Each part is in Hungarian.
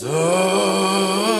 So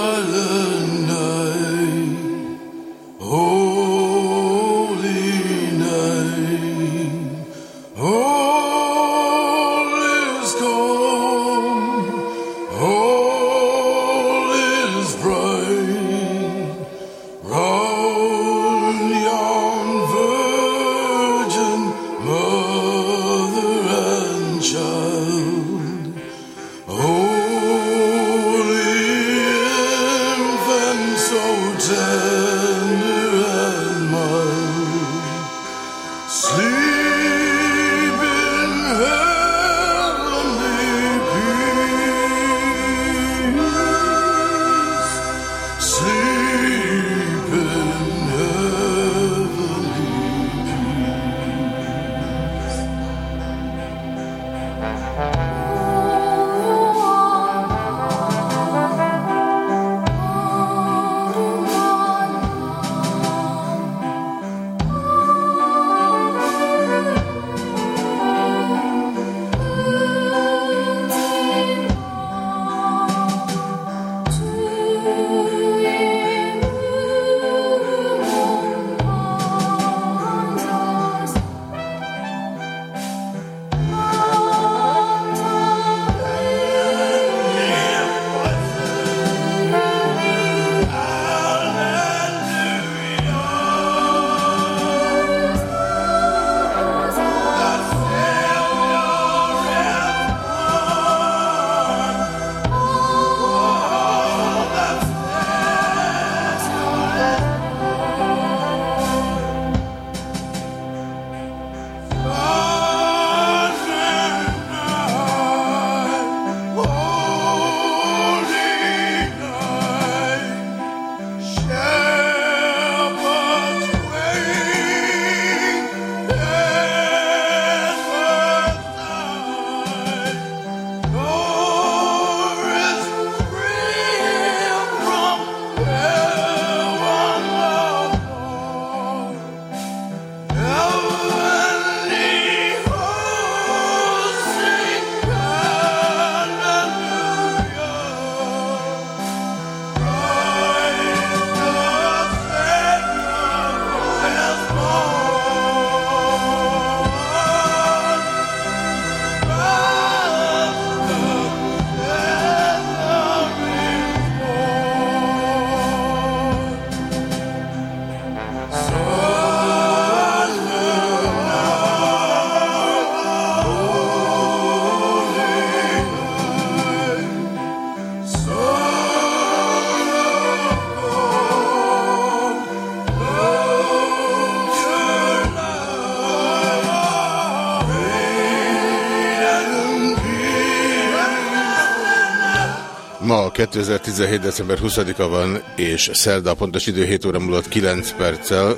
2017. december 20-a van, és szerda pontos idő 7 óra múlott 9 perccel.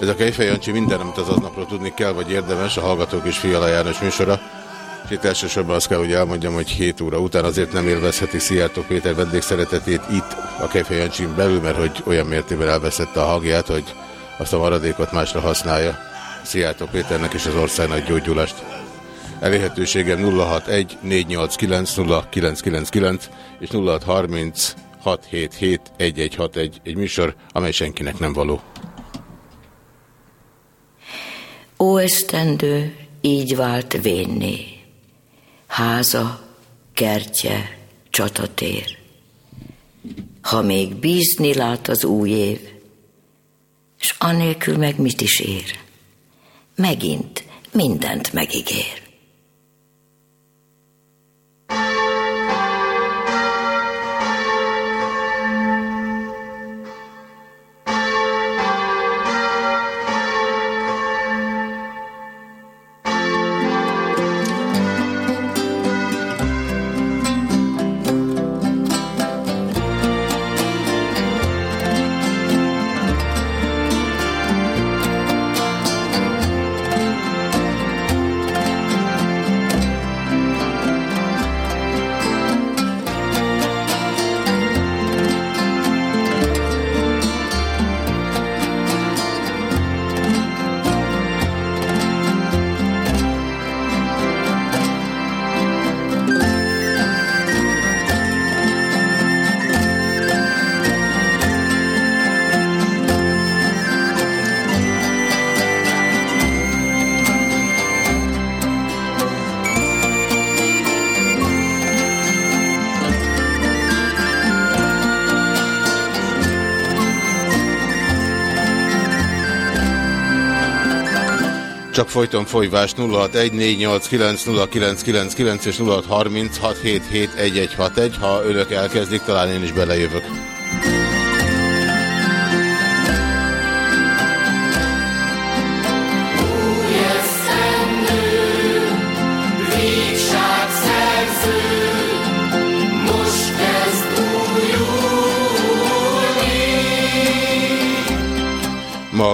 Ez a Kejfej Jancsi minden, amit az aznapról tudni kell, vagy érdemes, a Hallgatók és Fiala János műsora. És itt elsősorban azt kell, hogy elmondjam, hogy 7 óra után azért nem élvezheti Szijjártó Péter vendégszeretetét itt a Kejfej Jancsin belül, mert hogy olyan mértében elveszette a hagját, hogy azt a maradékot másra használja. Szijjártó Péternek és az országnak gyógyulást. Elérhetőségem 061 489 0999 és 0630 677 1161 egy műsor, amely senkinek nem való. Ó esztendő így vált vénné, háza, kertje, csatatér. Ha még bízni lát az új év, s anélkül meg mit is ér? Megint mindent megígér. Folyton folyvás 0614890999 és 0636771161. Ha önök elkezdik, talán én is belejövök.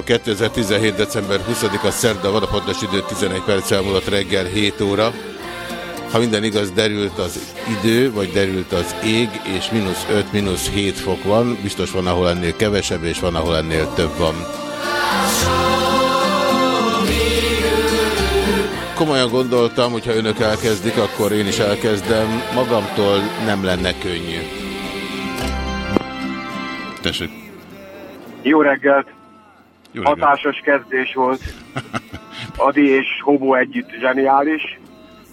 Ma 2017. december 20-a szerda van, a pontos idő 11 perc elmúlott reggel 7 óra. Ha minden igaz, derült az idő, vagy derült az ég, és mínusz 5, mínusz 7 fok van. Biztos van, ahol ennél kevesebb, és van, ahol ennél több van. Komolyan gondoltam, hogy ha önök elkezdik, akkor én is elkezdem. Magamtól nem lenne könnyű. Tessék. Jó reggelt! Jó. Hatásos kezdés volt. Adi és Hobo együtt zseniális,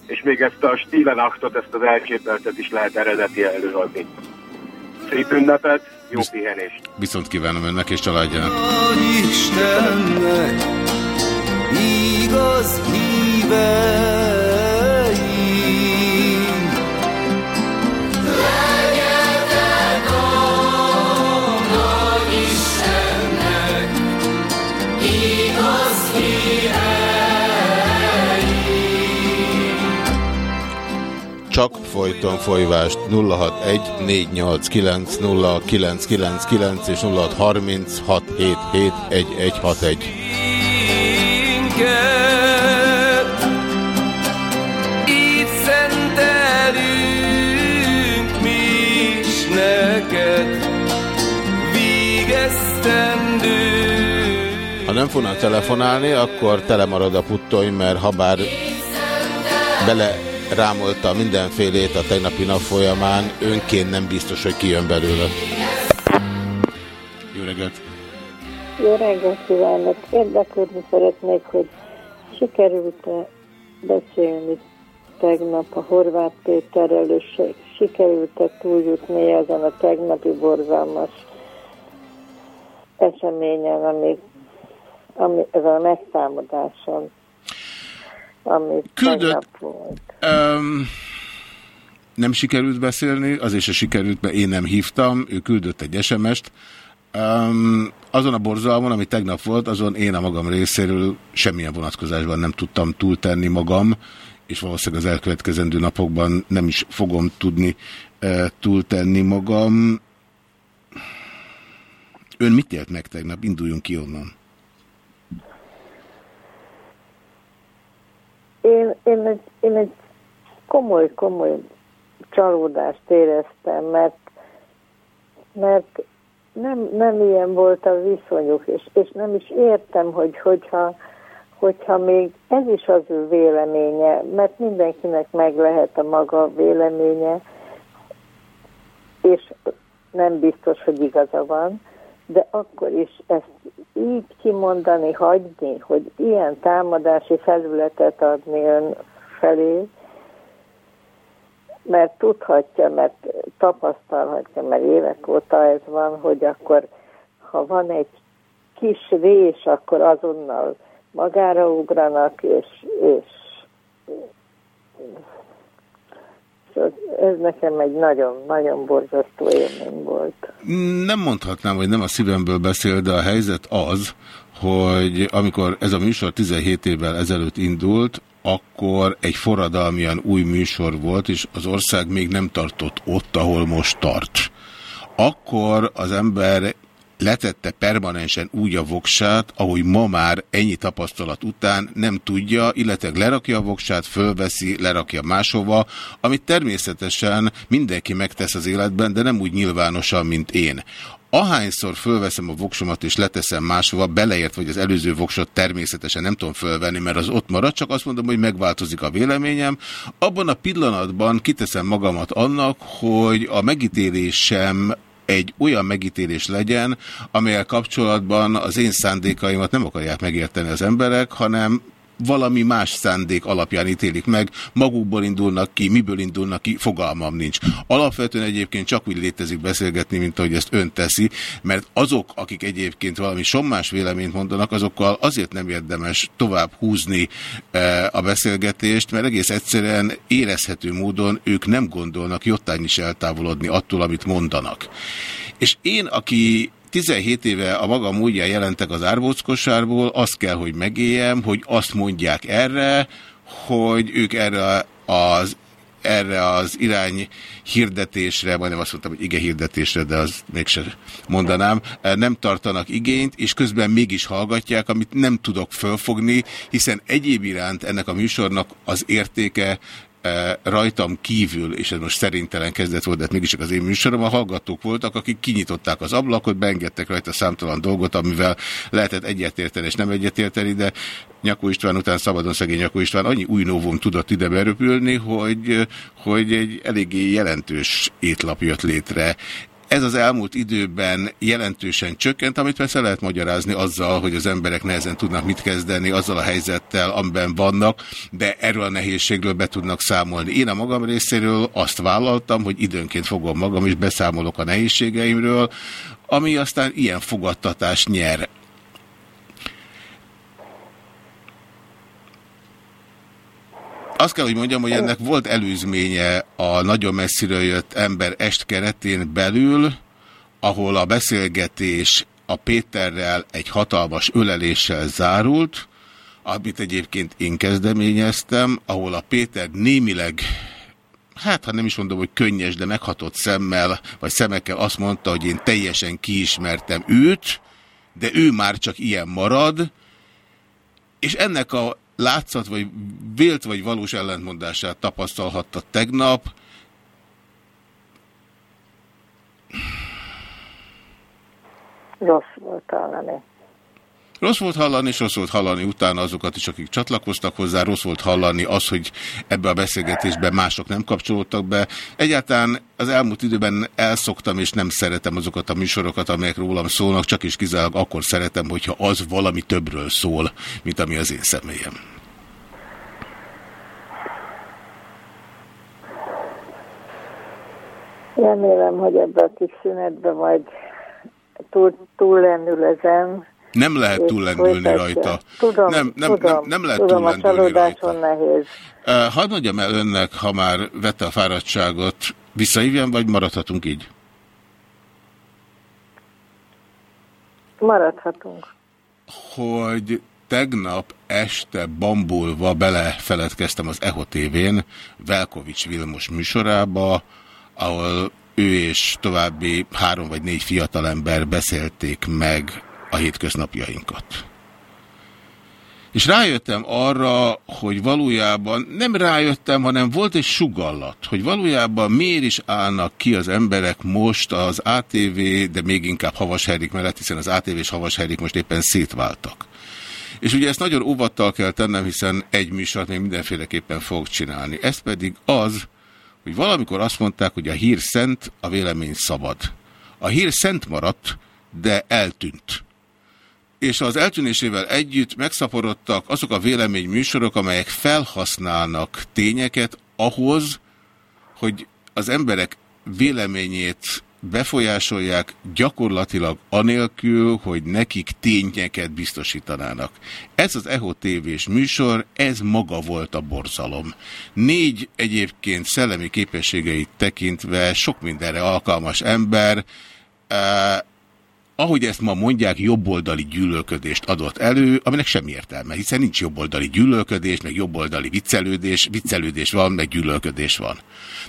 és még ezt a Stílenachtot, ezt az elképzeltet is lehet eredeti előadni. Szép ünnepet, jó Bizt- pihenést! Viszont kívánom önnek és családjának. Istennek igaz hívei. Csak folyton folyvást 061 489 0999 és 0636 77 1161. minket. Így szentelünk mi is neked, vigesztendő. Ha nem fognak telefonálni, akkor tele marad a puttony, mert ha bár bele rámolta mindenfélét a tegnapi nap folyamán, önként nem biztos, hogy kijön belőle. Jó reggelt! Jó reggelt kívánok! Érdeklődni szeretnék, hogy sikerült-e beszélni tegnap a Horváth Péterrel, és sikerült-e túljutni ezen a tegnapi borzalmas eseményen, ami, ami ezen a megtámadáson, ami Küldött. Um, nem sikerült beszélni, azért se sikerült, mert én nem hívtam, ő küldött egy SMS-t. Um, azon a borzalmon, ami tegnap volt, azon én a magam részéről semmilyen vonatkozásban nem tudtam túltenni magam, és valószínűleg az elkövetkezendő napokban nem is fogom tudni e, túltenni magam. Ön mit élt meg tegnap? Induljunk ki onnan. Én, én, egy, én egy komoly, komoly csalódást éreztem, mert, mert nem, nem ilyen volt a viszonyuk, és, és nem is értem, hogy hogyha, hogyha még ez is az ő véleménye, mert mindenkinek meg lehet a maga véleménye, és nem biztos, hogy igaza van, de akkor is ezt így kimondani, hagyni, hogy ilyen támadási felületet adni ön felé, mert tudhatja, mert tapasztalhatja, mert évek óta ez van, hogy akkor, ha van egy kis rés, akkor azonnal magára ugranak, és, és ez nekem egy nagyon-nagyon borzasztó élmény volt. Nem mondhatnám, hogy nem a szívemből beszél, de a helyzet az, hogy amikor ez a műsor 17 évvel ezelőtt indult, akkor egy forradalmian új műsor volt, és az ország még nem tartott ott, ahol most tart. Akkor az ember letette permanensen úgy a voksát, ahogy ma már ennyi tapasztalat után nem tudja, illetve lerakja a voksát, fölveszi, lerakja máshova, amit természetesen mindenki megtesz az életben, de nem úgy nyilvánosan, mint én ahányszor fölveszem a voksomat és leteszem máshova, beleért, vagy az előző voksot természetesen nem tudom fölvenni, mert az ott marad, csak azt mondom, hogy megváltozik a véleményem. Abban a pillanatban kiteszem magamat annak, hogy a megítélésem egy olyan megítélés legyen, amelyel kapcsolatban az én szándékaimat nem akarják megérteni az emberek, hanem valami más szándék alapján ítélik meg, magukból indulnak ki, miből indulnak ki, fogalmam nincs. Alapvetően egyébként csak úgy létezik beszélgetni, mint ahogy ezt ön teszi, mert azok, akik egyébként valami sommás véleményt mondanak, azokkal azért nem érdemes tovább húzni e, a beszélgetést, mert egész egyszerűen érezhető módon ők nem gondolnak jottán is eltávolodni attól, amit mondanak. És én, aki 17 éve a maga módján jelentek az árbóckosárból, azt kell, hogy megéljem, hogy azt mondják erre, hogy ők erre az erre az irány hirdetésre, majdnem azt mondtam, hogy ige hirdetésre, de az mégse mondanám, nem tartanak igényt, és közben mégis hallgatják, amit nem tudok fölfogni, hiszen egyéb iránt ennek a műsornak az értéke rajtam kívül, és ez most szerintelen kezdet volt, de hát mégis az én műsorom, a hallgatók voltak, akik kinyitották az ablakot, beengedtek rajta számtalan dolgot, amivel lehetett egyetérteni és nem egyetérteni, de Nyakó István után szabadon szegény Nyakó István annyi új novum tudott ide beröpülni, hogy, hogy egy eléggé jelentős étlap jött létre. Ez az elmúlt időben jelentősen csökkent, amit persze lehet magyarázni azzal, hogy az emberek nehezen tudnak mit kezdeni azzal a helyzettel, amiben vannak, de erről a nehézségről be tudnak számolni. Én a magam részéről azt vállaltam, hogy időnként fogom magam és beszámolok a nehézségeimről, ami aztán ilyen fogadtatás nyer. Azt kell, hogy mondjam, hogy ennek volt előzménye a nagyon messziről jött ember est keretén belül, ahol a beszélgetés a Péterrel egy hatalmas öleléssel zárult, amit egyébként én kezdeményeztem, ahol a Péter némileg, hát ha nem is mondom, hogy könnyes, de meghatott szemmel, vagy szemekkel azt mondta, hogy én teljesen kiismertem őt, de ő már csak ilyen marad, és ennek a látszat, vagy vélt, vagy valós ellentmondását tapasztalhatta tegnap. Rossz volt hallani. Rossz volt hallani, és rossz volt hallani utána azokat is, akik csatlakoztak hozzá. Rossz volt hallani az, hogy ebbe a beszélgetésbe mások nem kapcsolódtak be. Egyáltalán az elmúlt időben elszoktam, és nem szeretem azokat a műsorokat, amelyek rólam szólnak, csak is kizárólag akkor szeretem, hogyha az valami többről szól, mint ami az én személyem. Remélem, hogy ebbe a kis szünetbe majd túl, túl lendül ezen. Nem lehet túllendülni rajta. Tudom, nem, nem, tudom, nem, nem lehet tudom, a rajta. nehéz. Uh, hadd mondjam el önnek, ha már vette a fáradtságot, visszahívjam, vagy maradhatunk így? Maradhatunk. Hogy tegnap este bambulva belefeledkeztem az EHO TV-n Velkovics Vilmos műsorába, ahol ő és további három vagy négy fiatalember beszélték meg a hétköznapjainkat. És rájöttem arra, hogy valójában nem rájöttem, hanem volt egy sugallat, hogy valójában miért is állnak ki az emberek most az ATV, de még inkább Havas Herrik mellett, hiszen az ATV és Havas Herrik most éppen szétváltak. És ugye ezt nagyon óvattal kell tennem, hiszen egy műsort még mindenféleképpen fogok csinálni. Ez pedig az, hogy valamikor azt mondták, hogy a hír szent, a vélemény szabad. A hír szent maradt, de eltűnt és az eltűnésével együtt megszaporodtak azok a véleményműsorok, amelyek felhasználnak tényeket ahhoz, hogy az emberek véleményét befolyásolják gyakorlatilag anélkül, hogy nekik tényeket biztosítanának. Ez az EHO TV-s műsor, ez maga volt a borzalom. Négy egyébként szellemi képességeit tekintve sok mindenre alkalmas ember, ahogy ezt ma mondják, jobboldali gyűlölködést adott elő, aminek semmi értelme, hiszen nincs jobboldali gyűlölködés, meg jobboldali viccelődés, viccelődés van, meg gyűlölködés van.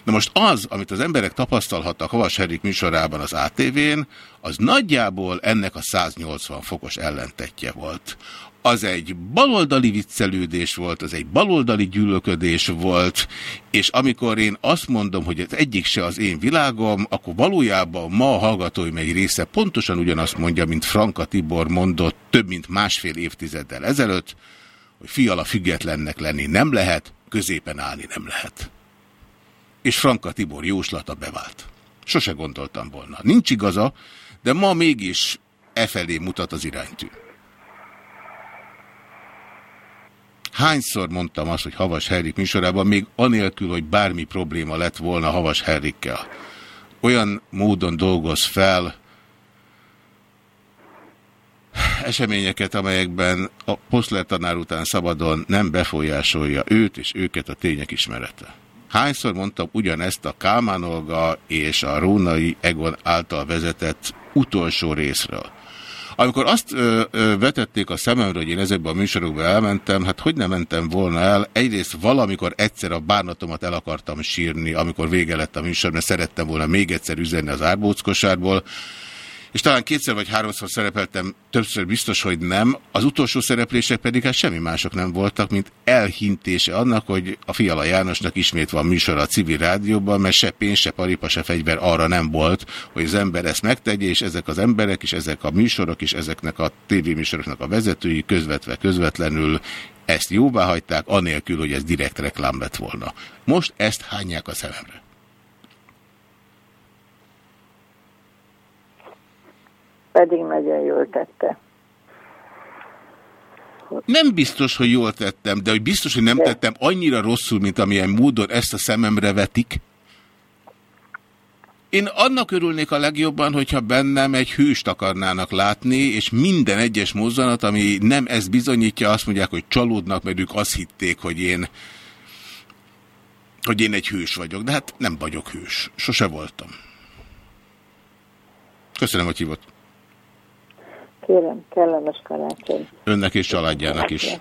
Na most az, amit az emberek tapasztalhattak Havas Henrik műsorában az ATV-n, az nagyjából ennek a 180 fokos ellentetje volt az egy baloldali viccelődés volt, az egy baloldali gyűlölködés volt, és amikor én azt mondom, hogy ez egyik se az én világom, akkor valójában ma a hallgatóim egy része pontosan ugyanazt mondja, mint Franka Tibor mondott több mint másfél évtizeddel ezelőtt, hogy fiala függetlennek lenni nem lehet, középen állni nem lehet. És Franka Tibor jóslata bevált. Sose gondoltam volna. Nincs igaza, de ma mégis e felé mutat az iránytű. Hányszor mondtam azt, hogy Havas Herrik műsorában, még anélkül, hogy bármi probléma lett volna Havas Herrikkel. Olyan módon dolgoz fel eseményeket, amelyekben a Poszler tanár után szabadon nem befolyásolja őt és őket a tények ismerete. Hányszor mondtam ugyanezt a Kálmán Olga és a Rónai Egon által vezetett utolsó részről. Amikor azt ö, ö, vetették a szememre, hogy én ezekben a műsorokban elmentem, hát hogy nem mentem volna el? Egyrészt valamikor egyszer a bárnatomat el akartam sírni, amikor vége lett a műsor, mert szerettem volna még egyszer üzenni az árbóckosárból és talán kétszer vagy háromszor szerepeltem, többször biztos, hogy nem. Az utolsó szereplések pedig hát semmi mások nem voltak, mint elhintése annak, hogy a Fiala Jánosnak ismét van műsor a civil rádióban, mert se pénz, se paripa, se fegyver arra nem volt, hogy az ember ezt megtegye, és ezek az emberek, és ezek a műsorok, és ezeknek a tévéműsoroknak a vezetői közvetve közvetlenül ezt jóvá hagyták, anélkül, hogy ez direkt reklám lett volna. Most ezt hányják a szememre. Pedig nagyon jól tette. Nem biztos, hogy jól tettem, de hogy biztos, hogy nem de. tettem annyira rosszul, mint amilyen módon ezt a szememre vetik. Én annak örülnék a legjobban, hogyha bennem egy hőst akarnának látni, és minden egyes mozzanat, ami nem ezt bizonyítja, azt mondják, hogy csalódnak, mert ők azt hitték, hogy én, hogy én egy hős vagyok. De hát nem vagyok hős. Sose voltam. Köszönöm, hogy hívott. Kérem, kellemes karácsony. Önnek és családjának is.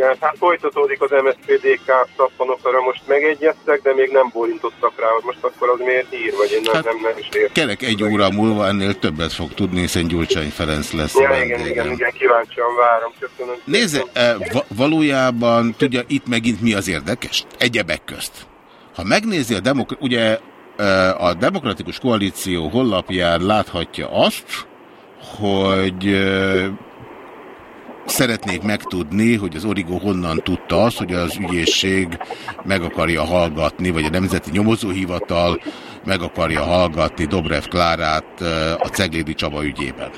Reggelt! Hát folytatódik az MSZPDK szappanokra, most megegyeztek, de még nem bólintottak rá, hogy most akkor az miért ír, vagy én nem, Hát, nem, nem is értem. Kerek egy óra múlva ennél többet fog tudni, hiszen Gyurcsány Ferenc lesz Ja, igen, vendégem. igen, igen, kíváncsian várom, köszönöm. Nézze, eh, va valójában tudja itt megint mi az érdekes? Egyebek közt. Ha megnézi a, demok ugye, eh, a Demokratikus Koalíció honlapján láthatja azt, hogy eh, szeretnék megtudni, hogy az Origo honnan tudta azt, hogy az ügyészség meg akarja hallgatni, vagy a Nemzeti Nyomozóhivatal meg akarja hallgatni Dobrev Klárát eh, a Ceglédi Csaba ügyében.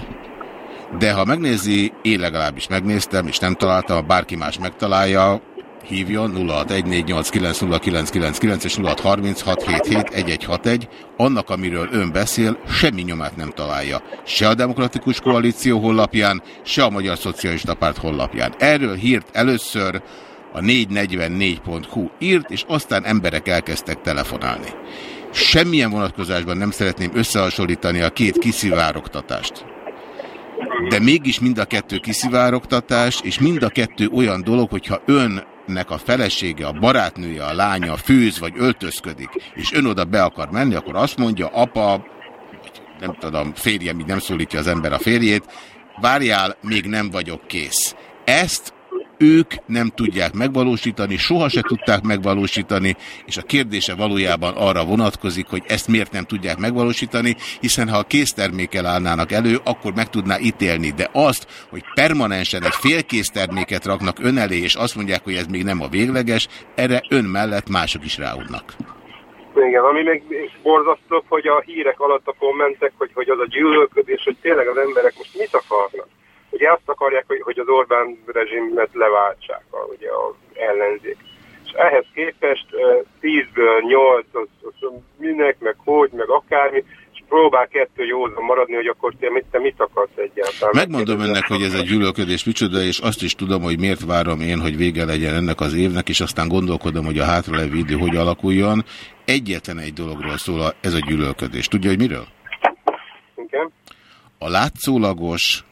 De ha megnézi, én legalábbis megnéztem, és nem találtam, ha bárki más megtalálja, hívjon 0614890999 és 0636771161, annak, amiről ön beszél, semmi nyomát nem találja. Se a Demokratikus Koalíció honlapján, se a Magyar Szocialista Párt honlapján. Erről hírt először a 444.hu írt, és aztán emberek elkezdtek telefonálni. Semmilyen vonatkozásban nem szeretném összehasonlítani a két kiszivárogtatást. De mégis mind a kettő kiszivárogtatás, és mind a kettő olyan dolog, hogyha önnek a felesége, a barátnője, a lánya főz vagy öltözködik, és ön oda be akar menni, akkor azt mondja, apa, nem tudom, férjem, így nem szólítja az ember a férjét, várjál, még nem vagyok kész. Ezt ők nem tudják megvalósítani, soha se tudták megvalósítani, és a kérdése valójában arra vonatkozik, hogy ezt miért nem tudják megvalósítani, hiszen ha a késztermékkel állnának elő, akkor meg tudná ítélni, de azt, hogy permanensen egy félkész terméket raknak ön elé, és azt mondják, hogy ez még nem a végleges, erre ön mellett mások is ráudnak. Igen, ami még borzasztóbb, hogy a hírek alatt a kommentek, hogy, hogy az a gyűlölködés, hogy tényleg az emberek most mit akarnak? Ugye azt akarják, hogy, hogy az Orbán rezsimet leváltsák, a, ugye az ellenzék. És ehhez képest 10-ből 8, az, az minek, meg hogy, meg akármi, és próbál kettő józan maradni, hogy akkor te mit, te mit akarsz egyáltalán. Megmondom önnek, hogy ez egy gyűlölködés micsoda, és azt is tudom, hogy miért várom én, hogy vége legyen ennek az évnek, és aztán gondolkodom, hogy a hátralevő idő hogy alakuljon. Egyetlen egy dologról szól ez a gyűlölködés. Tudja, hogy miről? Igen. A látszólagos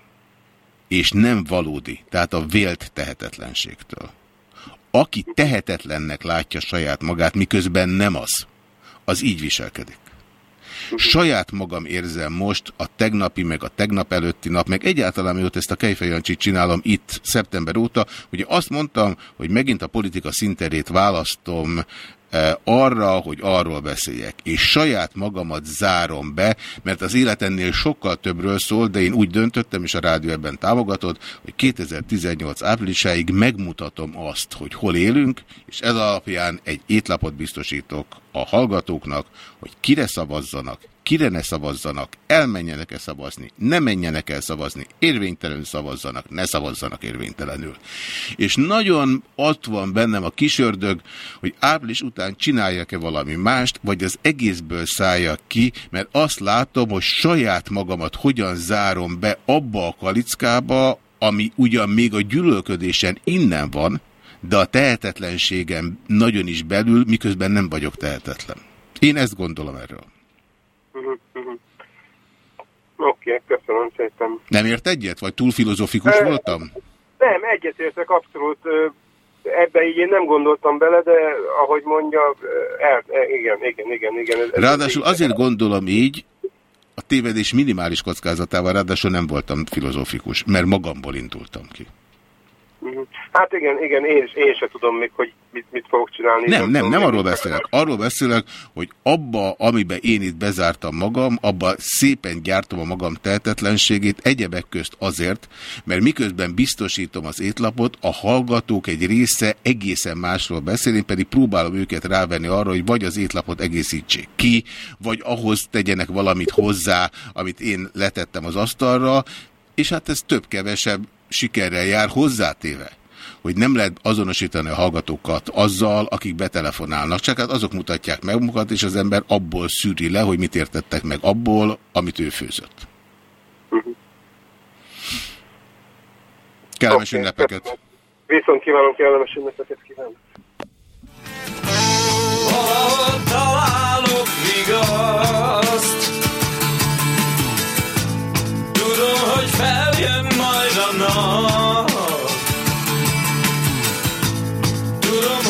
és nem valódi, tehát a vélt tehetetlenségtől. Aki tehetetlennek látja saját magát, miközben nem az, az így viselkedik. Saját magam érzem most a tegnapi, meg a tegnap előtti nap, meg egyáltalán mióta ezt a Kejfejancsit csinálom itt szeptember óta, ugye azt mondtam, hogy megint a politika szinterét választom arra, hogy arról beszéljek. És saját magamat zárom be, mert az élet ennél sokkal többről szól, de én úgy döntöttem, és a rádió ebben támogatott, hogy 2018 áprilisáig megmutatom azt, hogy hol élünk, és ez alapján egy étlapot biztosítok a hallgatóknak, hogy kire szavazzanak, kire ne szavazzanak, elmenjenek-e szavazni, ne menjenek el szavazni, érvénytelenül szavazzanak, ne szavazzanak érvénytelenül. És nagyon ott van bennem a kisördög, hogy április után csináljak-e valami mást, vagy az egészből szálljak ki, mert azt látom, hogy saját magamat hogyan zárom be abba a kalickába, ami ugyan még a gyűlölködésen innen van, de a tehetetlenségem nagyon is belül, miközben nem vagyok tehetetlen. Én ezt gondolom erről. Oké, köszönöm szépen. Nem ért egyet? Vagy túl filozofikus Ö, voltam? Nem, egyetértek abszolút. ö, Ebbe így én nem gondoltam bele, de ahogy mondja, el, e, igen, igen, igen, igen. ez- Ráadásul azért gondolom így, a tévedés minimális kockázatával, ráadásul nem voltam filozofikus, mert magamból indultam ki. Mhm. Hát igen, igen, én, is- én se tudom még, hogy mit, mit fogok csinálni. Nem, nem, nem még. arról beszélek. Arról beszélek, hogy abba, amiben én itt bezártam magam, abba szépen gyártom a magam tehetetlenségét, egyebek közt azért, mert miközben biztosítom az étlapot, a hallgatók egy része egészen másról beszél, én pedig próbálom őket rávenni arra, hogy vagy az étlapot egészítsék ki, vagy ahhoz tegyenek valamit hozzá, amit én letettem az asztalra, és hát ez több-kevesebb sikerrel jár hozzátéve, hogy nem lehet azonosítani a hallgatókat azzal, akik betelefonálnak, csak hát azok mutatják meg magukat, és az ember abból szűri le, hogy mit értettek meg abból, amit ő főzött. Uh -huh. Kellemes okay, ünnepeket! Köszönöm. Viszont kívánom, kellemes ünnepeket kívánok! Hol találok vigaszt? hogy feljön majd a nap. Tudom,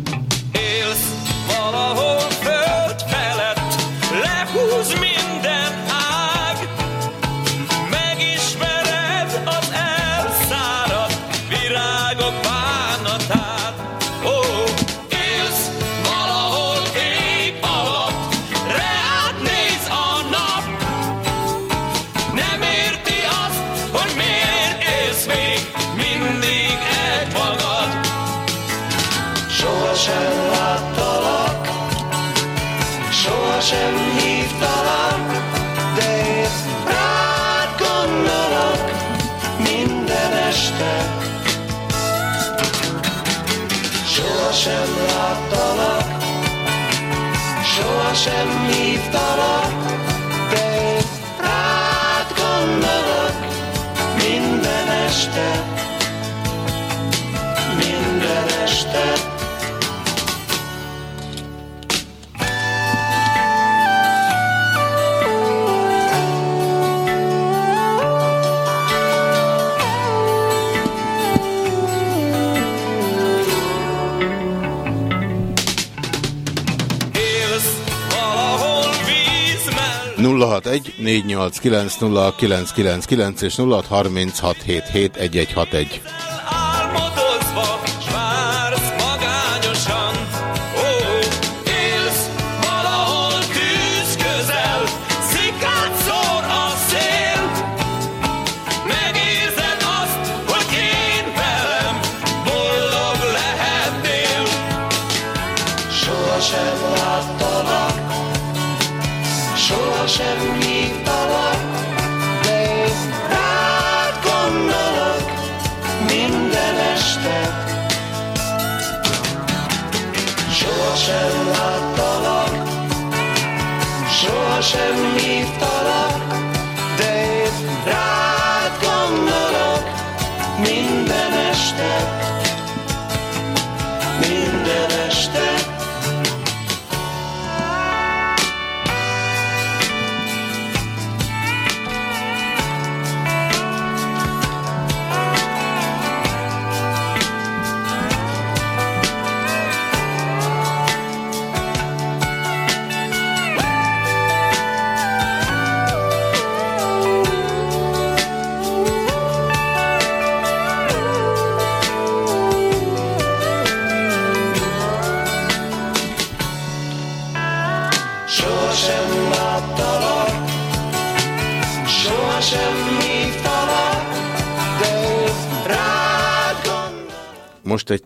és 0636771161.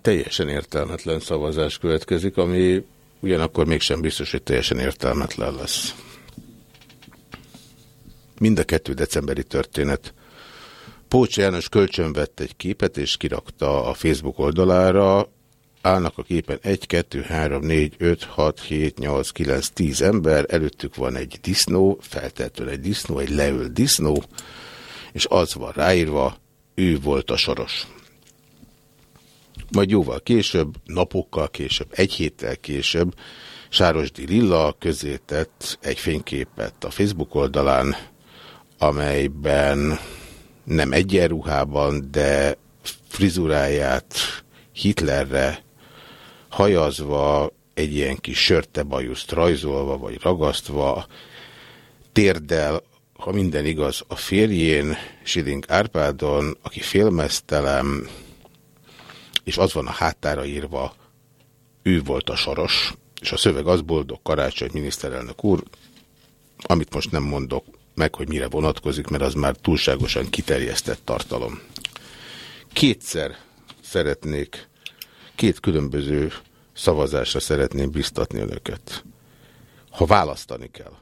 teljesen értelmetlen szavazás következik, ami ugyanakkor mégsem biztos, hogy teljesen értelmetlen lesz. Mind a kettő decemberi történet. Pócs János kölcsönvett egy képet, és kirakta a Facebook oldalára. Állnak a képen 1, 2, 3, 4, 5, 6, 7, 8, 9, 10 ember. Előttük van egy disznó, feltétlenül egy disznó, egy leölt disznó, és az van ráírva, ő volt a soros. Majd jóval később, napokkal később, egy héttel később Sárosdi Lilla közé tett egy fényképet a Facebook oldalán, amelyben nem egyenruhában, de frizuráját Hitlerre hajazva, egy ilyen kis sörtebajuszt rajzolva vagy ragasztva, térdel, ha minden igaz, a férjén, Sidink Árpádon, aki félmeztelem, és az van a háttára írva, ő volt a soros, és a szöveg az boldog karácsony miniszterelnök úr, amit most nem mondok meg, hogy mire vonatkozik, mert az már túlságosan kiterjesztett tartalom. Kétszer szeretnék, két különböző szavazásra szeretném biztatni önöket. Ha választani kell,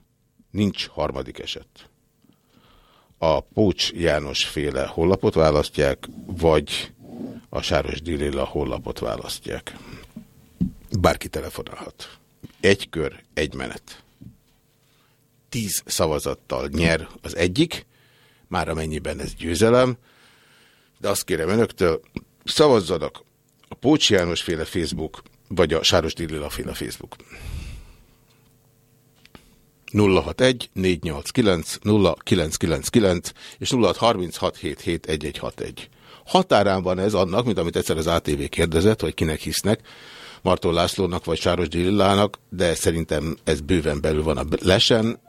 nincs harmadik eset. A Pócs János féle hollapot választják, vagy a Sáros Dililla hollapot választják. Bárki telefonálhat. Egy kör, egy menet. Tíz szavazattal nyer az egyik, már amennyiben ez győzelem, de azt kérem önöktől, szavazzanak a Pócs János féle Facebook, vagy a Sáros Dililla féle Facebook. 061 489 0999 és 0636771161. Határán van ez annak, mint amit egyszer az ATV kérdezett, hogy kinek hisznek, Marton Lászlónak vagy Sáros Gyillának, de szerintem ez bőven belül van a lesen,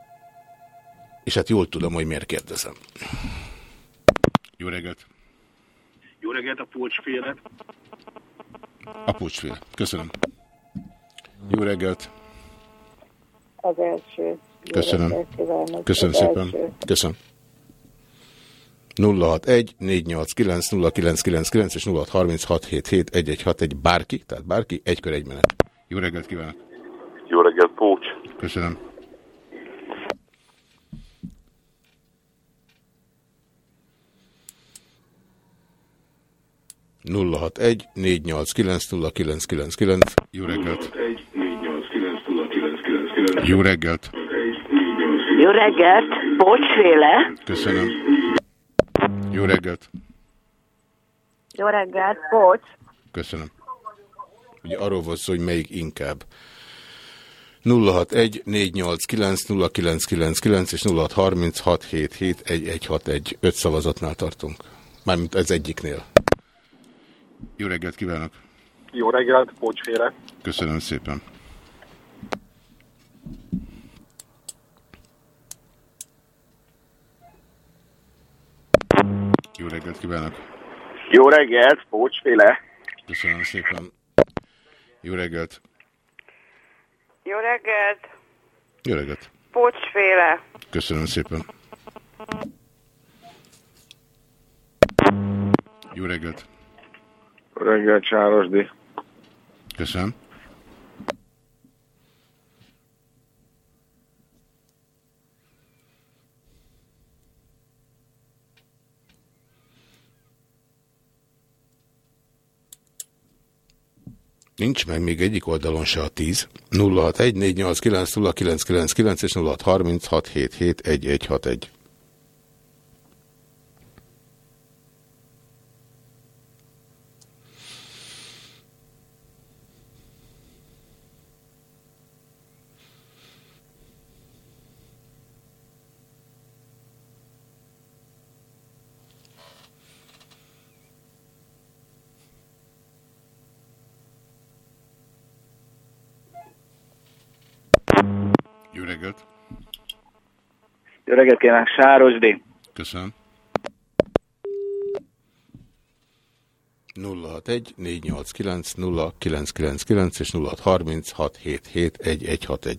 és hát jól tudom, hogy miért kérdezem. Jó reggelt! Jó reggelt a pócsféle. A Pucsfél. Köszönöm. Jó reggelt! Az első. Jó Köszönöm. reggelt. Köszönöm Az szépen. első. Köszönöm. 061 489 0999 és 0636771161 bárki, tehát bárki, egy kör egy menet. Jó reggelt kívánok! Jó reggelt, Pócs. Köszönöm. nulla hat egy négy nyolc kilenc nulla kilenc kilenc kilenc. Jó reggelt! Jó reggelt! Jó reggelt, Bocsféle. Köszönöm. Jó reggelt! Jó reggelt, Bocs. Köszönöm. Ugye arról volt szó, hogy melyik inkább. 061 489 0999 és 0636771161. Öt szavazatnál tartunk. Mármint az egyiknél. Jó reggelt kívánok! Jó reggelt, pócsféle. Köszönöm szépen. Jó reggelt kívánok! Jó reggelt, Pócsféle. Köszönöm szépen. Jó reggelt! Jó reggelt, Jó reggelt! Pocsféle. Köszönöm szépen. Jó reggelt! Jó reggelt, Sárosdi. Köszönöm. Nincs meg még egyik oldalon se a 10. 061 489 0999 és 0636771161. Jó reggelt! Jó reggelt kívánok, Sárosdi. Köszönöm. 061 489 0999 és 0636771161.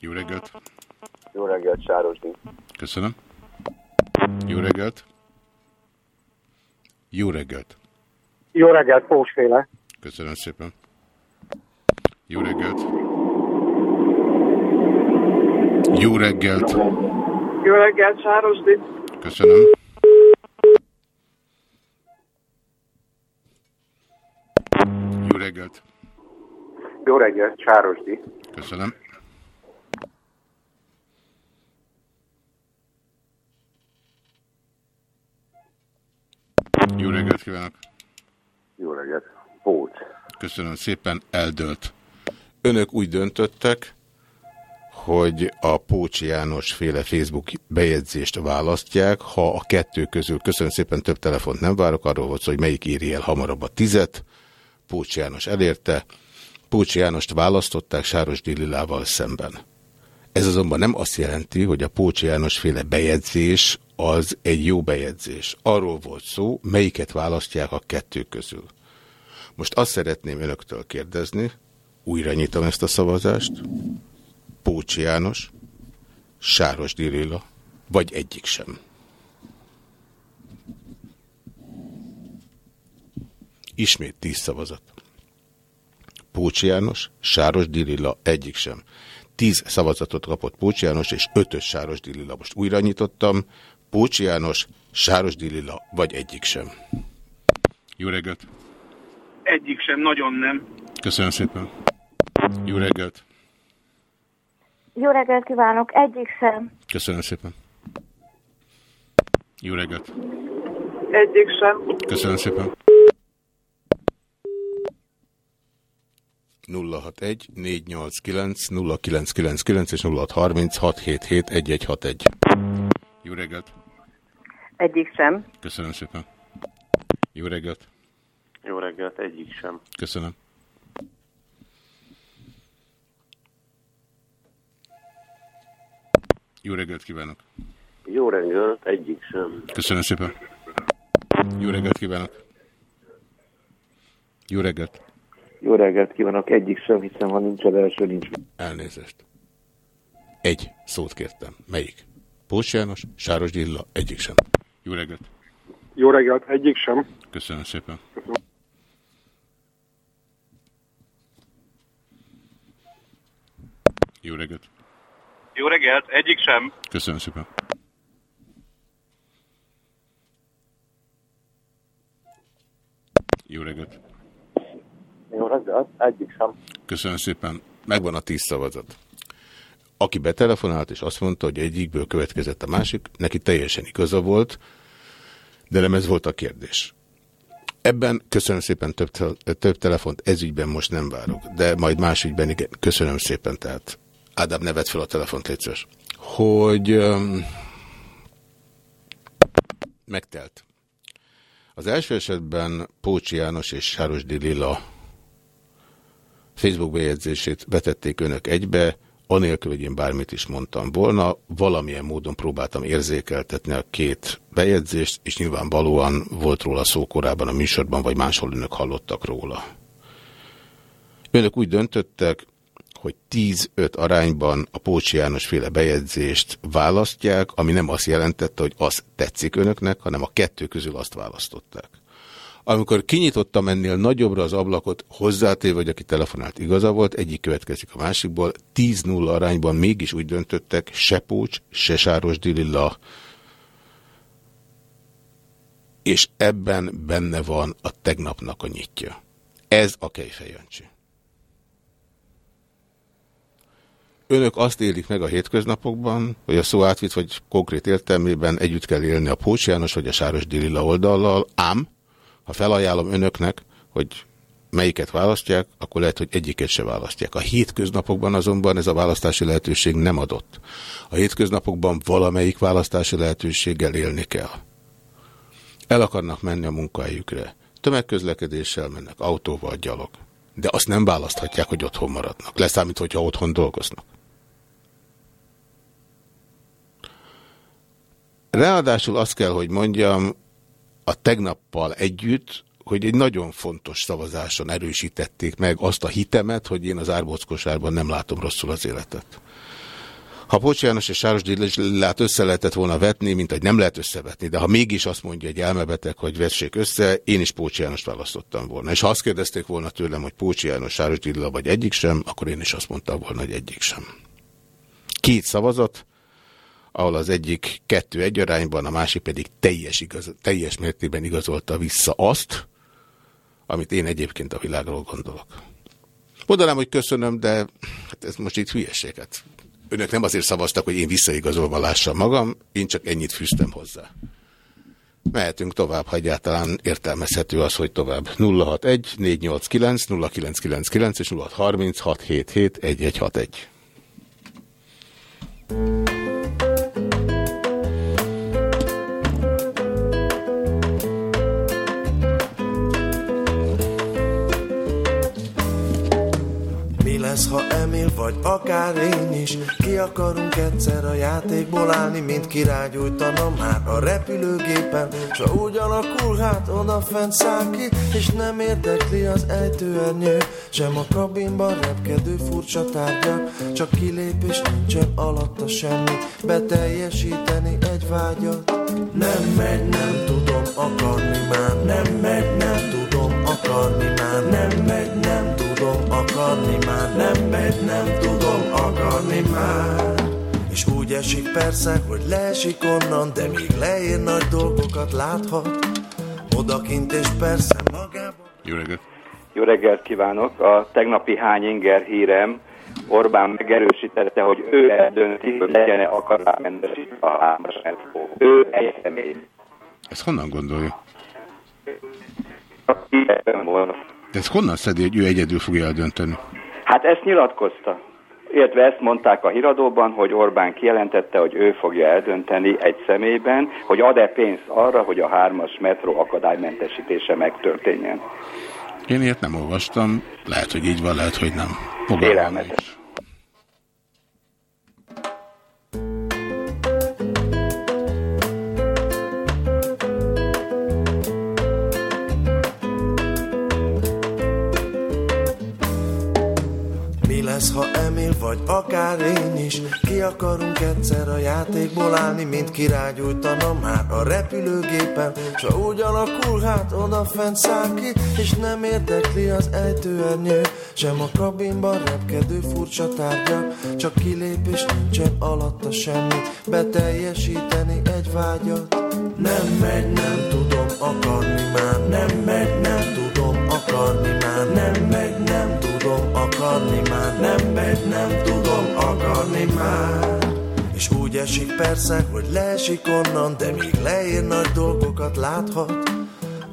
Jó reggelt! Jó reggelt, Sárosdi. Köszönöm. Jó reggelt! Jó reggelt! Jó reggelt, Pósféle. Köszönöm szépen. Jó reggelt. Jó reggelt. Jó reggelt, Sárosdi. Köszönöm. Jó reggelt. Jó reggelt, Sárosdi. Köszönöm. Jó reggelt kívánok. Jó reggelt, Pócs. Köszönöm szépen, eldőlt. Önök úgy döntöttek, hogy a Pócsi János féle Facebook bejegyzést választják, ha a kettő közül, köszönöm szépen, több telefont nem várok, arról volt szó, hogy melyik éri el hamarabb a tizet, Pócsi János elérte, Pócsi Jánost választották Sáros Dillilával szemben. Ez azonban nem azt jelenti, hogy a Pócsi János féle bejegyzés az egy jó bejegyzés. Arról volt szó, melyiket választják a kettő közül. Most azt szeretném önöktől kérdezni, újra nyitom ezt a szavazást, Pócsi János, Sáros Dirilla, vagy egyik sem. Ismét tíz szavazat. Pócsi János, Sáros Dirilla, egyik sem. Tíz szavazatot kapott Pócsi János, és ötös Sáros Dirilla. Most újra nyitottam. Pócsi János, Sáros Dirilla, vagy egyik sem. Jó reggelt! Egyik sem, nagyon nem. Köszönöm szépen. Jó reggelt! Jó reggelt kívánok, egyik sem. Köszönöm szépen. Jó reggelt! Egyik sem. Köszönöm szépen. 061 489 0999 és 0630 677 1161. Jó reggelt! Egyik sem. Köszönöm szépen. Jó reggelt! Jó reggelt, egyik sem. Köszönöm. Jó reggelt kívánok! Jó reggelt, egyik sem. Köszönöm szépen. Jó reggelt kívánok! Jó reggelt! Jó reggelt kívánok, egyik sem hiszem, ha nincs az első, nincs. Elnézést. Egy szót kértem. Melyik? Pócs János, Sáros Gyilla, egyik sem. Jó reggelt! Jó reggelt, egyik sem. Köszönöm szépen. Jó reggelt! Jó reggelt, egyik sem. Köszönöm szépen. Jó reggelt! Jó reggelt, egyik sem. Köszönöm szépen. Megvan a tíz szavazat. Aki betelefonált és azt mondta, hogy egyikből következett a másik, neki teljesen igaza volt, de nem ez volt a kérdés. Ebben köszönöm szépen több, te több telefont, ezügyben most nem várok, de majd más ügyben igen. Köszönöm szépen, tehát Ádám nevet fel a telefont, légy. Hogy um, megtelt. Az első esetben Pócsi János és Sárosdi Lilla Facebook bejegyzését vetették önök egybe, anélkül, hogy én bármit is mondtam volna, valamilyen módon próbáltam érzékeltetni a két bejegyzést, és nyilvánvalóan volt róla szó korábban a műsorban, vagy máshol önök hallottak róla. Önök úgy döntöttek, hogy 10-5 arányban a Pócsi János féle bejegyzést választják, ami nem azt jelentette, hogy az tetszik önöknek, hanem a kettő közül azt választották. Amikor kinyitottam ennél nagyobbra az ablakot, hozzátéve, hogy aki telefonált igaza volt, egyik következik a másikból, 10-0 arányban mégis úgy döntöttek, se Pócs, se Sáros Dililla, és ebben benne van a tegnapnak a nyitja. Ez a Kejfejancsi. Önök azt élik meg a hétköznapokban, hogy a szó átvitt, vagy konkrét értelmében együtt kell élni a Pócs János, vagy a Sáros Dililla oldallal, ám ha felajánlom önöknek, hogy melyiket választják, akkor lehet, hogy egyiket se választják. A hétköznapokban azonban ez a választási lehetőség nem adott. A hétköznapokban valamelyik választási lehetőséggel élni kell. El akarnak menni a munkahelyükre. Tömegközlekedéssel mennek, autóval, gyalog. De azt nem választhatják, hogy otthon maradnak. Leszámít, hogyha otthon dolgoznak. Ráadásul azt kell, hogy mondjam, a tegnappal együtt, hogy egy nagyon fontos szavazáson erősítették meg azt a hitemet, hogy én az árbockosárban nem látom rosszul az életet. Ha Pócs János és Sárosdi Lillát össze lehetett volna vetni, mint hogy nem lehet összevetni, de ha mégis azt mondja egy elmebeteg, hogy vessék össze, én is Pócs Jánost választottam volna. És ha azt kérdezték volna tőlem, hogy Pócs János, Sárosdi Lilla vagy egyik sem, akkor én is azt mondtam volna, hogy egyik sem. Két szavazat, ahol az egyik kettő egy arányban, a másik pedig teljes, igaz, teljes mértékben igazolta vissza azt, amit én egyébként a világról gondolok. Mondanám, hogy köszönöm, de hát ez most itt hülyeséget. Önök nem azért szavaztak, hogy én visszaigazolva lássam magam, én csak ennyit fűztem hozzá. Mehetünk tovább, ha egyáltalán értelmezhető az, hogy tovább. 061 489 0999 és 0630 ha Emil vagy akár én is. Ki akarunk egyszer a játékból állni Mint királygyújtana már a repülőgépen. S ha úgy alakul, hát odafent száll ki És nem érdekli az ejtőernyő. Sem a kabinban repkedő furcsa tárgyak Csak kilépés nincsen alatta semmi. Beteljesíteni egy vágyat. Nem megy, nem tudom akarni már. Nem megy, nem tudom akarni már. Nem megy, tudom akarni már Nem megy, nem tudom akarni már és úgy esik persze, hogy leesik onnan, de még leér nagy dolgokat láthat. Odakint és persze magában. Jó reggelt! Jó reggelt kívánok! A tegnapi hány inger hírem Orbán megerősítette, hogy ő eldönti, hogy legyen-e akadálymentesítve a hármas metró. Ő egy személy. Ezt honnan gondolja? Illetve volna. De ezt honnan szedi, hogy ő egyedül fogja eldönteni? Hát ezt nyilatkozta. Illetve ezt mondták a híradóban, hogy Orbán kijelentette, hogy ő fogja eldönteni egy személyben, hogy ad-e pénzt arra, hogy a hármas metró akadálymentesítése megtörténjen. Én ilyet nem olvastam, lehet, hogy így van, lehet, hogy nem. Fogalmam lesz, ha Emil vagy akár én is. Ki akarunk egyszer a játékból állni Mint királygyújtana már a repülőgépen. S ha úgy alakul, hát odafent száll ki És nem érdekli az ejtőernyő. Sem a kabinban repkedő furcsa tárgyak Csak kilépés nincsen alatta semmi. Beteljesíteni egy vágyat. Nem megy, nem tudom akarni már. Nem megy, nem tudom akarni már. Nem megy, tudom akarni már Nem megy, nem tudom akarni már És úgy esik persze, hogy leesik onnan De még leér nagy dolgokat láthat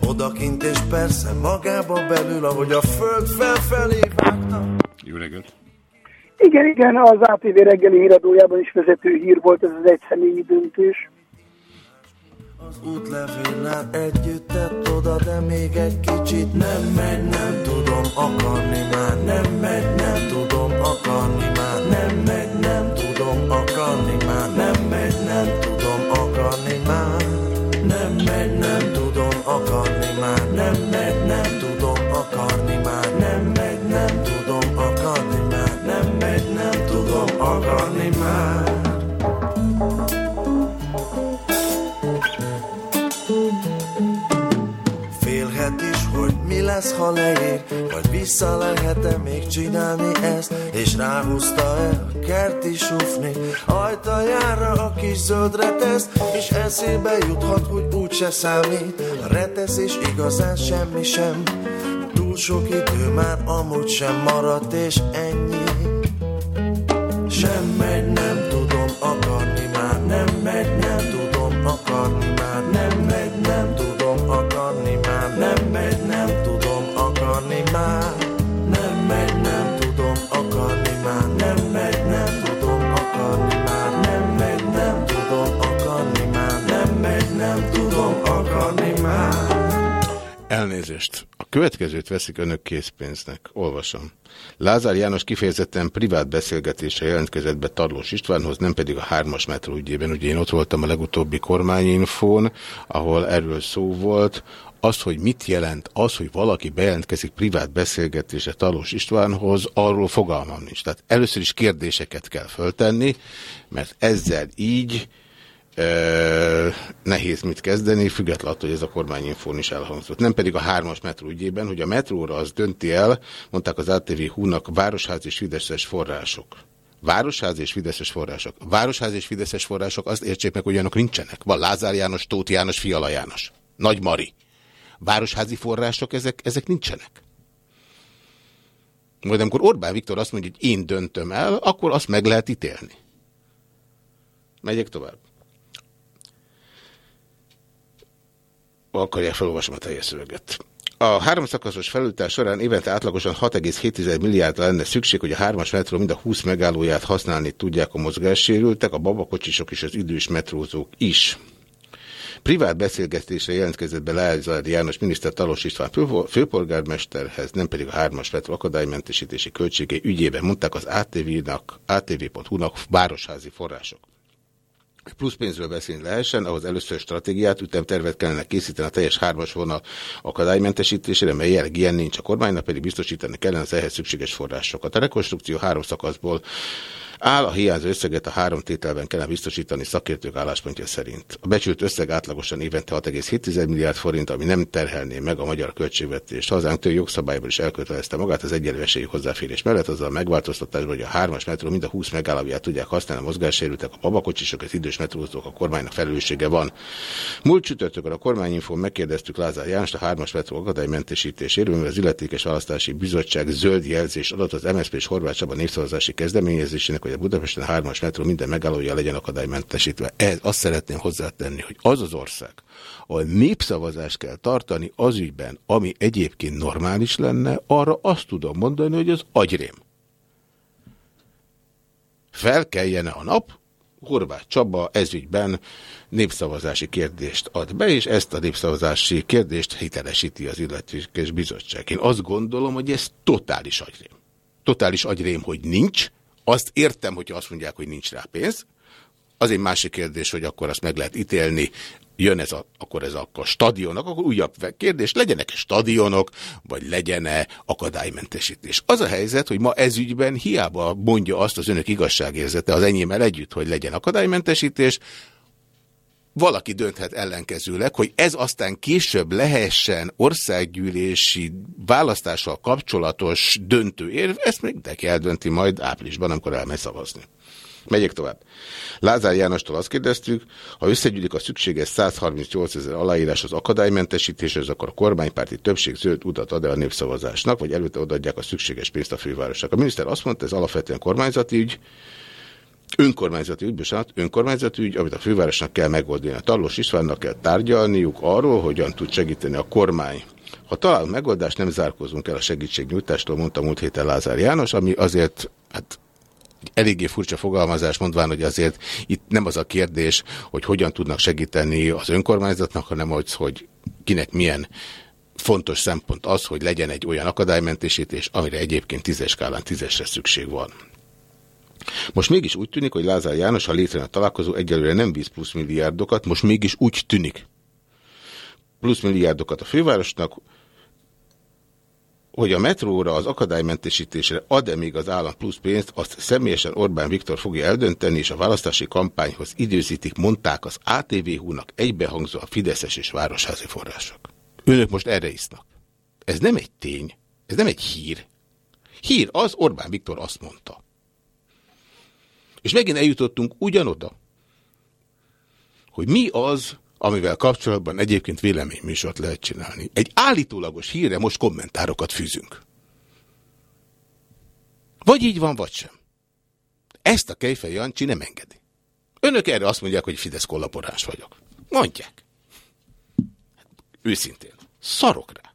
Odakint és persze magába belül Ahogy a föld felfelé vágta Jó reggelt! Igen, igen, az ATV reggeli híradójában is vezető hír volt ez az egyszemélyi döntés. Az útlevéllel együtt tett oda, de még egy kicsit nem megy, nem tudom akarni már, nem megy, nem tudom akarni már, nem megy, nem tudom akarni már, nem megy, nem tudom akarni már, nem megy, nem tudom akarni már, nem megy, lesz, ha leér Vagy vissza lehet-e még csinálni ezt? És ráhúzta-e a kerti sufni Ajtajára a kis zöld retesz És eszébe juthat, hogy úgyse számít. A retesz és igazán semmi sem Túl sok idő már amúgy sem maradt És ennyi. Sem megy, nem tudom akarni Elnézést. A következőt veszik önök készpénznek. Olvasom. Lázár János kifejezetten privát beszélgetésre jelentkezett be Tarlós Istvánhoz, nem pedig a hármas metró ügyében. Ugye én ott voltam a legutóbbi kormányinfón, ahol erről szó volt. Az, hogy mit jelent az, hogy valaki bejelentkezik privát beszélgetésre Talós Istvánhoz, arról fogalmam nincs. Tehát először is kérdéseket kell föltenni, mert ezzel így ö, nehéz mit kezdeni, függetlenül attól, hogy ez a kormányinfón is elhangzott. Nem pedig a hármas metró ügyében, hogy a metróra az dönti el, mondták az ATV húnak, városház és fideszes források. Városház és Fideszes források. Városház és Fideszes források, azt értsék meg, hogy olyanok nincsenek. Van Lázár János, Tóth János, Fiala János. Nagy Mari. Városházi források, ezek, ezek nincsenek. Majd amikor Orbán Viktor azt mondja, hogy én döntöm el, akkor azt meg lehet ítélni. Megyek tovább. Akarják felolvasom a teljes szöveget. A háromszakaszos felújítás során évente átlagosan 6,7 milliárdra lenne szükség, hogy a hármas metró mind a 20 megállóját használni tudják a mozgássérültek, a babakocsisok és az idős metrózók is. Privát beszélgetésre jelentkezett be Lázár János miniszter Talos István főpolgármesterhez, nem pedig a hármas metró akadálymentesítési költségei ügyében mondták az ATV-nak, ATV.hu-nak városházi források plusz pénzről beszélni lehessen, ahhoz először stratégiát, ütemtervet kellene készíteni a teljes hármas vonal akadálymentesítésére, mely jelenleg ilyen nincs a kormánynak, pedig biztosítani kellene az ehhez szükséges forrásokat. A rekonstrukció három szakaszból áll, a hiányzó összeget a három tételben kellene biztosítani szakértők álláspontja szerint. A becsült összeg átlagosan évente 6,7 milliárd forint, ami nem terhelné meg a magyar költségvetést. Hazánk több jogszabályból is elkötelezte magát az egyenlő esélyű hozzáférés mellett, azzal a megváltoztatásban, hogy a hármas metró mind a 20 megállóját tudják használni a mozgássérültek, a babakocsisok, az idős metrózók, a kormánynak felelőssége van. Múlt csütörtökön a kormányinfón megkérdeztük Lázár János a hármas metró akadálymentesítéséről, mivel az illetékes választási bizottság zöld jelzést adott az MSZP és Horváth Csaba népszavazási kezdeményezésének, hogy a Budapesten a hármas metró minden megállója legyen akadálymentesítve. Ez azt szeretném hozzátenni, hogy az az ország, ahol népszavazást kell tartani az ügyben, ami egyébként normális lenne, arra azt tudom mondani, hogy az agyrém. Felkeljene a nap, Horváth Csaba ezügyben népszavazási kérdést ad be, és ezt a népszavazási kérdést hitelesíti az illetékes bizottság. Én azt gondolom, hogy ez totális agyrém. Totális agyrém, hogy nincs, azt értem, hogyha azt mondják, hogy nincs rá pénz. Az egy másik kérdés, hogy akkor azt meg lehet ítélni, jön ez a, akkor ez a, a stadionok, akkor újabb kérdés, legyenek-e stadionok, vagy legyen-e akadálymentesítés. Az a helyzet, hogy ma ez ügyben hiába mondja azt az önök igazságérzete az enyémmel együtt, hogy legyen akadálymentesítés, valaki dönthet ellenkezőleg, hogy ez aztán később lehessen országgyűlési választással kapcsolatos döntőérv, ezt még mindenki eldönti majd áprilisban, amikor elmegy szavazni. Megyek tovább. Lázár Jánostól azt kérdeztük, ha összegyűlik a szükséges 138 ezer aláírás az akadálymentesítéshez, akkor a kormánypárti többség zöld utat ad-e a népszavazásnak, vagy előtte odaadják a szükséges pénzt a fővárosnak. A miniszter azt mondta, ez alapvetően kormányzati ügy, önkormányzati ügy, bocsánat, önkormányzati ügy, amit a fővárosnak kell megoldani. A Tarlós Istvánnak kell tárgyalniuk arról, hogyan tud segíteni a kormány. Ha találunk megoldást, nem zárkózunk el a segítségnyújtástól, mondta múlt héten Lázár János, ami azért hát, eléggé furcsa fogalmazás, mondván, hogy azért itt nem az a kérdés, hogy hogyan tudnak segíteni az önkormányzatnak, hanem az, hogy kinek milyen fontos szempont az, hogy legyen egy olyan akadálymentesítés, amire egyébként tízes skálán tízesre szükség van. Most mégis úgy tűnik, hogy Lázár János, ha létrejön a találkozó, egyelőre nem bíz plusz milliárdokat, most mégis úgy tűnik. Plusz milliárdokat a fővárosnak, hogy a metróra, az akadálymentesítésre ad-e még az állam plusz pénzt, azt személyesen Orbán Viktor fogja eldönteni, és a választási kampányhoz időzítik, mondták az ATV-húnak egybehangzó a Fideszes és Városházi források. Önök most erre isznak. Ez nem egy tény, ez nem egy hír. Hír az, Orbán Viktor azt mondta. És megint eljutottunk ugyanoda, hogy mi az, amivel kapcsolatban egyébként véleményműsort lehet csinálni. Egy állítólagos hírre most kommentárokat fűzünk. Vagy így van, vagy sem. Ezt a Kejfej Jancsi nem engedi. Önök erre azt mondják, hogy Fidesz kollaboráns vagyok. Mondják. Őszintén. Szarok rá.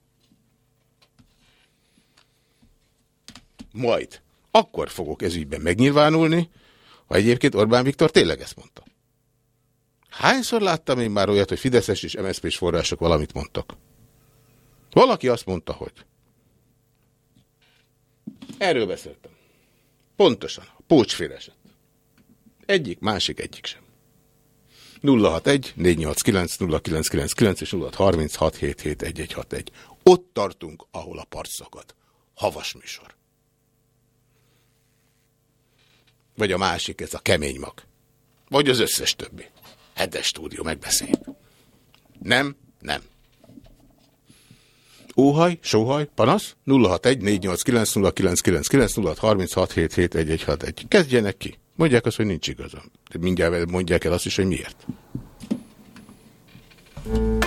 Majd. Akkor fogok ezügyben megnyilvánulni, ha egyébként Orbán Viktor tényleg ezt mondta. Hányszor láttam én már olyat, hogy Fideszes és MSZP-s források valamit mondtak? Valaki azt mondta, hogy. Erről beszéltem. Pontosan. Pócsfél eset. Egyik, másik, egyik sem. 061 489 0999 és 0636 771161. Ott tartunk, ahol a part szakad. Havas műsor. Vagy a másik, ez a kemény mag. Vagy az összes többi. Hetes stúdió, megbeszéljük. Nem, nem. Óhaj, sóhaj, panasz 061 489 0999 0636 771161. Kezdjenek ki. Mondják azt, hogy nincs igazam. De mindjárt mondják el azt is, hogy miért. Mi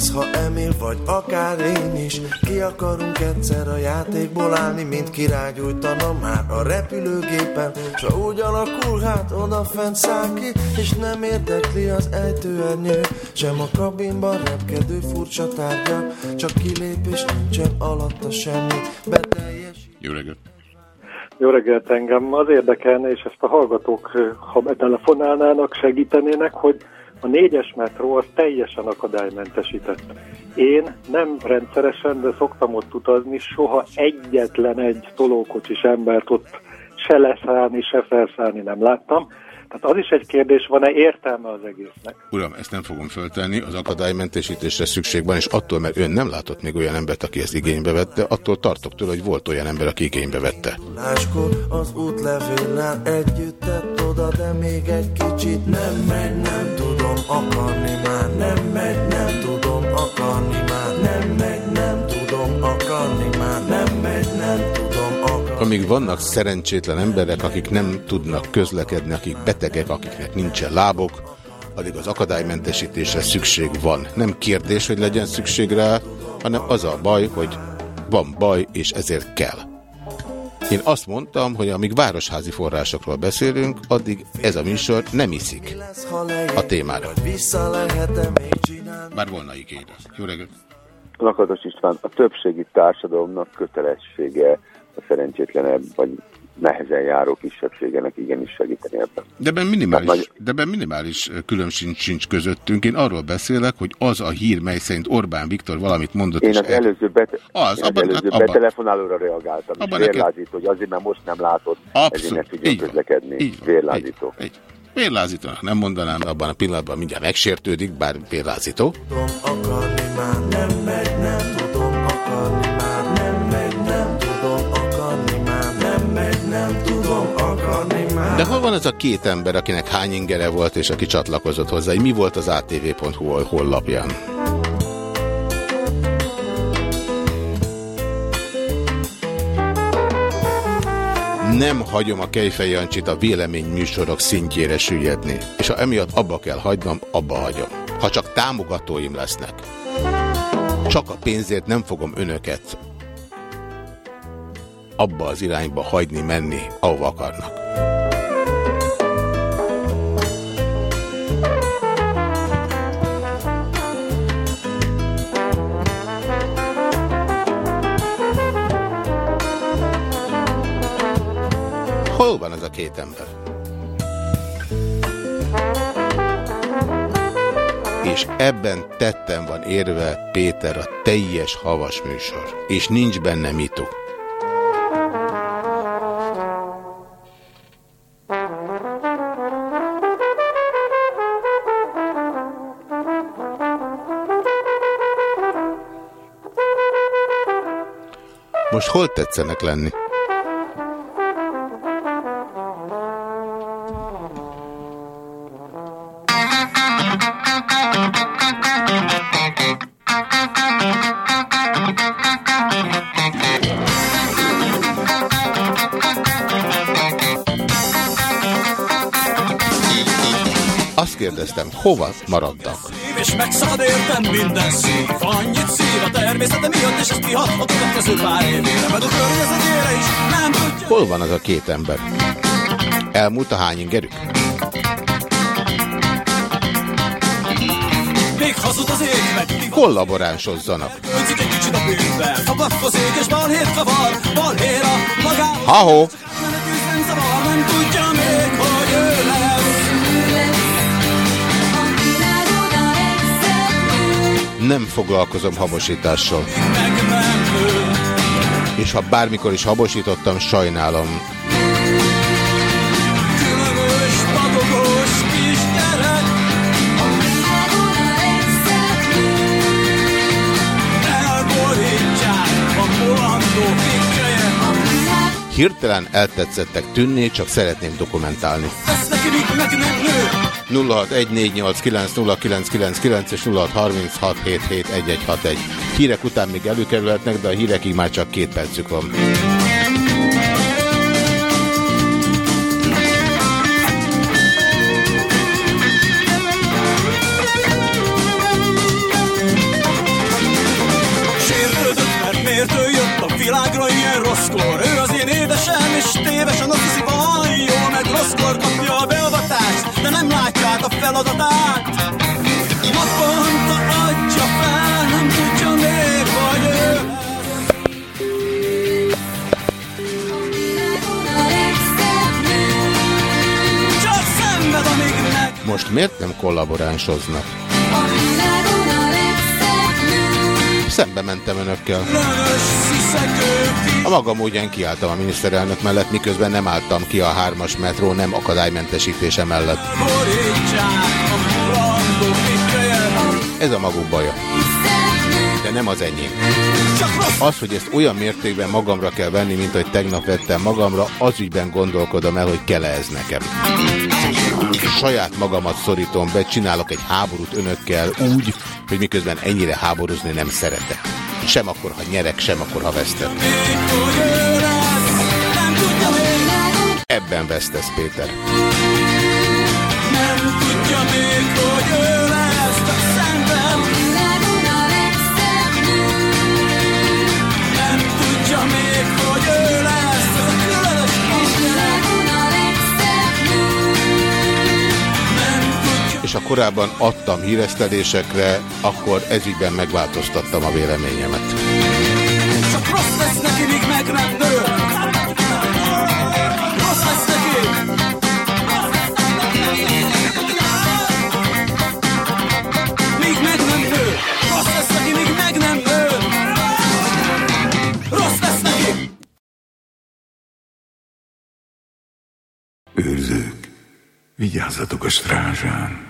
lesz, ha Emil vagy akár én is Ki akarunk egyszer a játékból állni Mint királyújtana már a repülőgépen S ha úgy alakul, hát odafent száll ki És nem érdekli az ejtőernyő Sem a kabinban repkedő furcsa tárgya Csak kilépés nincsen alatta semmi Beteljes Jó reggelt! Jó reggelt engem. Az érdekelne, és ezt a hallgatók, ha betelefonálnának, segítenének, hogy a négyes metró az teljesen akadálymentesített. Én nem rendszeresen, de szoktam ott utazni, soha egyetlen egy tolókocsis embert ott se leszállni, se felszállni nem láttam. Tehát az is egy kérdés, van-e értelme az egésznek? Uram, ezt nem fogom föltenni, az akadálymentesítésre szükség van, és attól, mert ön nem látott még olyan embert, aki ezt igénybe vette, attól tartok tőle, hogy volt olyan ember, aki igénybe vette. Láskor az útlevéllel együtt tett oda, de még egy kicsit nem megy, nem tudom akarni már, nem megy, nem tudom akarni már, nem megy, nem tudom akarni már, nem megy, nem tudom akarni. Amíg vannak szerencsétlen emberek, akik nem tudnak közlekedni, akik betegek, akiknek nincsen lábok, addig az akadálymentesítésre szükség van. Nem kérdés, hogy legyen szükség rá, hanem az a baj, hogy van baj, és ezért kell. Én azt mondtam, hogy amíg városházi forrásokról beszélünk, addig ez a műsor nem iszik a témára. Bár volna igényre. Jó reggelt! Lakatos István, a többségi társadalomnak kötelessége a szerencsétlenebb vagy nehezen járó kisebbségenek igenis segíteni ebben. De ebben minimális, de ebben minimális különbség sincs közöttünk. Én arról beszélek, hogy az a hír, mely szerint Orbán Viktor valamit mondott, Én és az el- előző, bete Az, én az abban- előző abban- betelefonálóra reagáltam. Abban neked- vérlázító, hogy azért, mert most nem látod, ezért Abszolút. ne tudjon Így közlekedni. Így van. Vérlázító. Így. Vérlázítónak nem mondanám, abban a pillanatban mindjárt megsértődik, bár vérlázító. akarni már, nem megy, nem tudom akarni De hol van az a két ember, akinek hány ingere volt, és aki csatlakozott hozzá? Mi volt az atv.hu honlapján? Nem hagyom a Kejfej a vélemény műsorok szintjére süllyedni, és ha emiatt abba kell hagynom, abba hagyom. Ha csak támogatóim lesznek. Csak a pénzért nem fogom önöket abba az irányba hagyni menni, ahova akarnak. Van ez a két ember? És ebben tetten van érve Péter a teljes havas műsor. És nincs benne mitu. Most hol tetszenek lenni? Kérdeztem, hova maradtak? És megszakad értem minden szív Annyit szív a természete miatt És ezt kihat a következő pár évére Meg a környezetére is nem tudja Hol van az a két ember? Elmúlt a hány ingerük? Még hazud az ég meg Kollaboránsozzanak. Öncik egy kicsit a bűnbe Kabakkozik és balhét kavar Balhéra magával Ha-ho! Nem tudja még, hogy Nem foglalkozom habosítással. És ha bármikor is habosítottam, sajnálom. Hirtelen eltetszettek tűnni, csak szeretném dokumentálni. Ezt meg nem nő 0614890999 és 0636771161. Hírek után még előkerülhetnek, de a hírekig már csak két percük van. Miért nem kollaboránsoznak? Szembe mentem önökkel. A maga módján kiálltam a miniszterelnök mellett, miközben nem álltam ki a hármas metró nem akadálymentesítése mellett. Ez a maguk baja. De nem az enyém. Az, hogy ezt olyan mértékben magamra kell venni, mint hogy tegnap vettem magamra, az ügyben gondolkodom el, hogy kell -e ez nekem. Saját magamat szorítom be, csinálok egy háborút önökkel úgy, hogy miközben ennyire háborúzni nem szeretek. Sem akkor, ha nyerek, sem akkor, ha vesztek. Ebben vesztesz, Péter. Nem tudja még, hogy ő És ha korábban adtam híresztelésekre, akkor ezügyben megváltoztattam a véleményemet. Csak rossz lesz neki, míg meg nem nő Rossz lesz neki. Míg meg nem nő Rossz lesz neki, míg meg nem nő Rossz lesz neki. Őrzők, vigyázzatok a strázsán.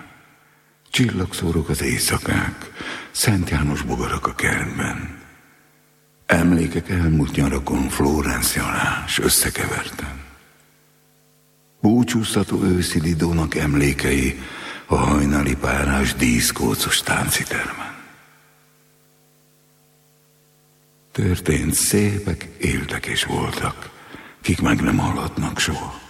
Csillagszórok az éjszakák, Szent János bogarak a kertben. Emlékek elmúlt nyarakon Florence Jalás összekeverten. Búcsúztató őszi Lidónak emlékei a hajnali párás díszkócos táncitermen. Történt szépek, éltek és voltak, kik meg nem hallhatnak soha.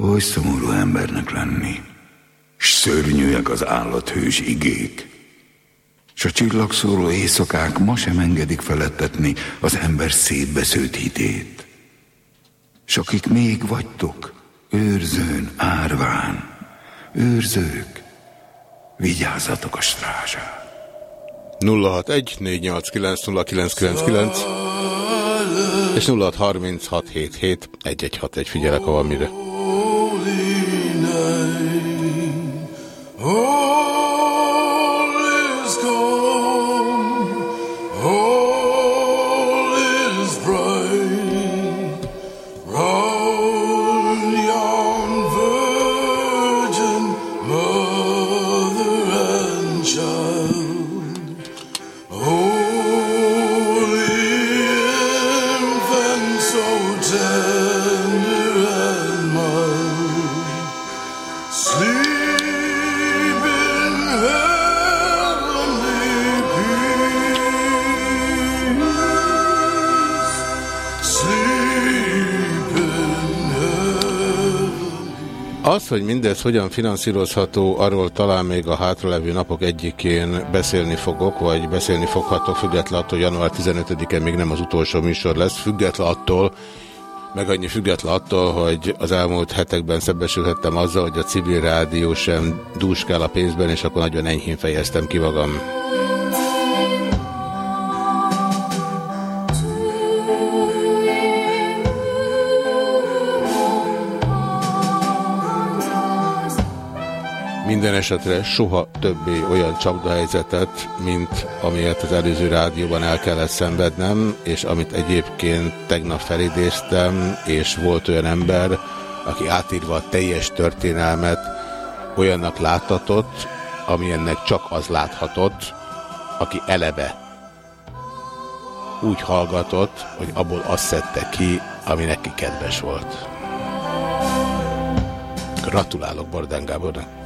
Oly szomorú embernek lenni, s szörnyűek az állathős igék, s a csillagszóró éjszakák ma sem engedik felettetni az ember szétbesződt hitét. S akik még vagytok, őrzőn, árván, őrzők, vigyázzatok a strázsán. 061 489 és 0636771161 figyelek, ha van mire. Oh! Az, hogy mindez hogyan finanszírozható, arról talán még a hátralevő napok egyikén beszélni fogok, vagy beszélni foghatok, független attól, január 15-en még nem az utolsó műsor lesz, független attól, meg annyi független attól, hogy az elmúlt hetekben szembesülhettem azzal, hogy a civil rádió sem dúskál a pénzben, és akkor nagyon enyhén fejeztem ki magam. Minden esetre soha többé olyan csapdahelyzetet, mint amilyet az előző rádióban el kellett szenvednem, és amit egyébként tegnap felidéztem, és volt olyan ember, aki átírva a teljes történelmet olyannak láttatott, amilyennek csak az láthatott, aki eleve úgy hallgatott, hogy abból azt szedte ki, ami neki kedves volt. Gratulálok Bordán Gábornak!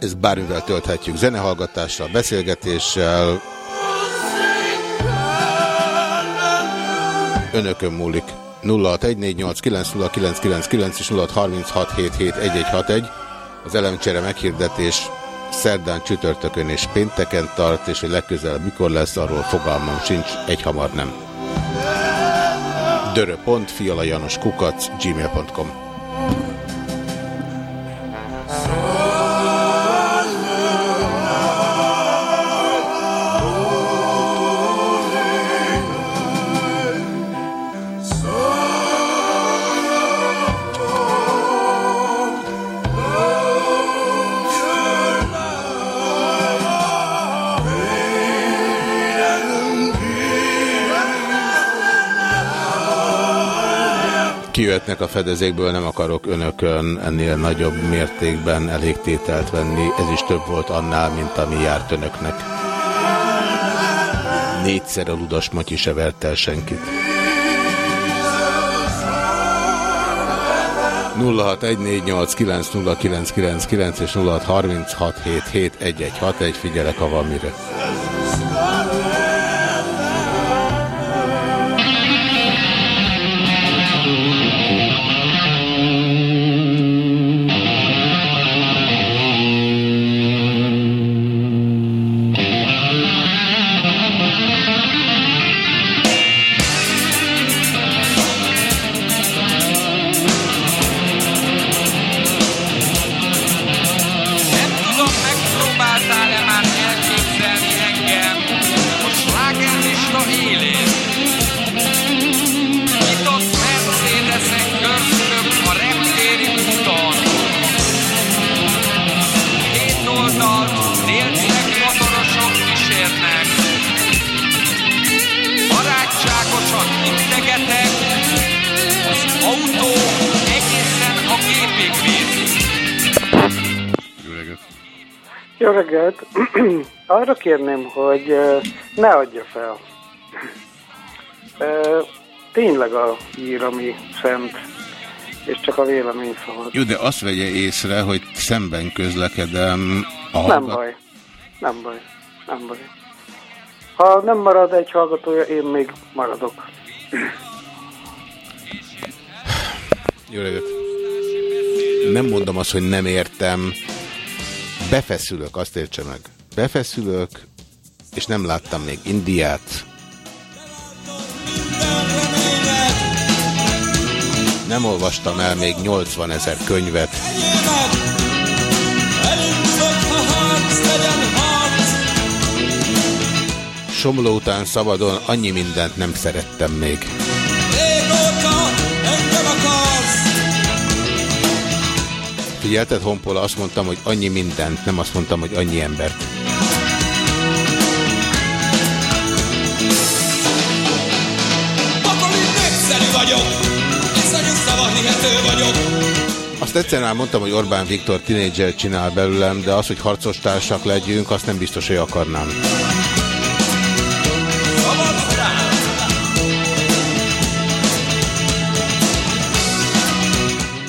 Ezt bármivel tölthetjük, zenehallgatással, beszélgetéssel. Önökön múlik. 0614890999 és 0636771161. Az elemcsere meghirdetés szerdán, csütörtökön és pénteken tart, és hogy legközelebb mikor lesz, arról fogalmam sincs, egy hamar nem. dörö.fialajanoskukac gmail.com kijöhetnek a fedezékből, nem akarok önökön ennél nagyobb mértékben elégtételt venni. Ez is több volt annál, mint ami járt önöknek. Négyszer a ludas Matyi se vert el senkit. 0614890999 és 0636771161 figyelek, ha van mire. Reggelt! Arra kérném, hogy ne adja fel. Tényleg a hír, ami szent, és csak a vélemény szabad. Jó, de azt vegye észre, hogy szemben közlekedem a Nem baj. Nem baj. Nem baj. Ha nem marad egy hallgatója, én még maradok. Jó reggelt. Nem mondom azt, hogy nem értem. Befeszülök, azt értse meg. Befeszülök, és nem láttam még Indiát. Nem olvastam el még 80 ezer könyvet. Somló után szabadon annyi mindent nem szerettem még. Figyelted, Honpola, azt mondtam, hogy annyi mindent, nem azt mondtam, hogy annyi embert. Akkor így népszerű vagyok, iszonyú szavahihető vagyok. A Azt egyszerűen már mondtam, hogy Orbán Viktor tinédzser csinál belőlem, de az, hogy harcos társak legyünk, azt nem biztos, hogy akarnám.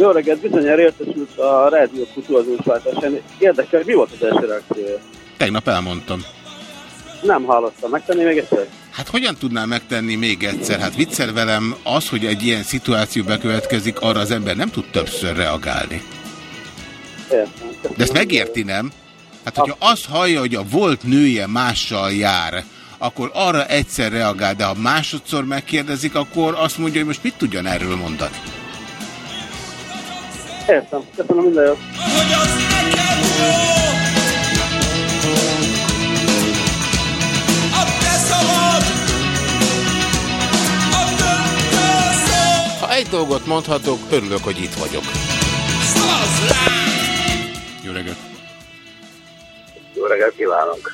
Jó reggelt, bizonyára értesült a rádió kutuazósváltásán. Érdekel, hogy mi volt az első reakciója? Tegnap elmondtam. Nem hallottam. Megtenni még egyszer? Hát hogyan tudnám megtenni még egyszer? Hát viccel velem az, hogy egy ilyen szituáció bekövetkezik, arra az ember nem tud többször reagálni. Értem. De ezt megérti, nem? Hát, hogyha azt hallja, hogy a volt nője mással jár, akkor arra egyszer reagál, de ha másodszor megkérdezik, akkor azt mondja, hogy most mit tudjon erről mondani. Értem. Köszönöm minden jót. Az nekem A te A Ha egy dolgot mondhatok, örülök, hogy itt vagyok. Jó reggelt! Jó reggelt kívánok!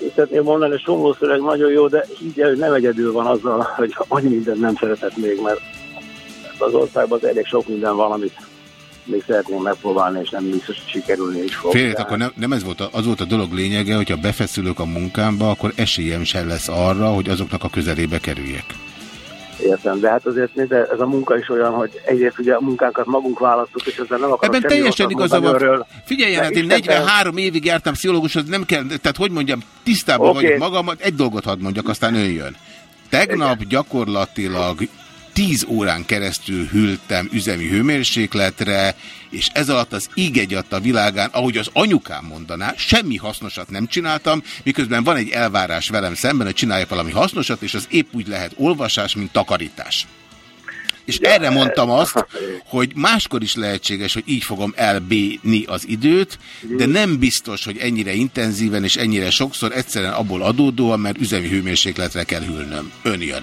Itt szeretném mondani, hogy Somló szöveg nagyon jó, de így hogy nem egyedül van azzal, hogy annyi mindent nem szeretett még, mert az országban az elég sok minden van, amit még szeretnénk megpróbálni, és nem biztos, hogy sikerülni is fog. Félét, akkor nem, nem ez volt, a, az volt a dolog lényege, hogyha befeszülök a munkámba, akkor esélyem sem lesz arra, hogy azoknak a közelébe kerüljek. Értem, de hát azért nézd, ez a munka is olyan, hogy egyrészt ugye a munkánkat magunk választjuk, és ezzel nem akarok Ebben teljesen igaza van. önről. Figyeljen, hát én Isten 43 évig jártam pszichológushoz, nem kell, tehát hogy mondjam, tisztában Oké. vagyok magamat, egy dolgot hadd mondjak, aztán ön jön. Tegnap gyakorlatilag 10 órán keresztül hűltem üzemi hőmérsékletre, és ez alatt az íg egyadt a világán, ahogy az anyukám mondaná, semmi hasznosat nem csináltam, miközben van egy elvárás velem szemben, hogy csináljak valami hasznosat, és az épp úgy lehet olvasás, mint takarítás. És erre mondtam azt, hogy máskor is lehetséges, hogy így fogom elbéni az időt, de nem biztos, hogy ennyire intenzíven és ennyire sokszor egyszerűen abból adódóan, mert üzemi hőmérsékletre kell hűlnöm. Ön jön.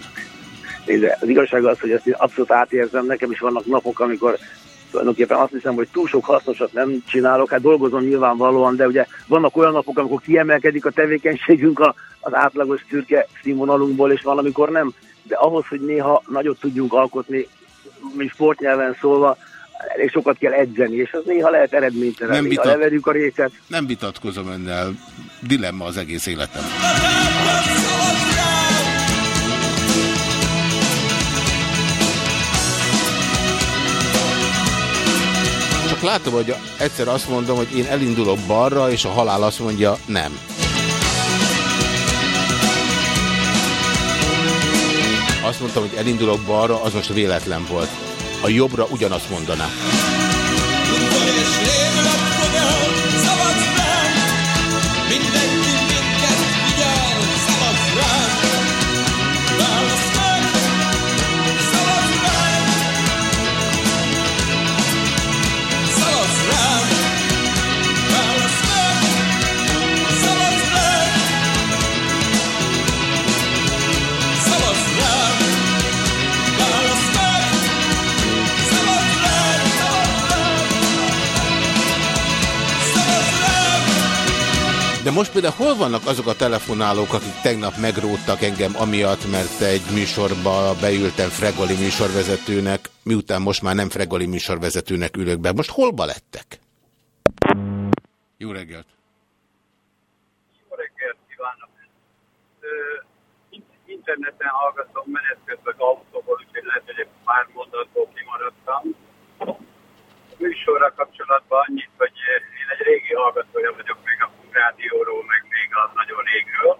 De az igazság az, hogy ezt én abszolút átérzem, nekem is vannak napok, amikor tulajdonképpen azt hiszem, hogy túl sok hasznosat nem csinálok, hát dolgozom nyilvánvalóan, de ugye vannak olyan napok, amikor kiemelkedik a tevékenységünk a, az átlagos szürke színvonalunkból, és van, amikor nem. De ahhoz, hogy néha nagyot tudjunk alkotni, mi sportnyelven szólva, elég sokat kell edzeni, és az néha lehet eredménytelen. Nem vitat- leverjük a récet. Nem vitatkozom önnel, dilemma az egész életem. Csak látom, hogy egyszer azt mondom, hogy én elindulok balra, és a halál azt mondja, nem. Azt mondtam, hogy elindulok balra, az most véletlen volt. A jobbra ugyanazt mondaná. De most például hol vannak azok a telefonálók, akik tegnap megróttak engem amiatt, mert egy műsorba beültem Fregoli műsorvezetőnek, miután most már nem Fregoli műsorvezetőnek ülök be. Most holba lettek? Jó reggelt! Jó reggelt kívánok! Ö, in- Interneten hallgatom menet közben autóból, úgyhogy lehet, hogy egy pár mondatból kimaradtam. A műsorra kapcsolatban annyit, hogy én egy régi hallgatója vagyok rádióról, meg még a nagyon régről.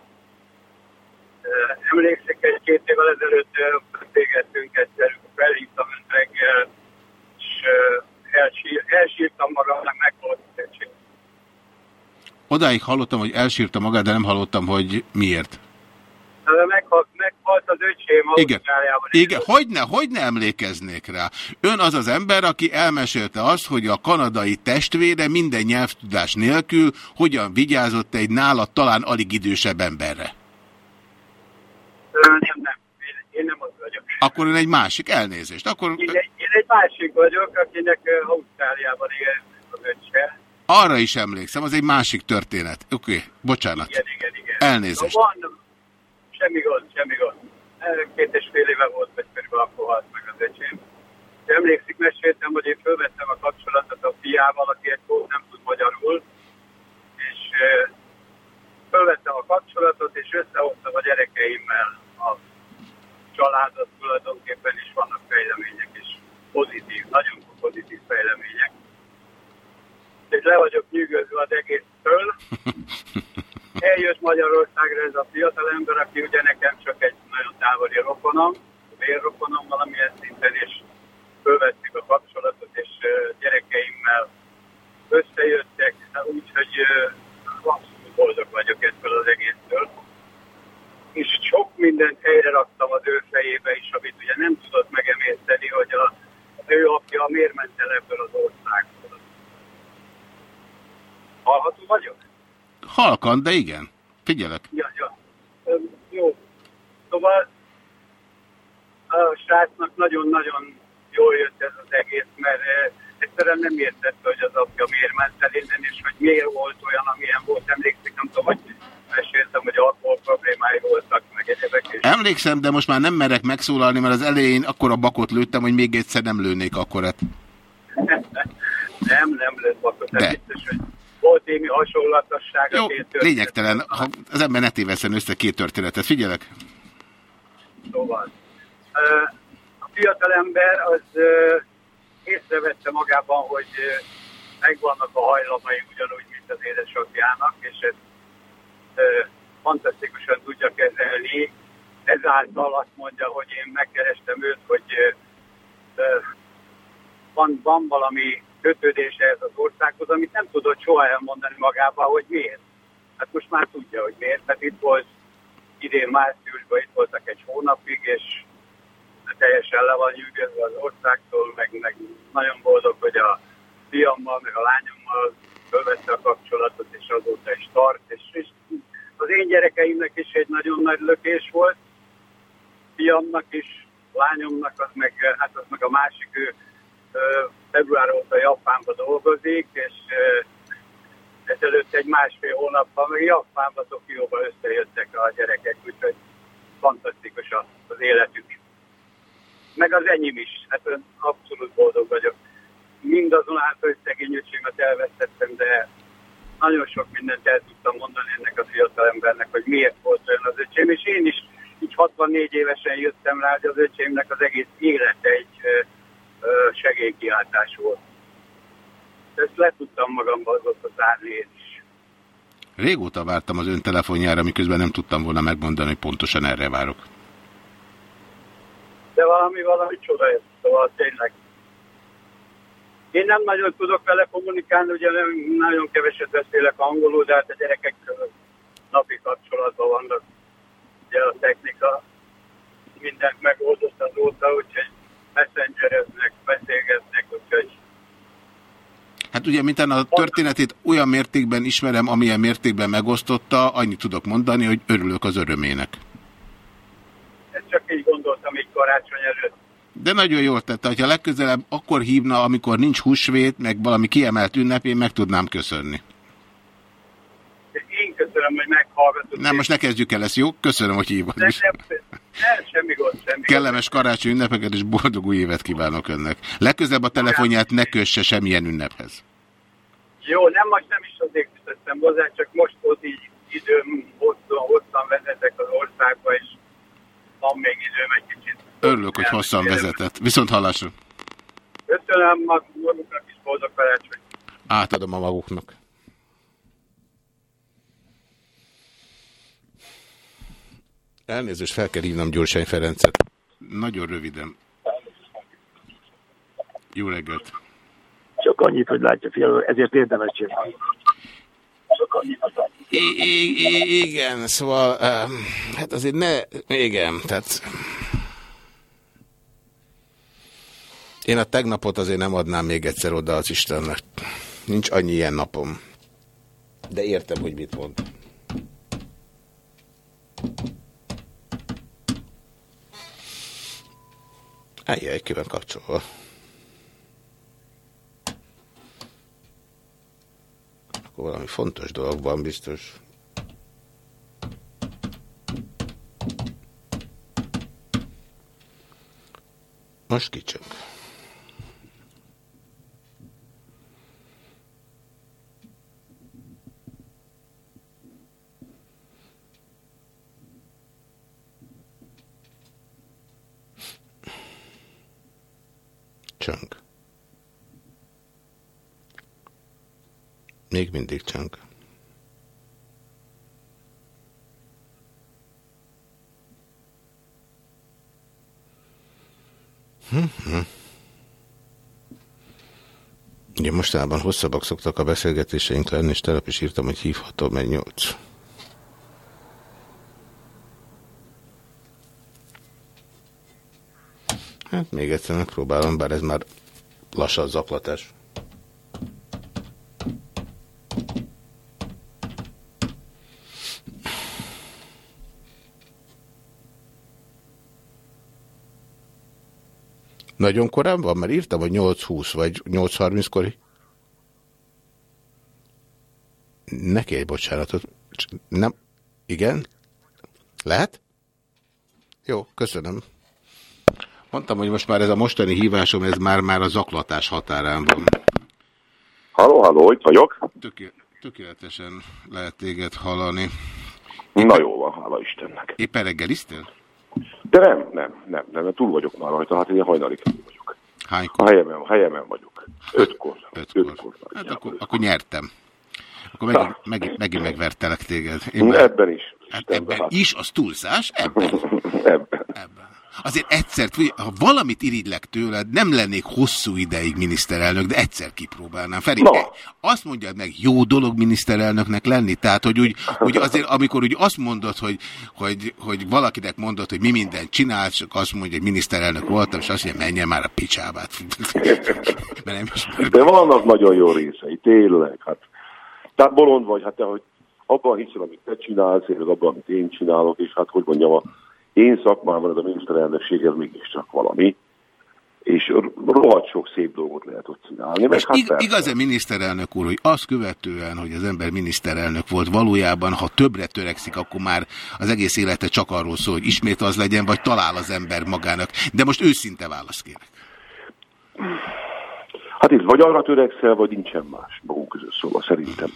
Ö, Emlékszik, egy-két évvel ezelőtt beszélgettünk egyszer, felhívtam önt reggel, és elsír, elsírtam magamnak, meg volt egy Odáig hallottam, hogy elsírta magát, de nem hallottam, hogy miért. Meghalt volt az öcsém Igen. Igen, hogyne, hogyne emlékeznék rá. Ön az az ember, aki elmesélte azt, hogy a kanadai testvére minden nyelvtudás nélkül hogyan vigyázott egy nála talán alig idősebb emberre. Nem, nem. Én, én nem az vagyok. Akkor ön egy másik elnézést. Akkor Én egy, én egy másik vagyok, akinek Ausztráliában él az öccse. arra is emlékszem, az egy másik történet. Oké, okay, bocsánat. Igen, igen, igen. Elnézést. Na, van, semmi gond, semmi gond. Két és fél éve volt, hogy körülbelül akkor halt meg az öcsém. Emlékszik, meséltem, hogy én fölvettem a kapcsolatot a fiával, aki egy nem tud magyarul, és fölvettem a kapcsolatot, és összehoztam a gyerekeimmel a családot tulajdonképpen, és vannak fejlemények is. Pozitív, nagyon pozitív fejlemények. És le vagyok nyűgözve az egésztől. Eljött Magyarországra ez a fiatal ember, aki ugye nekem csak egy nagyon távoli rokonom, vérrokonom valamilyen szinten, és fölvettük a kapcsolatot, és gyerekeimmel összejöttek, úgyhogy abszolút boldog vagyok ettől az egésztől. És sok mindent helyre raktam az ő fejébe is, amit ugye nem tudott megemészteni, hogy a, az ő apja miért ment el ebből az országból. Hallható vagyok? Halkan, de igen. Figyelek. Ja, ja. Jó. Szóval a srácnak nagyon-nagyon jól jött ez az egész, mert egyszerűen nem értette, hogy az apja miért ment el innen, és hogy miért volt olyan, amilyen volt. Emlékszik, nem tudom, hogy meséltem, hogy alkohol problémái voltak, meg egyebek, és Emlékszem, de most már nem merek megszólalni, mert az elején akkor a bakot lőttem, hogy még egyszer nem lőnék akkorat. nem, nem lett bakot, de biztos, hogy volt némi hasonlatosság a Jó, két történet. lényegtelen. Ha az ember ne tévesszen össze két történetet. Figyelek. Szóval. A fiatal ember az észrevette magában, hogy megvannak a hajlamai ugyanúgy, mint az édesapjának, és ezt fantasztikusan tudja kezelni. Ezáltal azt mondja, hogy én megkerestem őt, hogy van, van valami kötődése ez az országhoz, amit nem tudott soha elmondani magában, hogy miért. Hát most már tudja, hogy miért, mert itt volt idén márciusban, itt voltak egy hónapig, és teljesen le van nyűgözve az országtól, meg, meg nagyon boldog, hogy a fiammal, meg a lányommal fölvette a kapcsolatot, és azóta is tart, és, és az én gyerekeimnek is egy nagyon nagy lökés volt, fiamnak is, lányomnak, az meg, hát az meg a másik, ő február óta Japánba dolgozik, és ezelőtt egy másfél hónappal meg Japánba, Tokióba összejöttek a gyerekek, úgyhogy fantasztikus az életük. Meg az enyém is, hát ön abszolút boldog vagyok. Mindazonáltal, hogy szegény öcsémet elvesztettem, de nagyon sok mindent el tudtam mondani ennek a fiatal embernek, hogy miért volt olyan az öcsém, és én is így 64 évesen jöttem rá, hogy az öcsémnek az egész élete egy segélykiáltás volt. Ezt le tudtam magamba azóta zárni én is. Régóta vártam az ön telefonjára, miközben nem tudtam volna megmondani, hogy pontosan erre várok. De valami, valami csoda ez, szóval tényleg. Én nem nagyon tudok vele kommunikálni, ugye nem, nagyon keveset beszélek angolul, de hát a gyerekek napi kapcsolatban vannak. Ugye a technika mindent megoldott azóta, úgyhogy messengereznek, beszélgetnek, úgyhogy Hát ugye, mint a történetét olyan mértékben ismerem, amilyen mértékben megosztotta, annyit tudok mondani, hogy örülök az örömének. ezt csak így gondoltam így karácsony előtt. De nagyon jól tette, hogyha legközelebb akkor hívna, amikor nincs húsvét, meg valami kiemelt ünnep, én meg tudnám köszönni. Én köszönöm, hogy meghallgatott. Nem, most ne kezdjük el ezt, jó? Köszönöm, hogy hívott. Nem, nem, nem, semmi gond, semmi. Kellemes karácsony ünnepeket és boldog új évet kívánok önnek. Legközelebb a telefonját ne kösse semmilyen ünnephez. Jó, nem, most nem is azért kötöttem hozzá, csak most volt így időm, hosszan, hosszan vezetek az országba, és van még időm egy kicsit. Örülök, hogy hosszan vezetett. Viszont hallásra. Köszönöm maguknak is boldog karácsony. Átadom a maguknak. Elnézést, fel kell hívnom Gyursány Ferencet. Nagyon röviden. Jó reggelt. Csak annyit, hogy látja, fiam, ezért érdemes csinálni. I- i- i- igen, szóval, um, hát azért ne, igen, tehát én a tegnapot azért nem adnám még egyszer oda az Istennek. Nincs annyi ilyen napom. De értem, hogy mit mond. Ajjaj, ki van kapcsolva. Akkor valami fontos dolog van biztos. Most kicsöng. Csöng. Még mindig csöng. Hm-hm. Ugye mostanában hosszabbak szoktak a beszélgetéseink lenni, és telep is írtam, hogy hívhatom egy nyolc. Hát még egyszer megpróbálom, bár ez már lassan zaklatás. Nagyon korán van? Mert írtam, hogy 8.20 vagy 8.30-kori. Neki egy bocsánatot. Cs- Nem. Igen? Lehet? Jó, köszönöm. Mondtam, hogy most már ez a mostani hívásom, ez már, már a zaklatás határán van. Halló, halló, itt vagyok. Töké tökéletesen lehet téged hallani. Na jó van, hála Istennek. Éppen reggeliztél? De nem, nem, nem, nem, túl vagyok már rajta, hát én hajnalig túl vagyok. Hánykor? A helyemen, helyemen vagyok. Ötkor. Ötkor. Ötkor. Hát akkor, akkor nyertem. Akkor megint, megint, megint megvertelek téged. Ebben is. Hát ebben is, az túlzás? Ebben. Ebben. Azért egyszer, ha valamit irigylek tőled, nem lennék hosszú ideig miniszterelnök, de egyszer kipróbálnám. Feri, Na. azt mondjad meg, jó dolog miniszterelnöknek lenni? Tehát, hogy, úgy, hogy azért, amikor úgy azt mondod, hogy, hogy, hogy valakinek mondod, hogy mi mindent csinál, csak azt mondja, hogy miniszterelnök voltam, és azt mondja, menjen már a picsábát. Mert nem is De vannak nagyon jó részei, tényleg. Hát. Tehát bolond vagy, hát te, hogy abban hiszel, amit te csinálsz, én abban, amit én csinálok, és hát hogy mondjam, a én szakmában ez a miniszterelnökség, ez mégiscsak valami. És rohadt sok szép dolgot lehet ott csinálni. Meg hát ig persze. igaz-e miniszterelnök úr, hogy azt követően, hogy az ember miniszterelnök volt, valójában, ha többre törekszik, akkor már az egész élete csak arról szól, hogy ismét az legyen, vagy talál az ember magának. De most őszinte válasz kérek. Hát itt vagy arra törekszel, vagy nincsen más magunk között szóval szerintem.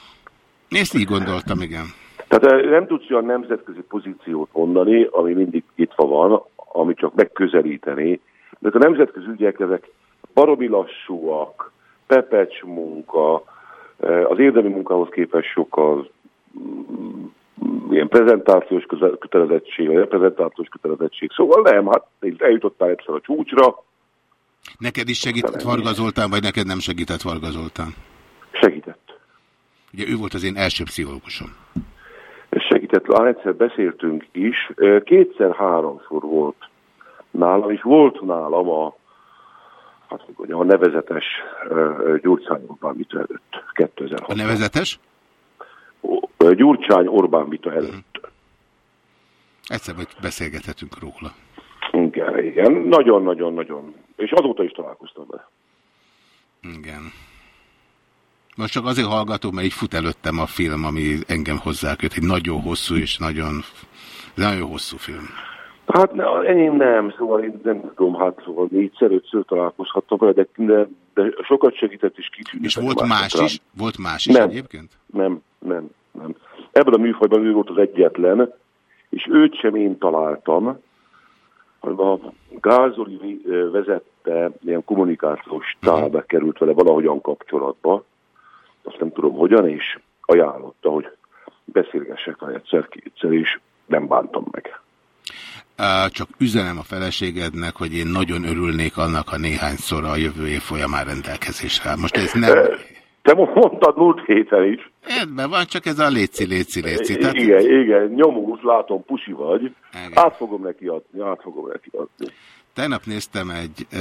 Én ezt így gondoltam, igen. Tehát eh, nem tudsz olyan nemzetközi pozíciót mondani, ami mindig itt van, ami csak megközelíteni. De a nemzetközi ügyek ezek baromi lassúak, pepecs munka, eh, az érdemi munkához képest sokkal mm, ilyen prezentációs kötelezettség, vagy reprezentációs kötelezettség. Szóval nem, hát eljutottál egyszer a csúcsra, Neked is segített Varga Zoltán, vagy neked nem segített Varga Zoltán? Segített. Ugye ő volt az én első pszichológusom. Segített, már egyszer beszéltünk is, kétszer-háromszor volt nálam, és volt nálam a, hát mondjam, a nevezetes Gyurcsány Orbán vita előtt, 2006. A nevezetes? Gyurcsány Orbán vita előtt. Egyszer majd beszélgethetünk róla. Igen, igen, nagyon-nagyon-nagyon. És azóta is találkoztam vele. Igen. Most csak azért hallgatom, mert így fut előttem a film, ami engem hozzáköt. Egy nagyon hosszú és nagyon, nagyon hosszú film. Hát ne, enyém nem, szóval én nem tudom, hát szóval négyszer, ötször találkozhattam vele, de, de, de sokat segített is kitűnni. És volt más is? Volt más is Nem. egyébként? Nem, nem, nem. Ebben a műfajban ő volt az egyetlen, és őt sem én találtam, hanem a Gázoli ö, vezette ilyen kommunikációs stáb került vele valahogyan kapcsolatba, azt nem tudom hogyan, és ajánlotta, hogy beszélgessek vele egyszer-kétszer, és nem bántam meg. Csak üzenem a feleségednek, hogy én nagyon örülnék annak, ha néhányszor a jövő év folyamán rendelkezésre áll. Most ez nem... Te mondtad múlt héten is. Ebben van, csak ez a léci, léci, léci. Tehát Igen, igen, nyomós, látom, pusi vagy. Át fogom neki adni, át fogom neki adni. Tegnap néztem egy e,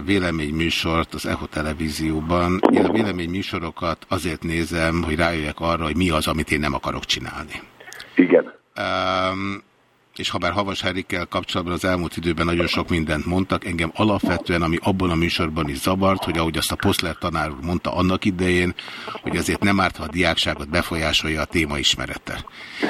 véleményműsort az EHO televízióban. Én a véleményműsorokat azért nézem, hogy rájöjjek arra, hogy mi az, amit én nem akarok csinálni. Igen. Um, és ha bár Havas Herikkel kapcsolatban az elmúlt időben nagyon sok mindent mondtak, engem alapvetően, ami abban a műsorban is zavart, hogy ahogy azt a Poszler tanár úr mondta annak idején, hogy azért nem árt, ha a diákságot befolyásolja a téma ismerete.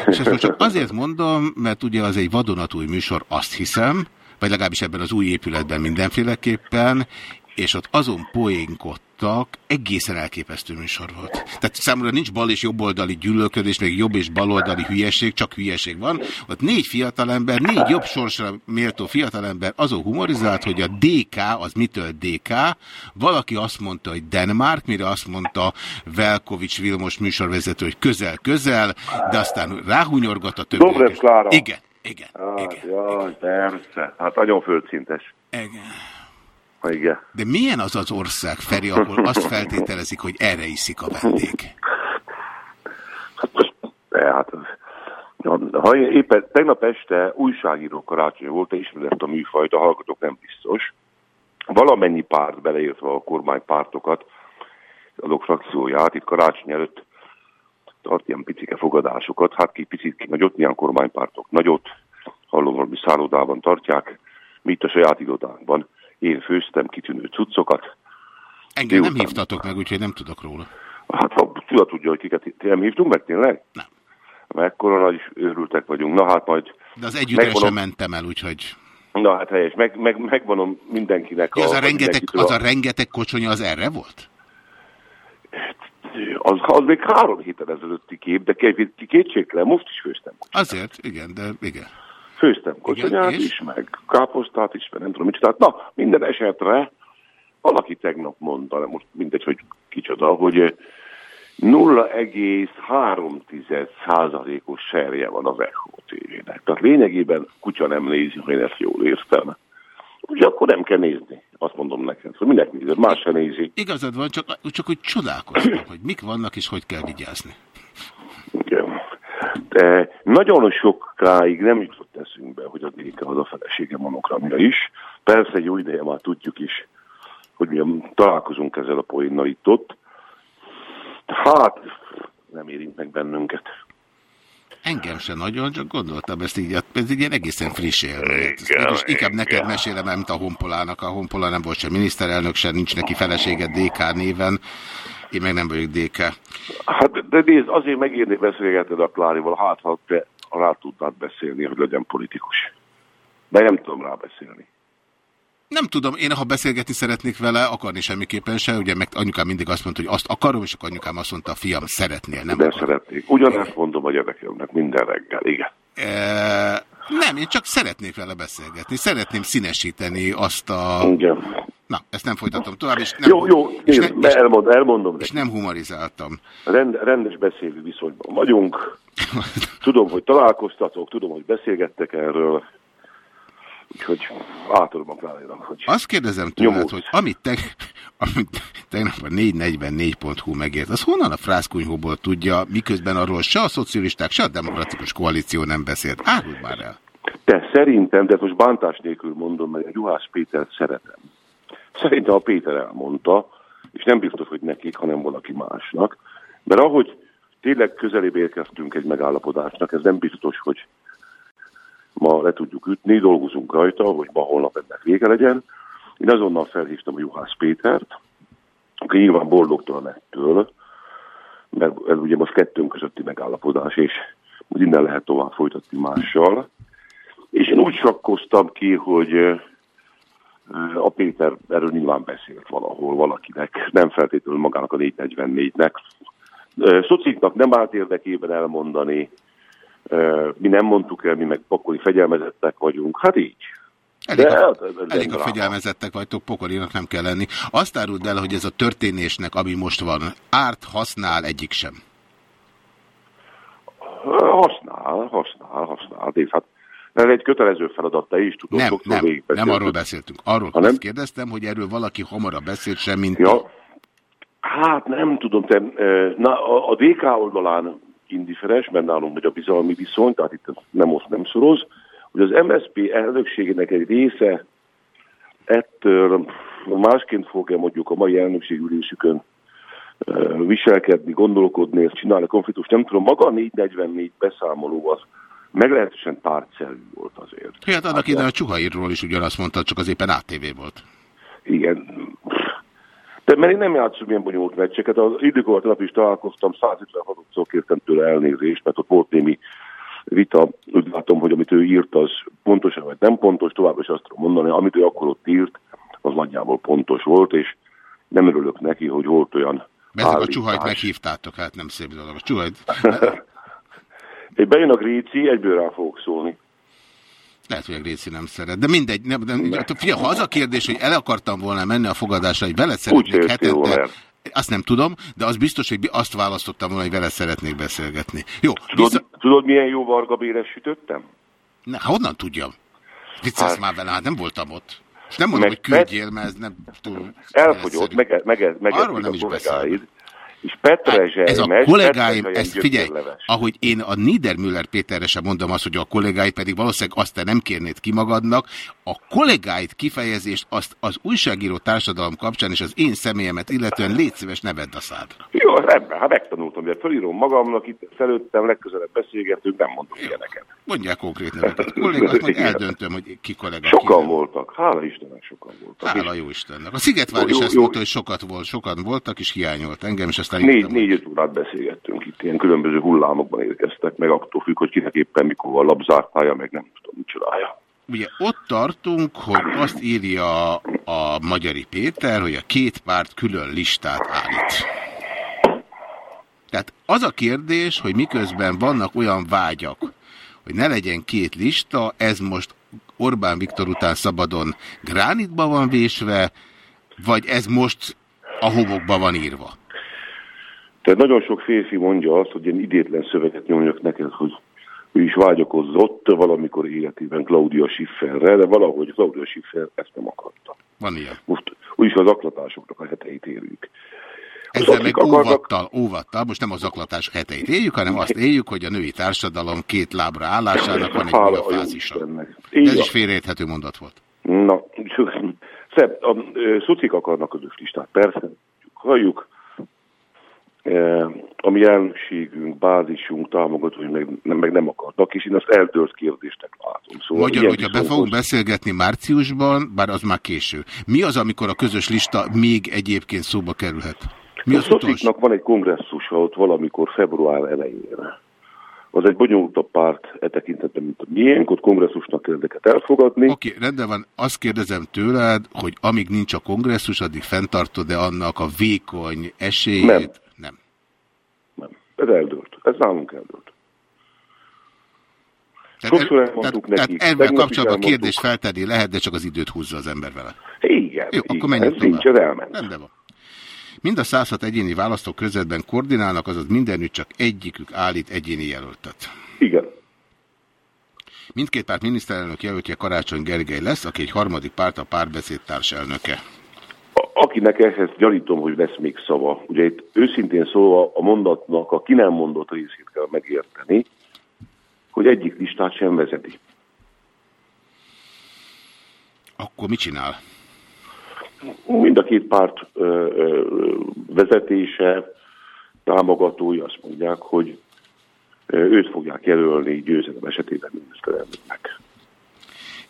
És ezt most csak azért mondom, mert ugye az egy vadonatúj műsor, azt hiszem, vagy legalábbis ebben az új épületben mindenféleképpen, és ott azon poénkodtak, egészen elképesztő műsor volt. Tehát számomra nincs bal és jobboldali gyűlölködés, még jobb és baloldali hülyeség, csak hülyeség van. Ott négy fiatalember, négy jobb sorsra méltó fiatalember azon humorizált, hogy a DK az mitől DK. Valaki azt mondta, hogy Denmark, mire azt mondta Velkovics Vilmos műsorvezető, hogy közel-közel, de aztán ráhunyorgott a többiek. Dobrev és-. Igen, igen. Hát, jaj, persze. Hát nagyon földszintes. Igen. Igen. De milyen az az ország, Feri, ahol azt feltételezik, hogy erre iszik a vendég? Hát, ja, ha én éppen tegnap este újságíró karácsony volt, ismered ezt a műfajt, a hallgatók nem biztos. Valamennyi párt beleértve a kormánypártokat, azok frakcióját, itt karácsony előtt tart ilyen picike fogadásokat, hát ki picit, ki nagyot, milyen kormánypártok nagyot, hallom, valami szállodában tartják, mi itt a saját irodánkban. Én főztem kitűnő cuccokat. Engem nem Délután- hívtatok meg, úgyhogy nem tudok róla. Hát ha tudat tudja, hogy kiket nem hívtunk meg tényleg? Nem. Mekkora nagy őrültek vagyunk. Na hát majd... De az együttre sem megvonom- mentem el, úgyhogy... Na hát helyes, meg, meg, megvonom mindenkinek Ja, az, a vagy rengeteg, az a rengeteg kocsonya az erre volt? Az, az még három héten ezelőtti kép, de két, kétségtelen, most is főztem. Azért, igen, de igen. Főztem kocsonyát és? is, meg káposztát is, meg nem tudom mit. Na, minden esetre valaki tegnap mondta, nem most mindegy, hogy kicsoda, hogy eh, 0,3 százalékos serje van az Echo TV-nek. Tehát lényegében kutya nem nézi, ha én ezt jól értem. Ugye akkor nem kell nézni, azt mondom neked, hogy minek nézed, más se nézi. Igazad van, csak, csak hogy csodálkoztam, hogy mik vannak és hogy kell vigyázni. Igen. De nagyon sokáig nem jutott eszünkbe, hogy a DK az a felesége monogramja is. Persze egy jó ideje már tudjuk is, hogy mi találkozunk ezzel a poénnal itt ott. Hát, nem érint meg bennünket. Engem se nagyon, csak gondoltam ezt így, ez egy ilyen egészen friss élmény. Mégis inkább neked mesélem, mint a Honpolának. A Honpola nem volt se miniszterelnök, se nincs neki felesége DK néven. Én meg nem vagyok DK. Hát, de nézd, azért megérni beszélgeted a Klárival, hát ha te rá tudnád beszélni, hogy legyen politikus. De nem tudom rá beszélni. Nem tudom, én ha beszélgetni szeretnék vele, akarni semmiképpen se, ugye meg anyukám mindig azt mondta, hogy azt akarom, és akkor anyukám azt mondta, fiam, szeretnél, nem De szeretnék. Ugyanezt mondom a gyerekemnek minden reggel, igen. E, nem, én csak szeretnék vele beszélgetni. Szeretném színesíteni azt a... Igen. Na, ezt nem folytatom tovább, és nem, Jó, jó, és, nézd, ne, és, elmond, elmondom és nem humorizáltam. Rend, rendes beszélő viszonyban vagyunk. Tudom, hogy találkoztatok, tudom, hogy beszélgettek erről. Úgyhogy átadom a Klárinak, hogy... Azt kérdezem tőled, hogy amit, te, amit tegnap a 444.hu megért, az honnan a frászkunyhóból tudja, miközben arról se a szocialisták, se a demokratikus koalíció nem beszélt. Áruld már el. Te szerintem, de most bántás nélkül mondom, mert a Juhász Pétert szeretem. Szerintem a Péter elmondta, és nem biztos, hogy nekik, hanem valaki másnak. Mert ahogy tényleg közelébe érkeztünk egy megállapodásnak, ez nem biztos, hogy ma le tudjuk ütni, dolgozunk rajta, hogy ma holnap ennek vége legyen. Én azonnal felhívtam a Juhász Pétert, aki nyilván boldogtalan ettől, mert ez ugye most kettőnk közötti megállapodás, és hogy innen lehet tovább folytatni mással. És én úgy sakkoztam ki, hogy a Péter erről nyilván beszélt valahol valakinek, nem feltétlenül magának a 444-nek. Ö, Szociknak nem állt érdekében elmondani, mi nem mondtuk el, mi meg pakoli fegyelmezettek vagyunk. Hát így. Elég, De a, ez elég a fegyelmezettek vagytok, pokolinak nem kell lenni. Azt áruld el, hogy ez a történésnek, ami most van, árt, használ egyik sem. Használ, használ, használ. Nézd, hát ez egy kötelező feladat, te is tudod. Nem, nem, nem arról beszéltünk. Arról Ha nem? kérdeztem, hogy erről valaki hamarabb beszélt sem, mint Ja. Hát nem tudom, te, na, a, a DK oldalán indiferens, mert nálunk megy a bizalmi viszony, tehát itt nem oszt, nem szoroz, hogy az MSZP elnökségének egy része ettől másként fogja mondjuk a mai elnökségülésükön eh, viselkedni, gondolkodni, és csinálni konfliktust, nem tudom, maga a 444 beszámoló az meglehetősen tárgyszerű volt azért. Hát annak idején a Csuhairról is ugyanazt mondta, csak az éppen ATV volt. Igen. De mert én nem játszom ilyen bonyolult meccseket. Az időkor nap is találkoztam, 156-szor kértem tőle elnézést, mert ott volt némi vita. Úgy látom, hogy amit ő írt, az pontos vagy nem pontos. Tovább is azt tudom mondani, amit ő akkor ott írt, az nagyjából pontos volt, és nem örülök neki, hogy volt olyan Ezek a. Csuhajt meghívtátok, hát nem szép dolog. A Csuhajt, Egy bejön a Gréci, egyből rá fogok szólni. Lehet, hogy a Gréci nem szeret, de mindegy. Nem, nem, figyelj, ha az a kérdés, hogy el akartam volna menni a fogadásra, hogy veled szeretnék hetente, azt nem tudom, de az biztos, hogy azt választottam volna, hogy veled szeretnék beszélgetni. Jó, Tudod, tudod milyen jó Varga Béres sütöttem? Na, honnan tudjam? Viccelsz Hát- már vele, hát nem voltam ott. És nem mondom, Meg hogy küldjél, mert ez nem túl... Elfogyott, meg, meg, meg, Arról nem is kollégáid. És petrezselymes, Ez a kollégáim, petrezselyem ez figyelj, ahogy én a Niedermüller Péterre sem mondom azt, hogy a kollégáid pedig valószínűleg azt te nem kérnéd ki magadnak, a kollégáid kifejezést azt az újságíró társadalom kapcsán és az én személyemet illetően légy szíves ne vedd a szádra. Jó, ebben, hát megtanultam, hogy felírom magamnak, itt előttem, legközelebb beszélgetünk, nem mondom ilyeneket. Mondják konkrét neveket. Kollégát, majd eldöntöm, hogy ki kollega. Sokan ki. voltak, hála Istennek sokan voltak. Hála jó Istennek. A Szigetvár is Jó, ezt jó. mondta, hogy sokat volt, sokan voltak, és hiányolt engem, és aztán Négy, négy-öt órát beszélgettünk itt, ilyen különböző hullámokban érkeztek, meg attól függ, hogy kinek éppen mikor van labzárpálya, meg nem tudom, mit csinálja. Ugye ott tartunk, hogy azt írja a Magyari Péter, hogy a két párt külön listát állít. Tehát az a kérdés, hogy miközben vannak olyan vágyak, hogy ne legyen két lista, ez most Orbán Viktor után szabadon gránitba van vésve, vagy ez most a homokba van írva? Tehát nagyon sok férfi mondja azt, hogy ilyen idétlen szöveget nyomjak neked, hogy ő is vágyakozott valamikor életében Claudia Schifferre, de valahogy Claudia Schiffer ezt nem akarta. Van ilyen. Most úgyis az aklatásoknak a heteit érjük. Ezzel meg akarnak- óvattal, óvattal, most nem a zaklatás heteit éljük, hanem azt éljük, hogy a női társadalom két lábra állásának van egy újabb a fázisa. Ez is félreérthető mondat volt. Na, Szebb, a ö, szocik akarnak közös listát, persze, halljuk. E, a mi elnökségünk, bázisunk, támogatói meg, nem, meg nem akarnak, és én azt eldőlt kérdésnek látom. Szóval ilyen hogyha be fogunk beszélgetni márciusban, bár az már késő. Mi az, amikor a közös lista még egyébként szóba kerülhet? Mi a szociknak van egy kongresszusa ott valamikor február elején. Az egy bonyolultabb párt e tekintetben, mint a miénk, ott kongresszusnak kell ezeket elfogadni. Oké, rendben van. Azt kérdezem tőled, hogy amíg nincs a kongresszus, addig fenntartod-e annak a vékony esélyét? Nem. Ez eldőlt. Ez nálunk eldőlt. Tehát, Sokszor el- elmondtuk tehát, nekik. tehát is kapcsolatban kérdést feltenni lehet, de csak az időt húzza az ember vele. Igen, Jó, igen, akkor menjünk ez nincs, ez tovább. elment. Rendben van. Mind a 106 egyéni választók közvetben koordinálnak, azaz mindenütt csak egyikük állít egyéni jelöltet. Igen. Mindkét párt miniszterelnök jelöltje Karácsony Gergely lesz, aki egy harmadik párt a párbeszéd társelnöke. Akinek ehhez gyanítom, hogy lesz még szava. Ugye itt őszintén szólva a mondatnak a ki nem mondott részét kell megérteni, hogy egyik listát sem vezeti. Akkor mit csinál? Mind a két párt ö, ö, vezetése, támogatói azt mondják, hogy őt fogják jelölni győzelem esetében miniszterelnöknek.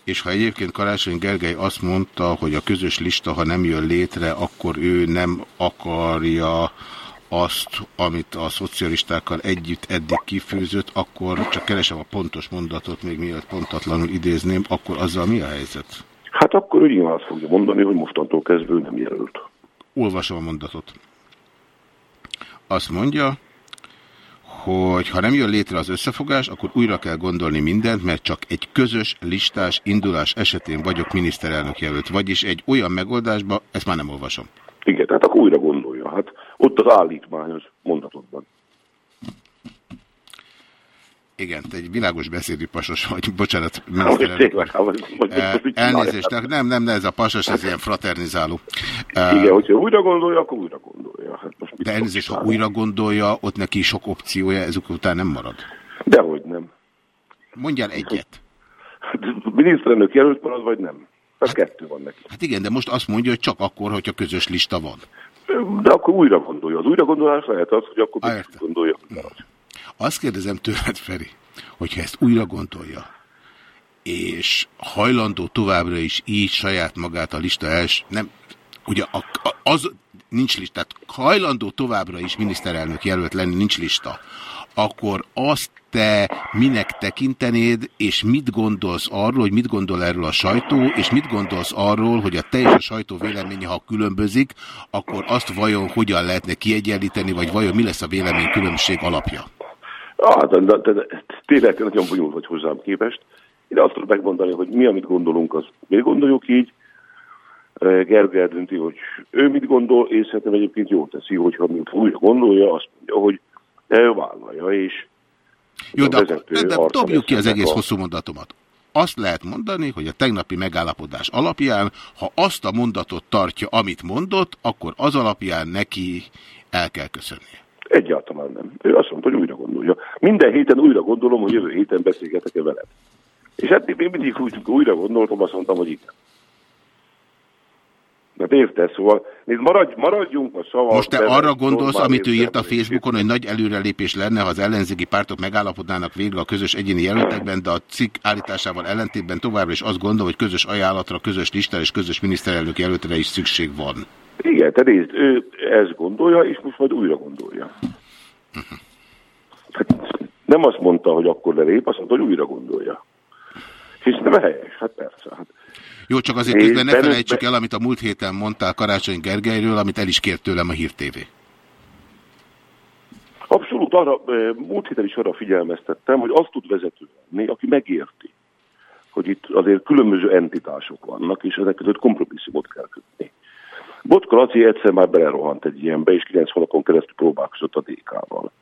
És ha egyébként Karácsony Gergely azt mondta, hogy a közös lista, ha nem jön létre, akkor ő nem akarja azt, amit a szocialistákkal együtt eddig kifőzött, akkor csak keresem a pontos mondatot, még mielőtt pontatlanul idézném, akkor azzal mi a helyzet? Hát akkor ő nyilván azt fogja mondani, hogy mostantól kezdve nem jelölt. Olvasom a mondatot. Azt mondja, hogy ha nem jön létre az összefogás, akkor újra kell gondolni mindent, mert csak egy közös listás indulás esetén vagyok miniszterelnök jelölt. Vagyis egy olyan megoldásba, ezt már nem olvasom. Igen, tehát akkor újra gondolja. Hát ott az állítmány az mondatokban. Igen, te egy világos beszédű pasas vagy, bocsánat, miniszterelnök hát Eh? Elnézést, nem, nem, nem, ez a pasas, ez ilyen fraternizáló. Eh, Igen, hogyha újra gondolja, akkor újra gondolja. Hát most De elnézést, ha újra gondolja, ott neki sok opciója, ezek után nem marad. Dehogy nem. Mondjál egyet. Miniszterelnök jelölt marad, vagy nem? Hát kettő van neki. Hát igen, de most azt mondja, hogy csak akkor, hogyha közös lista van. De akkor újra gondolja. Az újra gondolás lehet az, hogy akkor mit gondolja. Azt kérdezem tőled, Feri, hogyha ezt újra gondolja, és hajlandó továbbra is így saját magát a lista els... Nem, ugye a, a, az nincs lista, tehát hajlandó továbbra is miniszterelnök jelölt lenni, nincs lista, akkor azt te minek tekintenéd, és mit gondolsz arról, hogy mit gondol erről a sajtó, és mit gondolsz arról, hogy a te és a sajtó véleménye, ha különbözik, akkor azt vajon hogyan lehetne kiegyenlíteni, vagy vajon mi lesz a vélemény különbség alapja? Ah, de, de, de, tényleg nagyon bonyolult vagy hozzám képest. Én azt tudom megmondani, hogy mi, amit gondolunk, az miért gondoljuk így. Gergely eldönti, hogy ő mit gondol, és szerintem egyébként jó teszi, hogyha mint újra gondolja, azt mondja, hogy vállalja, és Jó, de, de, de dobjuk ki az egész a- hosszú mondatomat. Azt lehet mondani, hogy a tegnapi megállapodás alapján, ha azt a mondatot tartja, amit mondott, akkor az alapján neki el kell köszönnie. Egyáltalán nem. Ő azt mondta, hogy újra gondolja. Minden héten újra gondolom, hogy jövő héten beszélgetek-e veled. És eddig még mindig úgy újra gondoltam, azt mondtam, hogy igen. De érted, szóval nézd, maradj, maradjunk a szavak. Most te arra gondolsz, amit ő írt a. Facebookon, hogy nagy előrelépés lenne, ha az ellenzéki pártok megállapodnának végre a közös egyéni jelöltekben, de a cikk állításával ellentétben továbbra is azt gondol, hogy közös ajánlatra, közös listára és közös miniszterelnök jelöltre is szükség van. Igen, te nézd, ő ezt gondolja, és most majd újra gondolja. Hát nem azt mondta, hogy akkor lelép, azt mondta, hogy újra gondolja. És nem helyes, hát persze. Hát Jó, csak azért közben ne felejtsük el, amit a múlt héten mondtál Karácsony Gergelyről, amit el is kért tőlem a Hír TV. Abszolút arra, múlt héten is arra figyelmeztettem, hogy azt tud vezető lenni, aki megérti, hogy itt azért különböző entitások vannak, és ezek között kompromisszumot kell kötni. Botka Laci egyszer már belerohant egy ilyenbe, és kilenc hónapon keresztül próbálkozott a DK-val.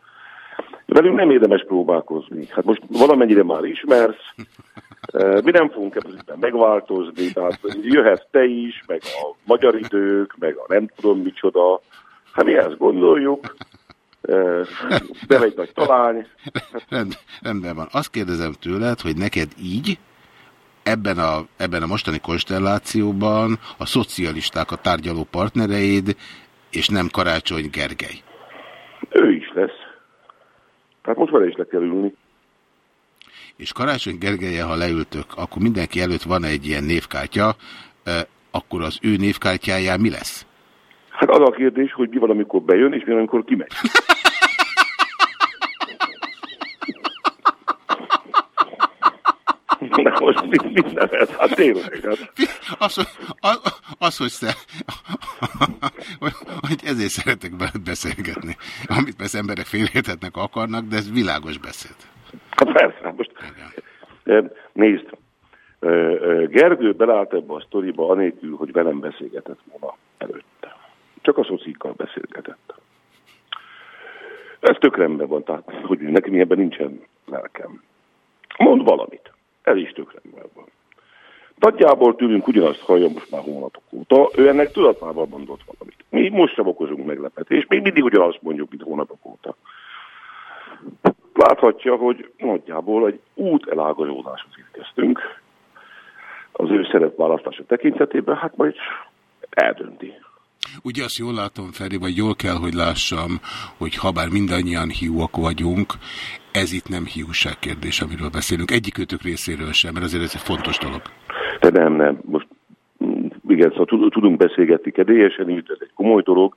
Velünk nem érdemes próbálkozni. Hát most valamennyire már ismersz, Eh, mi nem fogunk ebben az megváltozni, tehát jöhet te is, meg a magyar idők, meg a nem tudom micsoda. Hát mi ezt gondoljuk, Eh, de egy nagy talány. Rend, rendben van. Azt kérdezem tőled, hogy neked így, ebben a, ebben a mostani konstellációban a szocialisták a tárgyaló partnereid, és nem Karácsony Gergely. Ő is. Tehát most vele is le kell ülni. És Karácsony Gergelye, ha leültök, akkor mindenki előtt van egy ilyen névkártya, akkor az ő névkártyáján mi lesz? Hát az a kérdés, hogy mi van, amikor bejön, és mi van, amikor kimegy. Na most mit, mit nevet? Hát tényleg. Hát. Az, hogy- az, az hogy, szer, hogy, ezért szeretek veled beszélgetni. Amit persze emberek félértetnek akarnak, de ez világos beszéd. Hát persze, hát most eh, nézd, Gergő belállt ebbe a sztoriba anélkül, hogy velem beszélgetett volna előtte. Csak a szocikkal beszélgetett. Ez tök rendben van, tehát hogy nekem ebben nincsen lelkem. Mond valamit. Ez is tök rendben. Nagyjából tőlünk ugyanazt hallja most már hónapok óta. Ő ennek tudatában mondott valamit. Mi most sem okozunk meglepetést. Még mindig ugyanazt mondjuk, mint hónapok óta. Láthatja, hogy nagyjából egy út elágazódáshoz érkeztünk. Az ő szerepválasztása tekintetében, hát majd eldönti. Ugye azt jól látom, Feri, vagy jól kell, hogy lássam, hogy ha bár mindannyian hiúak vagyunk, ez itt nem hiúság kérdés, amiről beszélünk. Egyikőtök részéről sem, mert azért ez egy fontos dolog. De nem, nem. Most mm, igen, szóval tud- tudunk beszélgetni kedélyesen, így ez egy komoly dolog.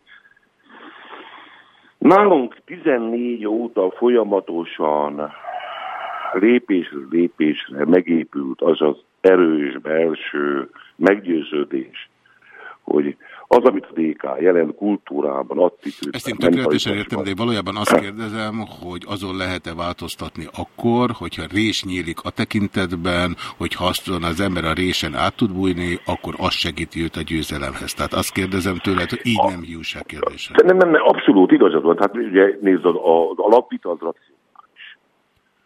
Nálunk 14 óta folyamatosan lépésről lépésre megépült az az erős belső meggyőződés, hogy az, amit a DK jelent kultúrában, attitűdben, Ezt én tökéletesen értem, de én valójában azt kérdezem, hogy azon lehet-e változtatni akkor, hogyha rés nyílik a tekintetben, hogy ha azt tudom, az ember a résen át tud bújni, akkor az segíti őt a győzelemhez. Tehát azt kérdezem tőled, hogy így nem hiúság kérdése. Nem, nem, nem, abszolút igazad van. Hát ugye nézd, az, az alapvita az racionális.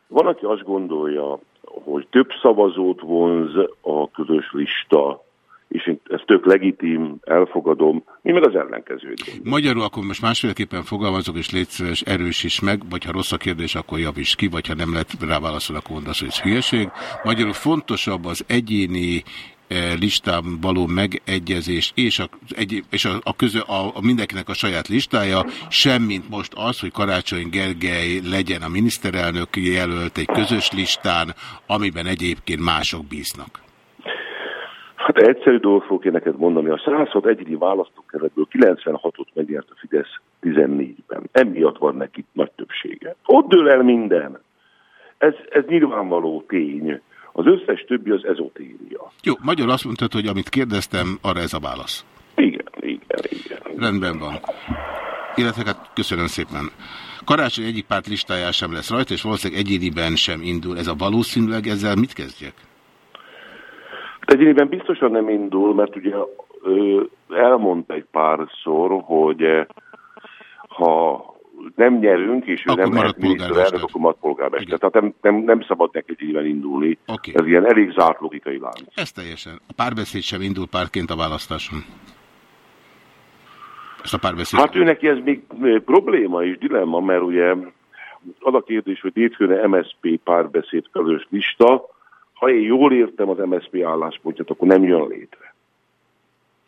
Van, aki azt gondolja, hogy több szavazót vonz a közös lista, és ezt tök legitim, elfogadom, mi meg az ellenkezőt. Magyarul akkor most másféleképpen fogalmazok, és légy szíves, erősíts meg, vagy ha rossz a kérdés, akkor javíts ki, vagy ha nem lehet rá válaszol, akkor mondd azt, hogy ez hülyeség. Magyarul fontosabb az egyéni eh, listán való megegyezés és, a, egy, és a, a, közö, a, a mindenkinek a saját listája, semmint most az, hogy Karácsony Gergely legyen a miniszterelnök jelölt egy közös listán, amiben egyébként mások bíznak. Hát egyszerű dolgot fogok én neked mondani. A 106 egyéni választókeretből 96-ot megnyert a Fidesz 14-ben. Emiatt van neki nagy többsége. Ott dől el minden. Ez, ez nyilvánvaló tény. Az összes többi az ezotéria. Jó, magyar azt mondtad, hogy amit kérdeztem, arra ez a válasz. Igen, igen, igen. Rendben van. Illetve hát köszönöm szépen. Karácsony egyik párt listáján sem lesz rajta, és valószínűleg egyéniben sem indul. Ez a valószínűleg ezzel mit kezdjek? Egyébként biztosan nem indul, mert ugye elmondta egy párszor, hogy eh, ha nem nyerünk, és ő Akkor nem lehet miniszterelnök, akkor marad polgármester. Tehát nem, nem, nem szabad neki éven indulni. Oké. Ez ilyen elég zárt logikai lánc. Ez teljesen. A párbeszéd sem indul pártként a választáson. Ezt a párbeszéd. Hát ő neki ez még eh, probléma és dilemma, mert ugye az a kérdés, hogy létfőne MSP párbeszéd közös lista, ha én jól értem az MSP álláspontját, akkor nem jön létre.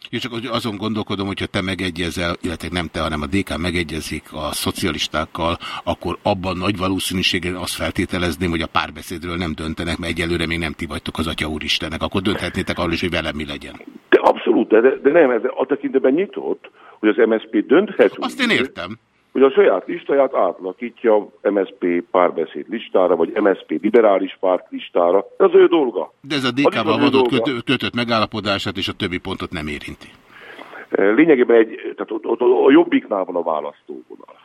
Én csak azon gondolkodom, hogyha te megegyezel, illetve nem te, hanem a DK megegyezik a szocialistákkal, akkor abban nagy valószínűséggel azt feltételezném, hogy a párbeszédről nem döntenek, mert egyelőre még nem ti vagytok az Atya Úristenek. Akkor dönthetnétek arról is, hogy velem mi legyen. De abszolút, de, de nem, ez a tekintetben nyitott, hogy az MSP dönthet Azt én értem. Hogy a saját listáját átlakítja MSP párbeszéd listára, vagy MSP liberális párt listára. Ez az ő dolga. De ez a DK-val dolga. kötő, kötött megállapodását és a többi pontot nem érinti. Lényegében egy, tehát ott, ott, a jobbiknál van a választóvonal.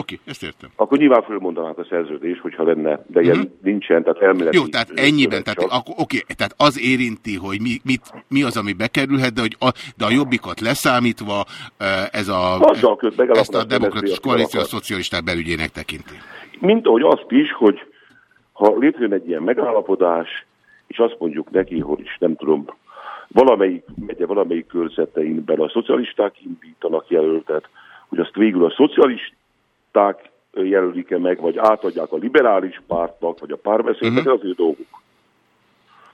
Oké, ezt értem. Akkor nyilván fölmondanák a szerződés, hogyha lenne, de ilyen Mhm. nincsen, tehát elméleti. Jó, tehát ennyiben, tehát, akkor, oké, tehát az érinti, hogy mi, mit, mi az, ami bekerülhet, de, hogy a, de a jobbikat leszámítva eh, ez a, Azzal köt ezt a demokratikus koalíció a szocialisták belügyének tekinti. Mint ahogy azt is, hogy ha létrejön egy ilyen megállapodás, és azt mondjuk neki, hogy is nem tudom, valamelyik megye, valamelyik körzeteinben a szocialisták indítanak jelöltet, hogy azt végül a szocialisták jelölik-e meg, vagy átadják a liberális pártnak, vagy a párbeszédnek, ez az ő dolguk.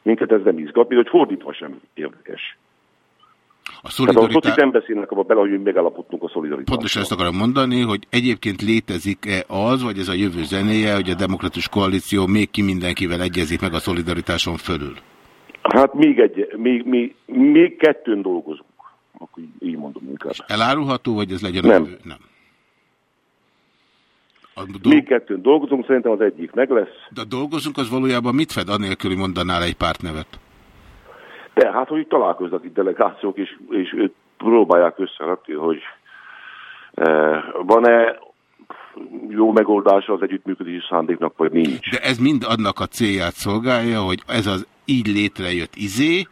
Minket ez nem izgat, mint hogy fordítva sem érdekes. A Tehát a szolidaritás... szocik nem beszélnek abba bele, hogy megállapodtunk a szolidaritásról. Pontosan ezt akarom mondani, hogy egyébként létezik-e az, vagy ez a jövő zenéje, hogy a demokratikus koalíció még ki mindenkivel egyezik meg a szolidaritáson fölül? Hát még, egy, még, még, még kettőn dolgozunk. Akkor így- mondom inkább. Elárulható, vagy ez legyen a Nem. jövő? Nem. A Még kettőn dolgozunk, szerintem az egyik meg lesz. De dolgozunk az valójában mit fed, anélkül, hogy mondanál egy pártnevet? De hát, hogy találkoznak itt delegációk, és, és őt próbálják összerakni, hogy eh, van-e jó megoldása az együttműködési szándéknak, vagy nincs. De ez mind annak a célját szolgálja, hogy ez az így létrejött izé,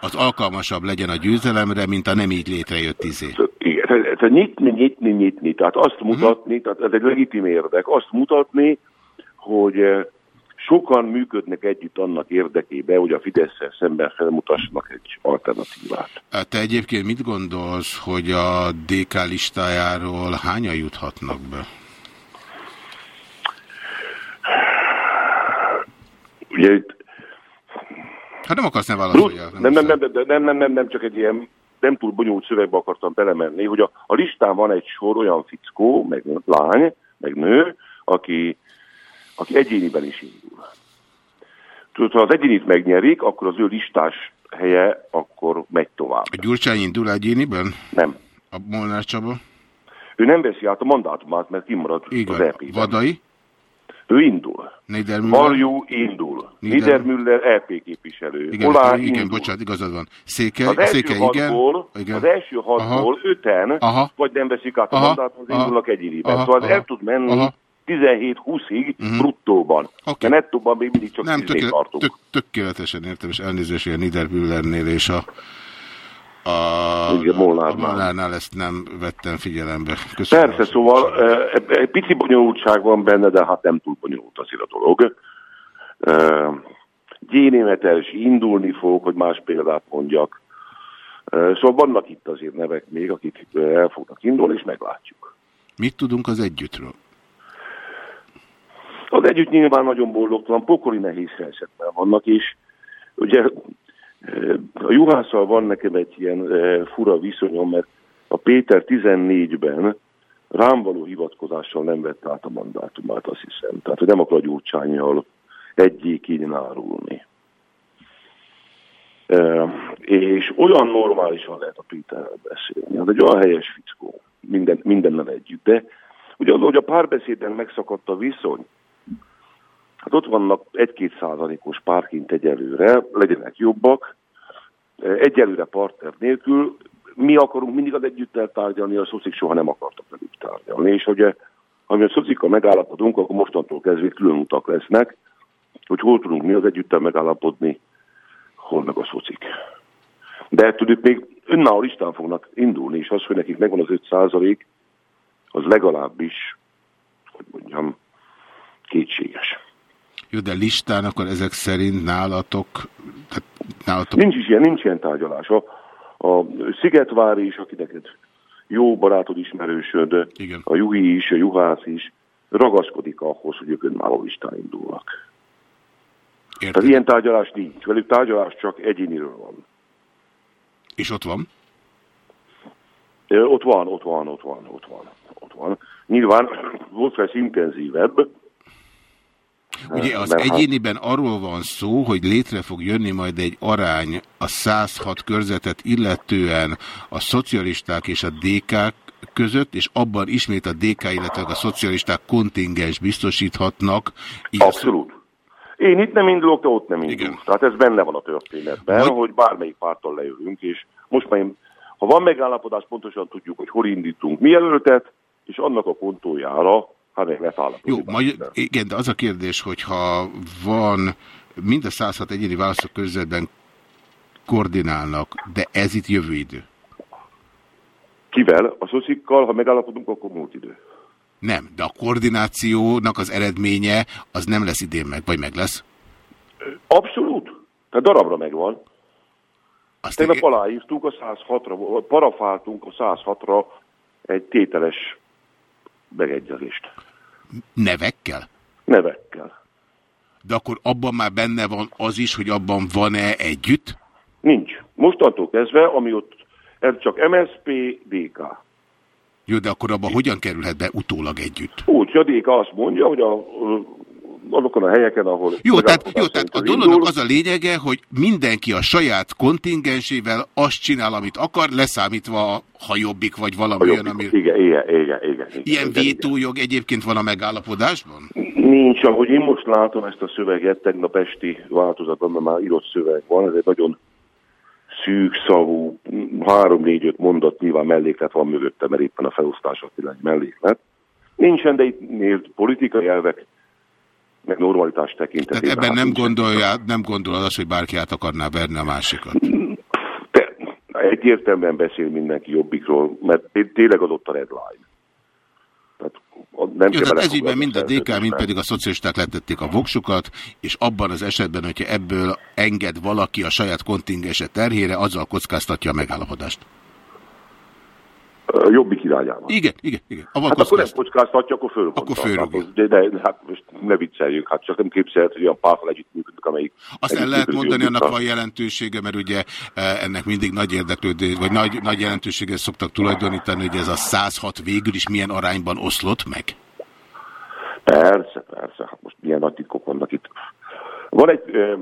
az alkalmasabb legyen a győzelemre, mint a nem így létrejött izé tehát, tehát nyitni, nyitni, nyitni, tehát azt mhm. mutatni, tehát ez egy legitim érdek, azt mutatni, hogy eh, sokan működnek együtt annak érdekében, hogy a fidesz szemben felmutassanak egy alternatívát. Eh, te egyébként mit gondolsz, hogy a DK listájáról hányan juthatnak be? Ugye itt... Hát nem akarsz ne válaszolni. Nem, nem, nem, nem, nem, nem, nem, csak egy ilyen nem túl bonyolult szövegbe akartam belemenni, hogy a, a listán van egy sor olyan fickó, meg lány, meg nő, aki, aki egyéniben is indul. Tudod, ha az egyénit megnyerik, akkor az ő listás helye akkor megy tovább. A Gyurcsány indul egyéniben? Nem. A Molnár Csaba? Ő nem veszi át a mandátumát, mert kimarad Igen. az E EP-ben. Vadai? Ő indul. Niedermüller? Varjú indul. Nieder- Niedermüller EP képviselő. Igen, Olá igen, indul. bocsánat, igazad van. Székely, Az első Székely igen. hatból, igen. az első hatból Aha. öten, Aha. vagy nem veszik át a mandátumot, indulnak egyéniben. Szóval Aha. el tud menni Aha. 17-20-ig bruttóban. De nettóban még mindig csak Nem, 10 tökéle, tök, tökéletesen értem, és elnézést, hogy a Niedermüllernél és a a, Igen, a Molnárnál. Molnárnál ezt nem vettem figyelembe. Köszönöm. Persze, szóval eh, egy pici bonyolultság van benne, de hát nem túl bonyolult azért a dolog. Ö, Gyénémetes indulni fog, hogy más példát mondjak. Ö, Szóval vannak itt azért nevek még, akik el fognak indulni, és meglátjuk. Mit tudunk az együttről? Az együtt nyilván nagyon boldogtalan, pokoli nehéz helyzetben vannak, és ugye a Juhásszal van nekem egy ilyen fura viszonyom, mert a Péter 14-ben rám való hivatkozással nem vett át a mandátumát, azt hiszem. Tehát, hogy nem akar a gyurcsányjal egyik így árulni. És olyan normálisan lehet a Péterrel beszélni. Az egy olyan helyes fickó, minden, mindennel együtt. De ugye az, hogy a párbeszéden megszakadt a viszony, hát ott vannak egy-két százalékos párként egyelőre, legyenek jobbak, egyelőre partner nélkül, mi akarunk mindig az együttel tárgyalni, a szocik soha nem akartak velük tárgyalni. És ugye, ami a szocikkal megállapodunk, akkor mostantól kezdve külön utak lesznek, hogy hol tudunk mi az együttel megállapodni, hol meg a szocik. De ők még önálló listán fognak indulni, és az, hogy nekik megvan az 5 százalék, az legalábbis, hogy mondjam, kétséges. Jó, de listán akkor ezek szerint nálatok, tehát nálatok Nincs is ilyen, nincs ilyen tárgyalás. A, a Szigetvári is, aki neked jó barátod, ismerősöd, Igen. a Juhi is, a Juhász is, ragaszkodik ahhoz, hogy ők önálló listán indulnak. Érted. Tehát ilyen tárgyalás nincs. Velük tárgyalás csak egyéniről van. És ott van? Ott van, ott van, ott van, ott van, ott van. Nyilván volt lesz intenzívebb. Ugye az egyéniben arról van szó, hogy létre fog jönni majd egy arány a 106 körzetet illetően a szocialisták és a DK között, és abban ismét a DK, illetve a szocialisták kontingens biztosíthatnak. Abszolút. Én itt nem indulok, te ott nem indulok. Igen. Tehát ez benne van a történetben, Vagy- hogy bármelyik párttal lejövünk, és most már én, ha van megállapodás, pontosan tudjuk, hogy hol indítunk mi jelöltet, és annak a pontójára, állapodni. Jó, majd, igen, de az a kérdés, hogyha van mind a 106 egyéni választókörzetben koordinálnak, de ez itt jövő idő. Kivel? A szocikkal, ha megállapodunk, akkor múlt idő. Nem, de a koordinációnak az eredménye az nem lesz idén meg, vagy meg lesz. Abszolút. Tehát darabra megvan. Azt Tegnap aláírtuk a 106-ra, parafáltunk a 106-ra egy tételes megegyezést. Nevekkel? Nevekkel. De akkor abban már benne van az is, hogy abban van-e együtt? Nincs. Mostantól kezdve, ami ott, ez csak MSP, DK. Jó, de akkor abban hogyan kerülhet be utólag együtt? Úgy, a DK azt mondja, hogy a, azokon a helyeken, ahol... Jó, tehát, jó, tehát a dolognak az a lényege, hogy mindenki a saját kontingensével azt csinál, amit akar, leszámítva, ha jobbik, vagy valami olyan, ami... Igen, igen, igen, igen. igen, Ilyen igen, vétójog egyébként van a megállapodásban? Nincs, ahogy én most látom ezt a szöveget, tegnap esti változatban, mert már írott szöveg van, ez egy nagyon szűk szavú, három-négy-öt mondat, nyilván melléklet van mögötte, mert éppen a felosztás az egy melléklet. Nincsen, de itt nézd, politikai elvek, meg normalitás Tehát tekintetében. ebben hát nem, gondolja, nem gondolod azt, hogy bárki át akarná verni a másikat. Te, egyértelműen beszél mindenki jobbikról, mert té- tényleg adott a redline. Tehát a- nem Jó, tehát ez belefoglalni ügyben mind a DK, mind pedig a szocialisták letették a voksukat, és abban az esetben, hogyha ebből enged valaki a saját kontingense terhére, azzal kockáztatja a megállapodást. A jobbik irányában. Igen, igen, igen. Avval Hát akkor nem kockázt- kockáztatja, akkor fölrobban. Akkor fölrúgja. De, de, hát most ne vicceljünk, hát csak nem képzelhet, hogy olyan pártal együttműködünk, amelyik... Azt el lehet mondani, annak van jelentősége, mert ugye eh, ennek mindig nagy érdeklődés, vagy nagy, nagy jelentőséget szoktak tulajdonítani, hogy ez a 106 végül is milyen arányban oszlott meg. Persze, persze, hát most milyen nagy titkok vannak itt. Van egy, ö,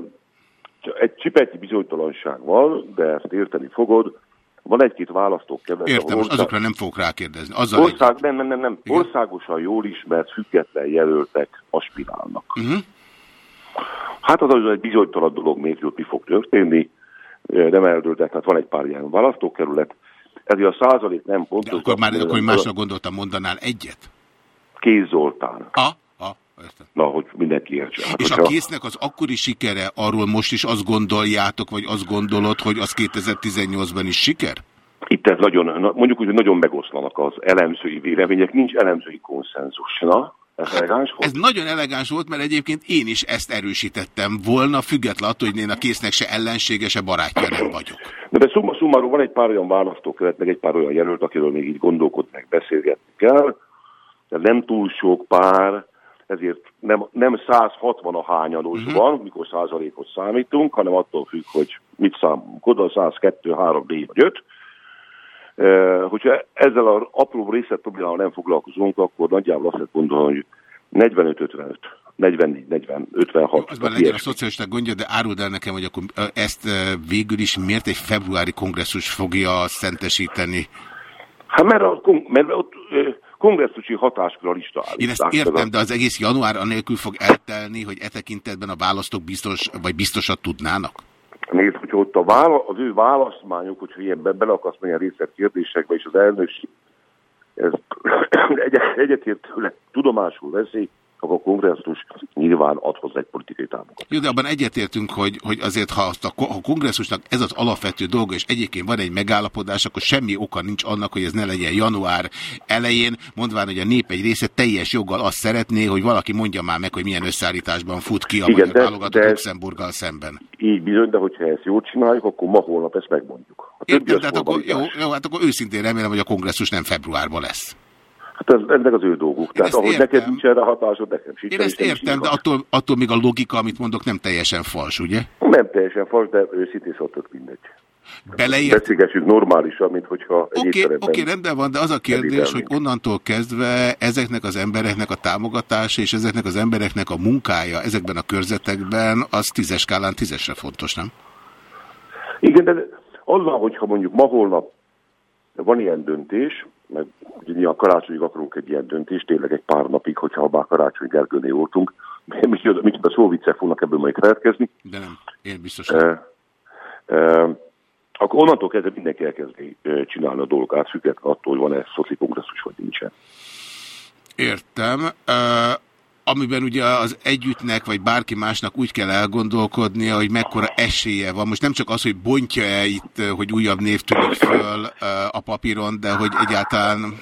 egy csipetnyi bizonytalanság van, de ezt érteni fogod. Van egy-két választókerület. Értem, ország- azokra nem fogok rákérdezni. Azzal egy... Ország, nem, nem, nem, nem. Országosan jól ismert, független jelöltek aspirálnak. Uh-huh. Hát az az egy bizonytalan dolog még, hogy mi fog történni. Nem eldőltek, tehát van egy pár ilyen választókerület. Ezért a százalék nem pontos. De akkor már, akkor én másnak gondoltam, mondanál egyet? Kéz Zoltán. A? A? Értem. Na, hogy mindenki értse. Hát, És a hogyha- késznek az akkori sikere, arról most is azt gondoljátok, vagy azt gondolod, hogy az 2018-ban is siker? Itt ez nagyon, na, mondjuk úgy, hogy nagyon megoszlanak az elemzői vélemények, nincs elemzői konszenzus. Na? Ez elegáns volt? Ez nagyon elegáns volt, mert egyébként én is ezt erősítettem volna, független attól, hogy én a késznek se ellensége, se barátja nem vagyok. De, de szumma summarum van egy pár olyan választókeret, meg egy pár olyan jelölt, akiről még így gondolkodni, meg beszélgetni kell. De nem túl sok pár, ezért nem, nem 160 a hányados uh-huh. van, mikor százalékot számítunk, hanem attól függ, hogy mit számunk oda, 102, 3, 4 vagy 5. Uh, hogyha ezzel az apró részlet problémával nem foglalkozunk, akkor nagyjából azt lehet gondolni, hogy 45-55, 44, 40, 56. Az már legyen a szocialisták gondja, de áruld el nekem, hogy akkor ezt végül is miért egy februári kongresszus fogja szentesíteni? Hát mert, a, mert ott kongresszusi hatáskör lista Én ezt értem, de az egész január anélkül fog eltelni, hogy e tekintetben a választók biztos, vagy biztosat tudnának? Nézd, hogy ott a vála, az ő választmányok, hogyha ilyen be, bele akarsz menni a részletkérdésekbe, és az elnökség ez egyet, egyetértőleg tudomásul veszi, akkor a kongresszus nyilván ad hozzá egy politikai támogatást. Jó, de abban egyetértünk, hogy, hogy azért, ha azt a, ko- a kongresszusnak ez az alapvető dolga, és egyébként van egy megállapodás, akkor semmi oka nincs annak, hogy ez ne legyen január elején, mondván, hogy a nép egy része teljes joggal azt szeretné, hogy valaki mondja már meg, hogy milyen összeállításban fut ki a Igen, magyar válogatott Luxemburggal szemben. Így bizony, de hogyha ezt jól csináljuk, akkor ma holnap ezt megmondjuk. Értem, tehát akkor, jó, jó, hát akkor őszintén remélem, hogy a kongresszus nem februárban lesz. Hát ez, ennek az ő dolguk. Tehát ezt ahogy értem. neked nincs erre hatásod, nekem sincs. Én ezt értem, de attól, attól még a logika, amit mondok, nem teljesen fals, ugye? Nem teljesen fals, de őszintén szóltok mindegy. Beleért Beszélgessük normálisan, mint hogyha egy Oké, étteremben... oké, rendben van, de az a kérdés, hogy onnantól kezdve ezeknek az embereknek a támogatása és ezeknek az embereknek a munkája ezekben a körzetekben, az tízes skálán tízesre fontos, nem? Igen, de azzal, hogyha mondjuk ma holnap van ilyen döntés, meg ugye mi a karácsonyig akarunk egy ilyen döntést, tényleg egy pár napig, hogyha bár karácsony Gergőnél voltunk, micsoda, micsoda szóviccek fognak ebből majd keletkezni. De nem, én biztos. E, e, akkor onnantól kezdve mindenki elkezdi csinálni a dolgát, függetlenül attól, hogy van-e szoci kongresszus, vagy nincsen. Értem. Uh, amiben ugye az együttnek, vagy bárki másnak úgy kell elgondolkodnia, hogy mekkora esélye van. Most nem csak az, hogy bontja-e itt, hogy újabb név tűnik föl uh, a papíron, de hogy egyáltalán...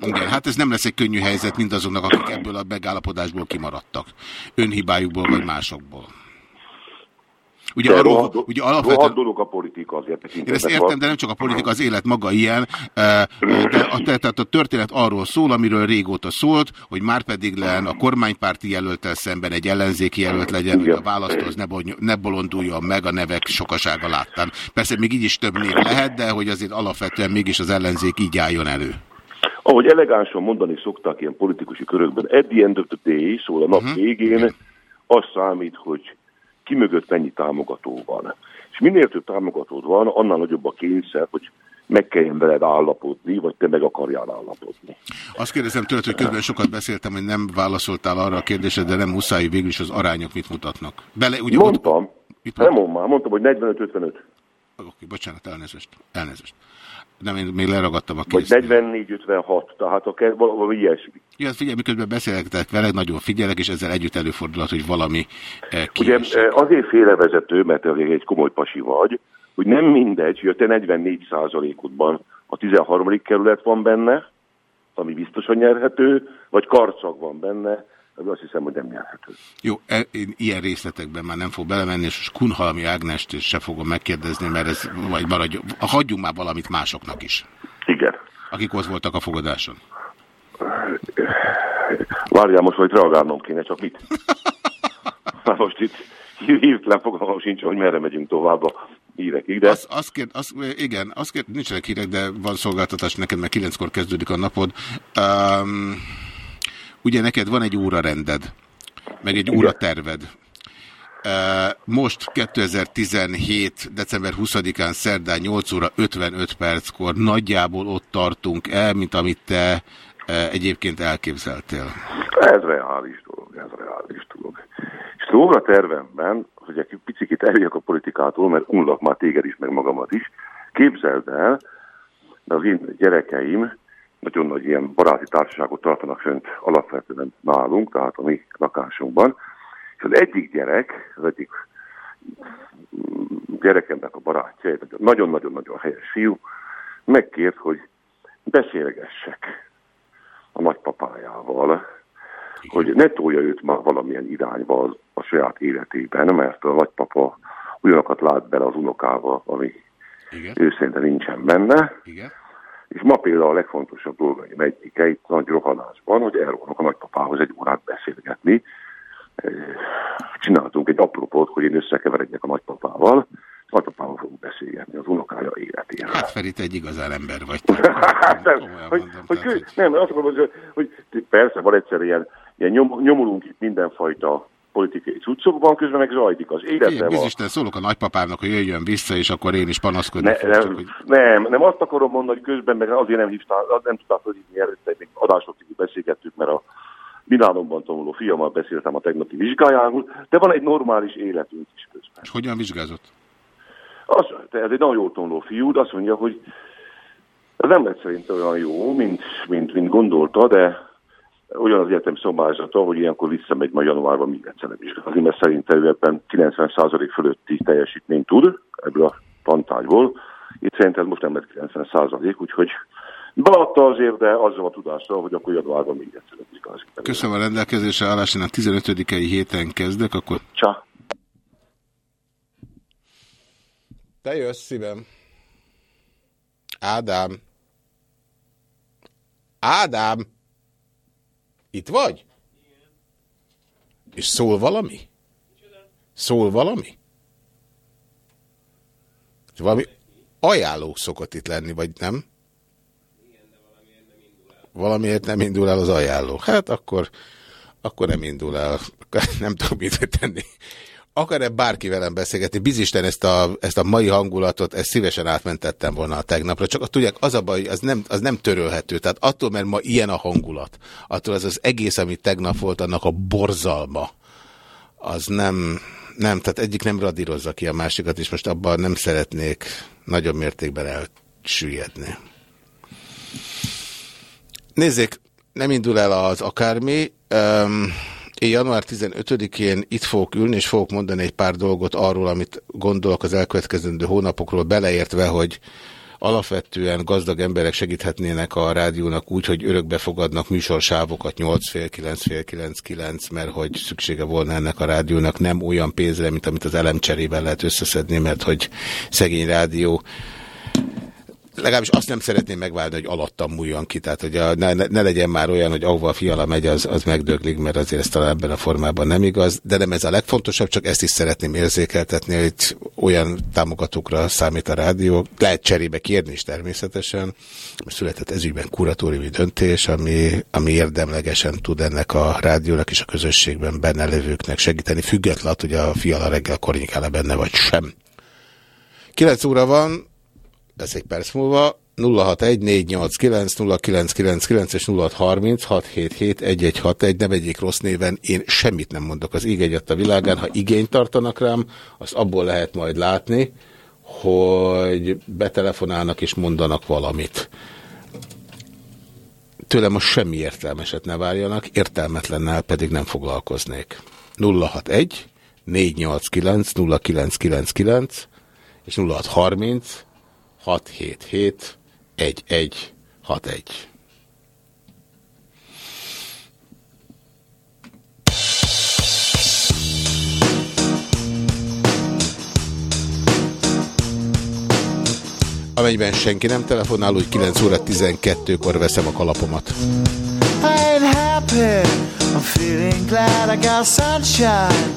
Igen, hát ez nem lesz egy könnyű helyzet mindazoknak, akik ebből a megállapodásból kimaradtak. Önhibájukból, vagy másokból. Ugye, De arról, rohadt, ugye rohadt alapvetően... dolog a politika azért Én ezt értem, de nem csak a politika, az élet maga ilyen. eh, De a, tehát a történet arról szól, amiről régóta szólt, hogy már pedig len a kormánypárti jelöltel szemben egy ellenzéki jelölt legyen, hogy a választóhoz ne, bony- ne bolonduljon meg a nevek sokasága láttán. Persze még így is több név lehet, de hogy azért alapvetően mégis az ellenzék így álljon elő. Ahogy elegánsan mondani szokták ilyen politikusi körökben, at the end of the day, szóval a nap Mhm. végén, az számít, hogy ki mögött mennyi támogató van. És minél több támogatód van, annál nagyobb a kényszer, hogy meg kelljen veled állapodni, vagy te meg akarjál állapodni. Azt kérdezem tőled, hogy közben sokat beszéltem, hogy nem válaszoltál arra a kérdésre, de nem muszáj, végül is az arányok mit mutatnak. Bele, ugye ott, Mondtam, nem mondom már, mondtam, hogy 45-55, Oké, bocsánat, elnézést. Elnézést. Nem, én még leragadtam a vagy kéznél. 44-56, tehát a ke- valami ilyesmi. Ja, figyelj, miközben beszélgetek veled, nagyon figyelek, és ezzel együtt előfordulhat, hogy valami eh, Ugye kiesik. eh, azért félrevezető, mert egy komoly pasi vagy, hogy nem mindegy, hogy a te 44 százalékodban a 13. kerület van benne, ami biztosan nyerhető, vagy karcag van benne, ami azt hiszem, hogy nem nyerhető. Jó, e- én ilyen részletekben már nem fog belemenni, és Kunhalmi Ágnest is se fogom megkérdezni, mert ez vagy maradj, hagyjunk már valamit másoknak is. Igen. Akik ott voltak a fogadáson. Várjál, most hogy reagálnom kéne, csak mit? Már most itt hirtelen fogalmam sincs, hogy merre megyünk tovább a hírekig, de... Az, azt kér, az, igen, azt kér, nincsenek hírek, de van szolgáltatás neked, mert kilenckor kezdődik a napod. Um, ugye neked van egy órarended, meg egy óraterved. Uh, most 2017. december 20-án szerdán 8 óra 55 perckor nagyjából ott tartunk el, mint amit te egyébként elképzeltél. Ez reális dolog, ez reális dolog. És róla tervemben, hogy egy picit eljöjjek a politikától, mert unlak már téged is, meg magamat is, képzeld el, de az én gyerekeim nagyon nagy ilyen baráti társaságot tartanak fönt alapvetően nálunk, tehát a mi lakásunkban, és az egyik gyerek, az egyik mm, gyerekemnek a barátja, egy nagyon-nagyon-nagyon helyes fiú, megkért, hogy beszélgessek a nagypapájával, hogy ne tolja őt már valamilyen irányba a, a saját életében, mert a nagypapa olyanokat lát bele az unokába, ami Igen. ő szerintem nincsen benne. Igen. És ma például a legfontosabb dolgaim egyike itt nagy rohanásban, hogy elrohanok a nagypapához egy órát beszélgetni. Eh, Csináltunk egy apropót, hogy én összekeveredjek a nagypapával, nagypapával fogunk beszélgetni az unokája életéről. Hát Feri, te egy igazán ember vagy. Hát nem, hogy, hogy, kö, nem, azt hogy, hogy persze van egyszer ilyen, ilyen nyom, nyomulunk itt mindenfajta politikai cuccokban, közben meg zajlik az életben. Ilyen bizisten szólok a nagypapámnak, hogy jöjjön vissza, és akkor én is panaszkodni Ne, csak nem, hogy- nem, nem, azt akarom mondani, hogy közben meg azért nem hívtál, nem tudtál fölhívni előtte, még adásokig beszélgettük, mert a Milánóban tanuló fiammal beszéltem a tegnapi vizsgájáról, de van egy normális életünk is közben. És hogyan vizsgázott? Az, ez egy nagyon jól tanuló fiú, de azt mondja, hogy ez nem lett szerintem olyan jó, mint, mint, mint gondolta, de olyan az egyetem szobázata, hogy ilyenkor visszamegy majd januárban még egyszer vizsgálni, mert szerintem ő ebben 90% fölötti teljesítményt tud ebből a tantárgyból. Itt szerintem most nem lett 90%, úgyhogy beadta azért, de azzal a tudással, hogy akkor januárban még egyszer vizsgálni. Köszönöm a rendelkezésre állás, én a 15 héten kezdek, akkor... Csá. Te jössz szívem. Ádám. Ádám! Itt vagy? És szól valami? Szól valami? Valami ajánló szokott itt lenni, vagy nem? Valamiért nem indul el az ajánló. Hát akkor, akkor nem indul el. Nem tudom mit tenni. Akar-e bárki velem beszélgetni? Bizisten ezt a, ezt a mai hangulatot, ezt szívesen átmentettem volna a tegnapra. Csak tudják, az a baj, az nem, az nem törölhető. Tehát attól, mert ma ilyen a hangulat, attól az az egész, ami tegnap volt, annak a borzalma, az nem, nem, tehát egyik nem radírozza ki a másikat, és most abban nem szeretnék nagyobb mértékben elsüllyedni. Nézzék, nem indul el az akármi. Um, én január 15-én itt fogok ülni, és fogok mondani egy pár dolgot arról, amit gondolok az elkövetkezendő hónapokról, beleértve, hogy alapvetően gazdag emberek segíthetnének a rádiónak úgy, hogy örökbe fogadnak műsorsávokat 8 fél, 9 fél, 9, 9, mert hogy szüksége volna ennek a rádiónak nem olyan pénzre, mint amit az elemcserében lehet összeszedni, mert hogy szegény rádió legalábbis azt nem szeretném megválni, hogy alattam múljon ki, tehát hogy a, ne, ne legyen már olyan, hogy ahova a fiala megy, az, az megdöglik, mert azért ez talán ebben a formában nem igaz, de nem ez a legfontosabb, csak ezt is szeretném érzékeltetni, hogy olyan támogatókra számít a rádió, lehet cserébe kérni is természetesen, született ezügyben kuratóriumi döntés, ami, ami érdemlegesen tud ennek a rádiónak és a közösségben benne levőknek segíteni, függetlenül, hogy a fiala reggel kornyikál benne vagy sem. 9 óra van, lesz egy perc múlva, 061-489-0999 és 0636771161, ne vegyék rossz néven, én semmit nem mondok az ég a világán, ha igényt tartanak rám, azt abból lehet majd látni, hogy betelefonálnak és mondanak valamit. Tőlem most semmi értelmeset ne várjanak, értelmetlennel pedig nem foglalkoznék. 061 489 0999 és 0630 677 1161. Amennyiben senki nem telefonál, úgy 9 óra 12-kor veszem a kalapomat. I happy. I'm feeling glad I got sunshine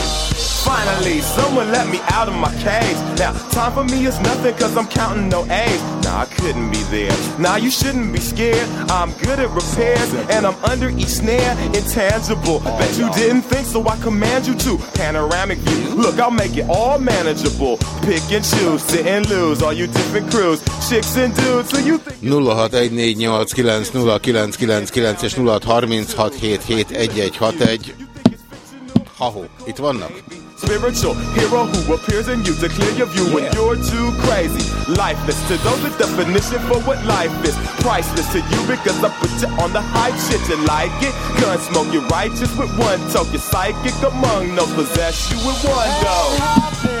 Finally, someone let me out of my cage. Now, time for me is nothing cause I'm counting no A's. Nah, I couldn't be there. Nah, you shouldn't be scared. I'm good at repairs and I'm under each snare. Intangible. Bet you didn't think so I command you to. Panoramic view. Look, I'll make it all manageable. Pick and choose, sit and lose. All you different crews, chicks and dudes. So you think 0614890999 és 0636771161. Ha-ho, itt vannak? spiritual hero who appears in you to clear your view when you're too crazy. Lifeless to those, the definition for what life is. Priceless to you because I put you on the high shit. You like it? Gun smoke, you're righteous with one toke. You're psychic among no possess you with one go.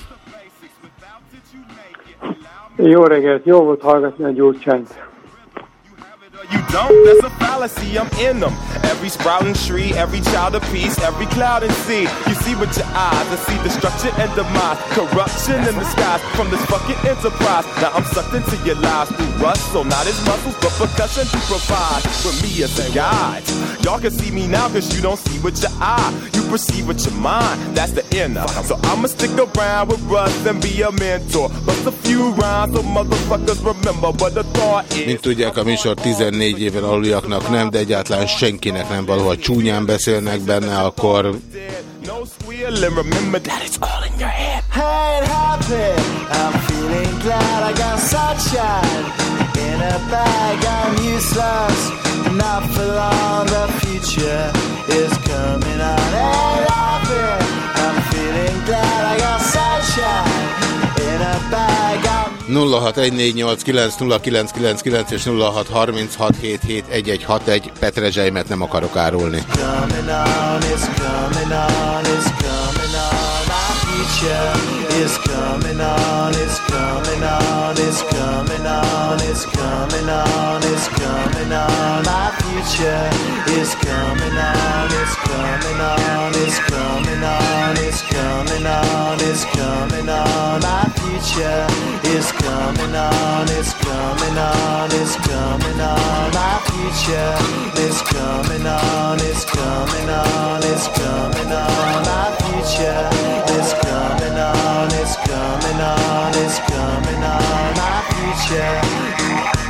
Jó reggelt, jó volt hallgatni a gyurcsányt. You don't, that's a fallacy, I'm in them. Every sprouting tree, every child of peace, every cloud and sea. You see with your eyes, I see destruction and demise, corruption in the skies from this fucking enterprise. Now I'm sucked into your lies through rust, so not as muscles, but percussion to provide for me as a guide. Y'all can see me now cause you don't see with your eye. You perceive with your mind, that's the inner. So I'ma stick around with Russ and be a mentor. Bust a few rhymes so motherfuckers remember what the thought is. Mint tudják, a műsor 14 éven aluliaknak nem, de egyáltalán senkinek nem való, ha csúnyán beszélnek benne, akkor not 0614890999 és 0636771161 Petrezselymet nem akarok árulni. It's coming on. It's coming on. It's coming on. It's coming on. Coming on. It's coming on. My future is coming on. It's coming on. It's coming on. My future is coming on. It's coming on. It's coming on. My future is coming on. It's coming on. It's coming on. My future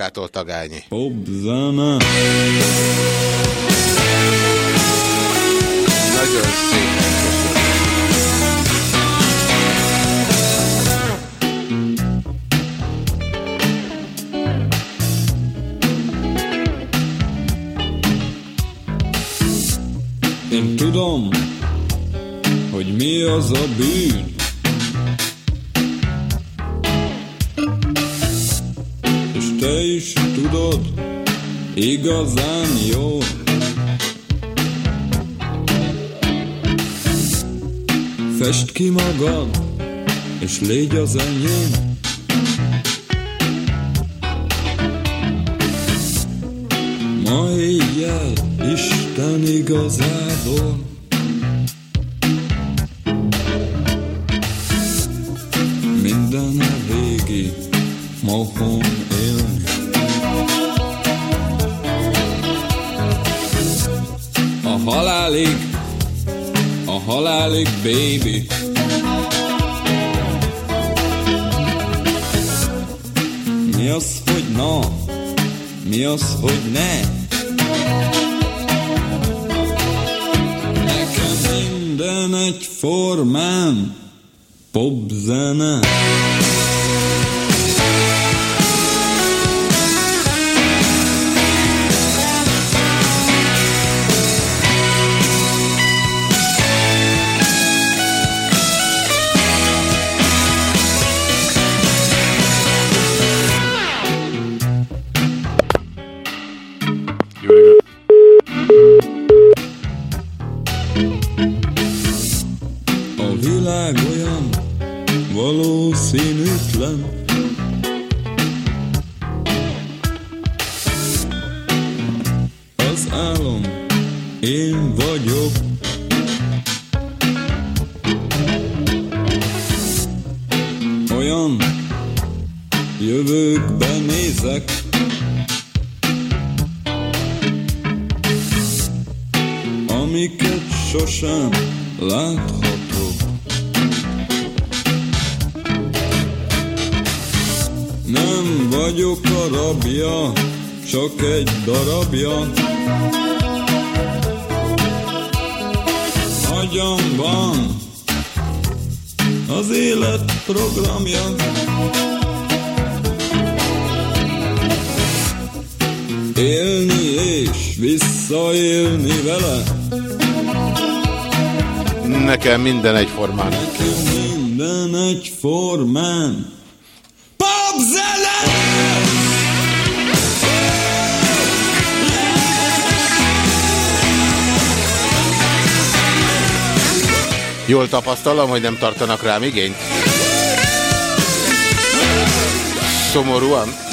kaptam magától tagányi. Zene és légy az Jól tapasztalom, hogy nem tartanak rám igényt? Szomorúan?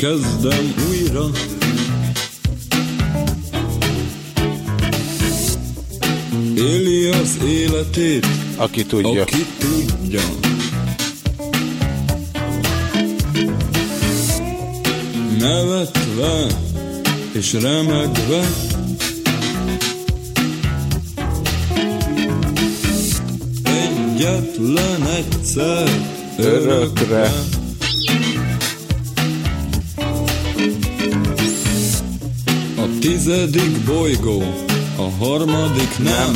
Kezdem újra. Éli az életét, aki tudja. Aki tudja. Nevetve és remegve Egyetlen egyszer örökre A tizedik bolygó, a harmadik nem.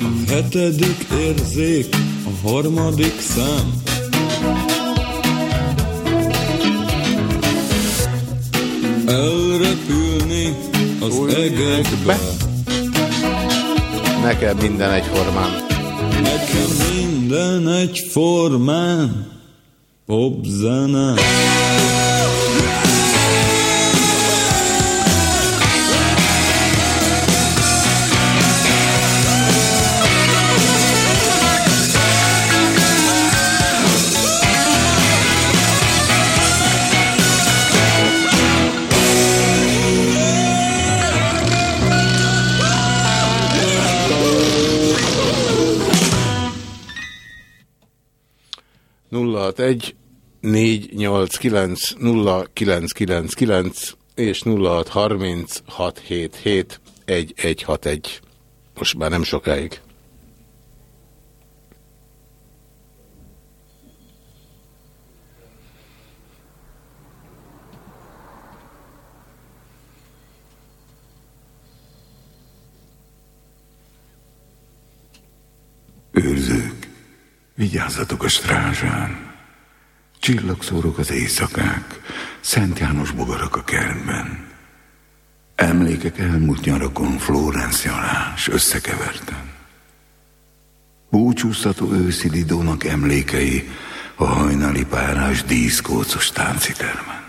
A hetedik érzék, a harmadik szám. Elrepülni az egekbe. Nekem minden egyformán. Nekem minden egyformán. Obzana. egy 061 489 0999 és 0630 677 1161. Most már nem sokáig. Őrzők, vigyázzatok a strázsán. Csillagszórok az éjszakák, Szent János bogarak a kertben. Emlékek elmúlt nyarakon Florencia alás összekeverten. Búcsúztató őszi Lidónak emlékei a hajnali párás díszkócos táncitermen.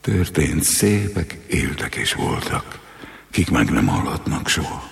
Történt szépek, éltek és voltak, kik meg nem hallhatnak soha.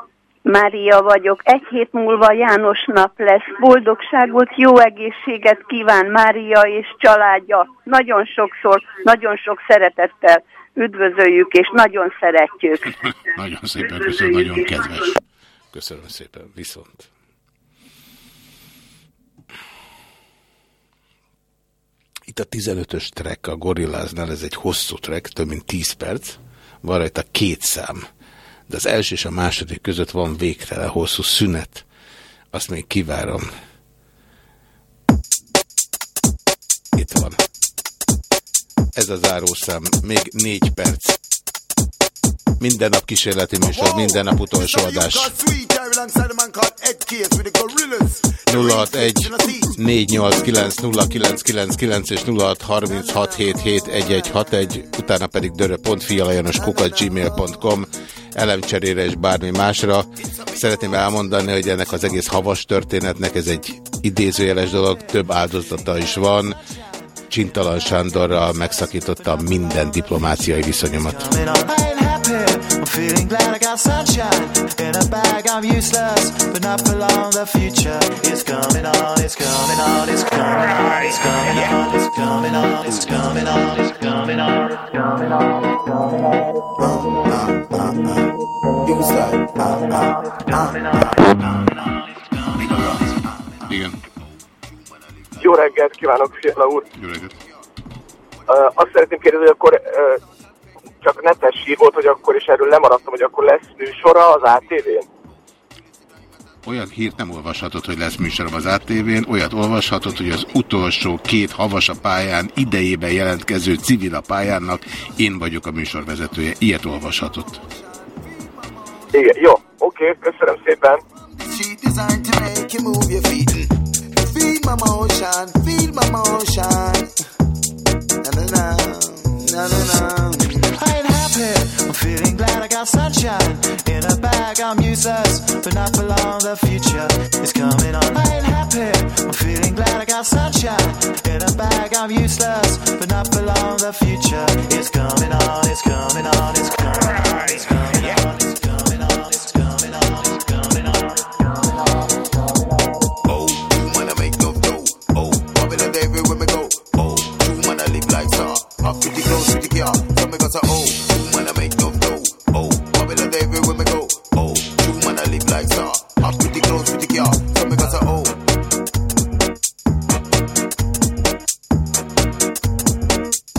Mária vagyok. Egy hét múlva János nap lesz. Boldogságot, jó egészséget kíván Mária és családja. Nagyon sokszor, nagyon sok szeretettel üdvözöljük, és nagyon szeretjük. Nagyon szépen köszönöm, nagyon kedves. Köszönöm szépen, viszont. Itt a 15-ös track a Gorilláznál, ez egy hosszú track, több mint 10 perc. Van rajta két szám. De az első és a második között van végtelen hosszú szünet. Azt még kivárom. Itt van. Ez a zárószám. Még négy perc. Minden nap kísérleti műsor, minden nap utolsó adás. 061 489 0999 és 0636771161, utána pedig dörö.fialajanoskukat.gmail.com elemcserére és bármi másra. Szeretném elmondani, hogy ennek az egész havas történetnek ez egy idézőjeles dolog, több áldozata is van. Csintalan Sándorral megszakítottam minden diplomáciai viszonyomat. I'm feeling glad I got sunshine in a bag. I'm useless, but not for long. The future is coming on, it's coming on, it's coming on, it's coming on, it's coming on, it's coming on, it's coming on, it's coming on, it's coming on. You start. Igen. Jó reggelt kívánok, Fiala úr! Jó reggelt! Uh, azt szeretném kérdezni, hogy akkor uh, csak netes hír volt, hogy akkor is erről lemaradtam, hogy akkor lesz műsora az ATV-n? Olyan hírt nem olvashatod, hogy lesz műsorom az ATV-n, olyat olvashatod, hogy az utolsó két havas a pályán idejében jelentkező civil a pályának én vagyok a műsorvezetője. Ilyet olvashatod. Igen, jó, oké, köszönöm szépen. Na na na, na na got sunshine in a bag. I'm useless, but not for long. The future is coming on. I ain't happy. I'm feeling glad I got sunshine in a bag. I'm useless, but not for long. The future is coming on. It's coming on. It's coming on. It's coming on. It's coming on. It's coming on. It's coming on. Oh, you wanna make love though. Oh, David when me go. Oh, you wanna live like star. Up the clothes with the car. Tell me cause I oh, tidigare, som jag sa oh.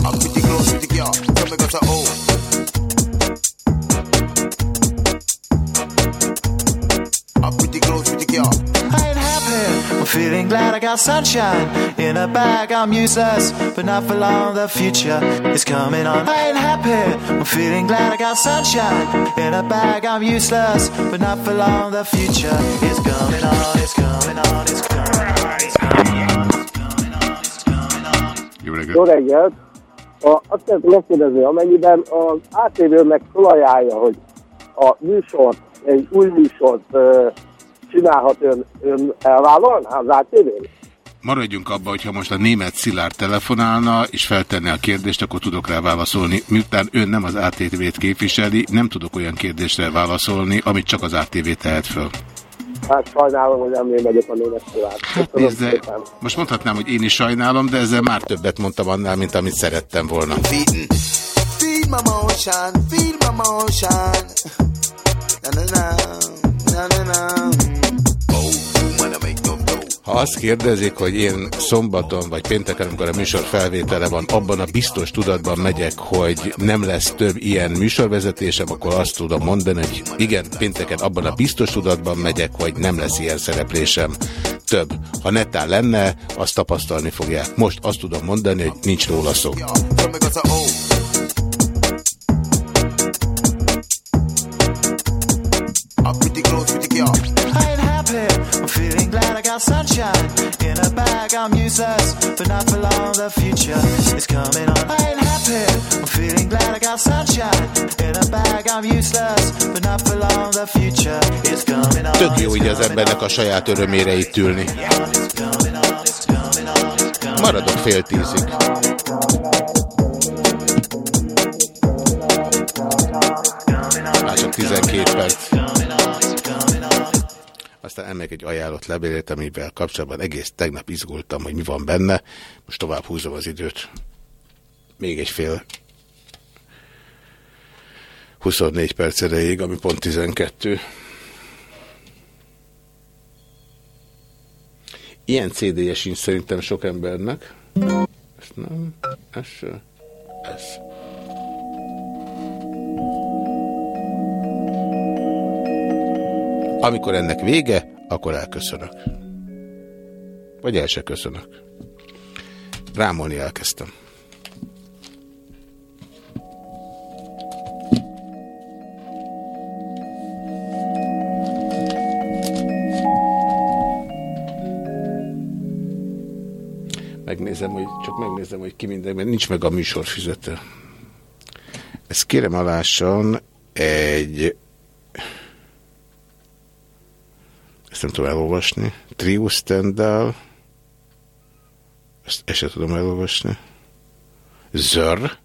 Allt mitt i girl. tidigare, me, got sa oh. Allt mitt i grås girl with the clothes with the car. I ain't happy. I'm feeling feeling glad I got sunshine in a bag. I'm useless, but not for long. The future is coming on. I ain't happy. I'm feeling glad I got sunshine in a bag. I'm useless, but not for long. The future is coming on. It's coming on. It's coming on. It's coming on. Jó reggelt! Jó reggelt! A, azt szeretném megkérdezni, amennyiben az ATV meg felajánlja, hogy a műsort, egy új műsort ö, csinálhat ön, ön elvállalná az ATV-n? Maradjunk abba, hogyha most a német Szilárd telefonálna, és feltenne a kérdést, akkor tudok rá válaszolni. Miután ön nem az ATV-t képviseli, nem tudok olyan kérdésre válaszolni, amit csak az ATV tehet föl. Hát sajnálom, hogy nem én megyek a német szilárd. Hát nézze, most mondhatnám, hogy én is sajnálom, de ezzel már többet mondtam annál, mint amit szerettem volna. Feel my motion, feel my motion. Na na na, na na na. Ha azt kérdezik, hogy én szombaton vagy pénteken, amikor a műsor felvétele van, abban a biztos tudatban megyek, hogy nem lesz több ilyen műsorvezetésem, akkor azt tudom mondani, hogy igen, pénteken abban a biztos tudatban megyek, hogy nem lesz ilyen szereplésem több. Ha netán lenne, azt tapasztalni fogják. Most azt tudom mondani, hogy nincs róla szó. Sunshine in a bag. I'm useless, but not for long. The future is coming on. I ain't happy. I'm feeling glad I got sunshine in a bag. I'm useless, but not for long. The future is coming on. Tök jó így az embernek a saját örömére itt ülni. Maradok fél tízig. Már csak 12 perc. Aztán elmegyek egy ajánlott levelet, amivel kapcsolatban egész tegnap izgultam, hogy mi van benne. Most tovább húzom az időt. Még egy fél 24 perc erejéig, ami pont 12. Ilyen CD-je sincs szerintem sok embernek. Ez nem, ez ez. Amikor ennek vége, akkor elköszönök. Vagy el se köszönök. Rámolni elkezdtem. Megnézem, hogy csak megnézem, hogy ki minden, mert nincs meg a műsorfizető. Ezt kérem alásson egy ezt nem tudom elolvasni. Trio Stendhal. Ezt, ezt sem tudom elolvasni. Zör.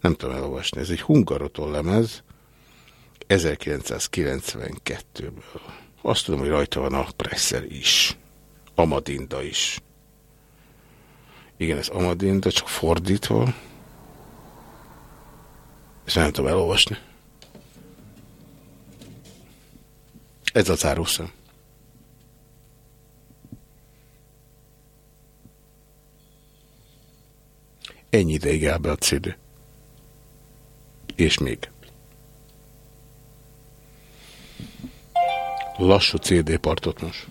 Nem tudom elolvasni. Ez egy hungarotól lemez. 1992-ből. Azt tudom, hogy rajta van a Presser is. Amadinda is. Igen, ez Amadinda, csak fordítva. Ezt nem tudom elolvasni. Ez a zárószem. Ennyi ideig a CD. És még. Lassú CD partot most.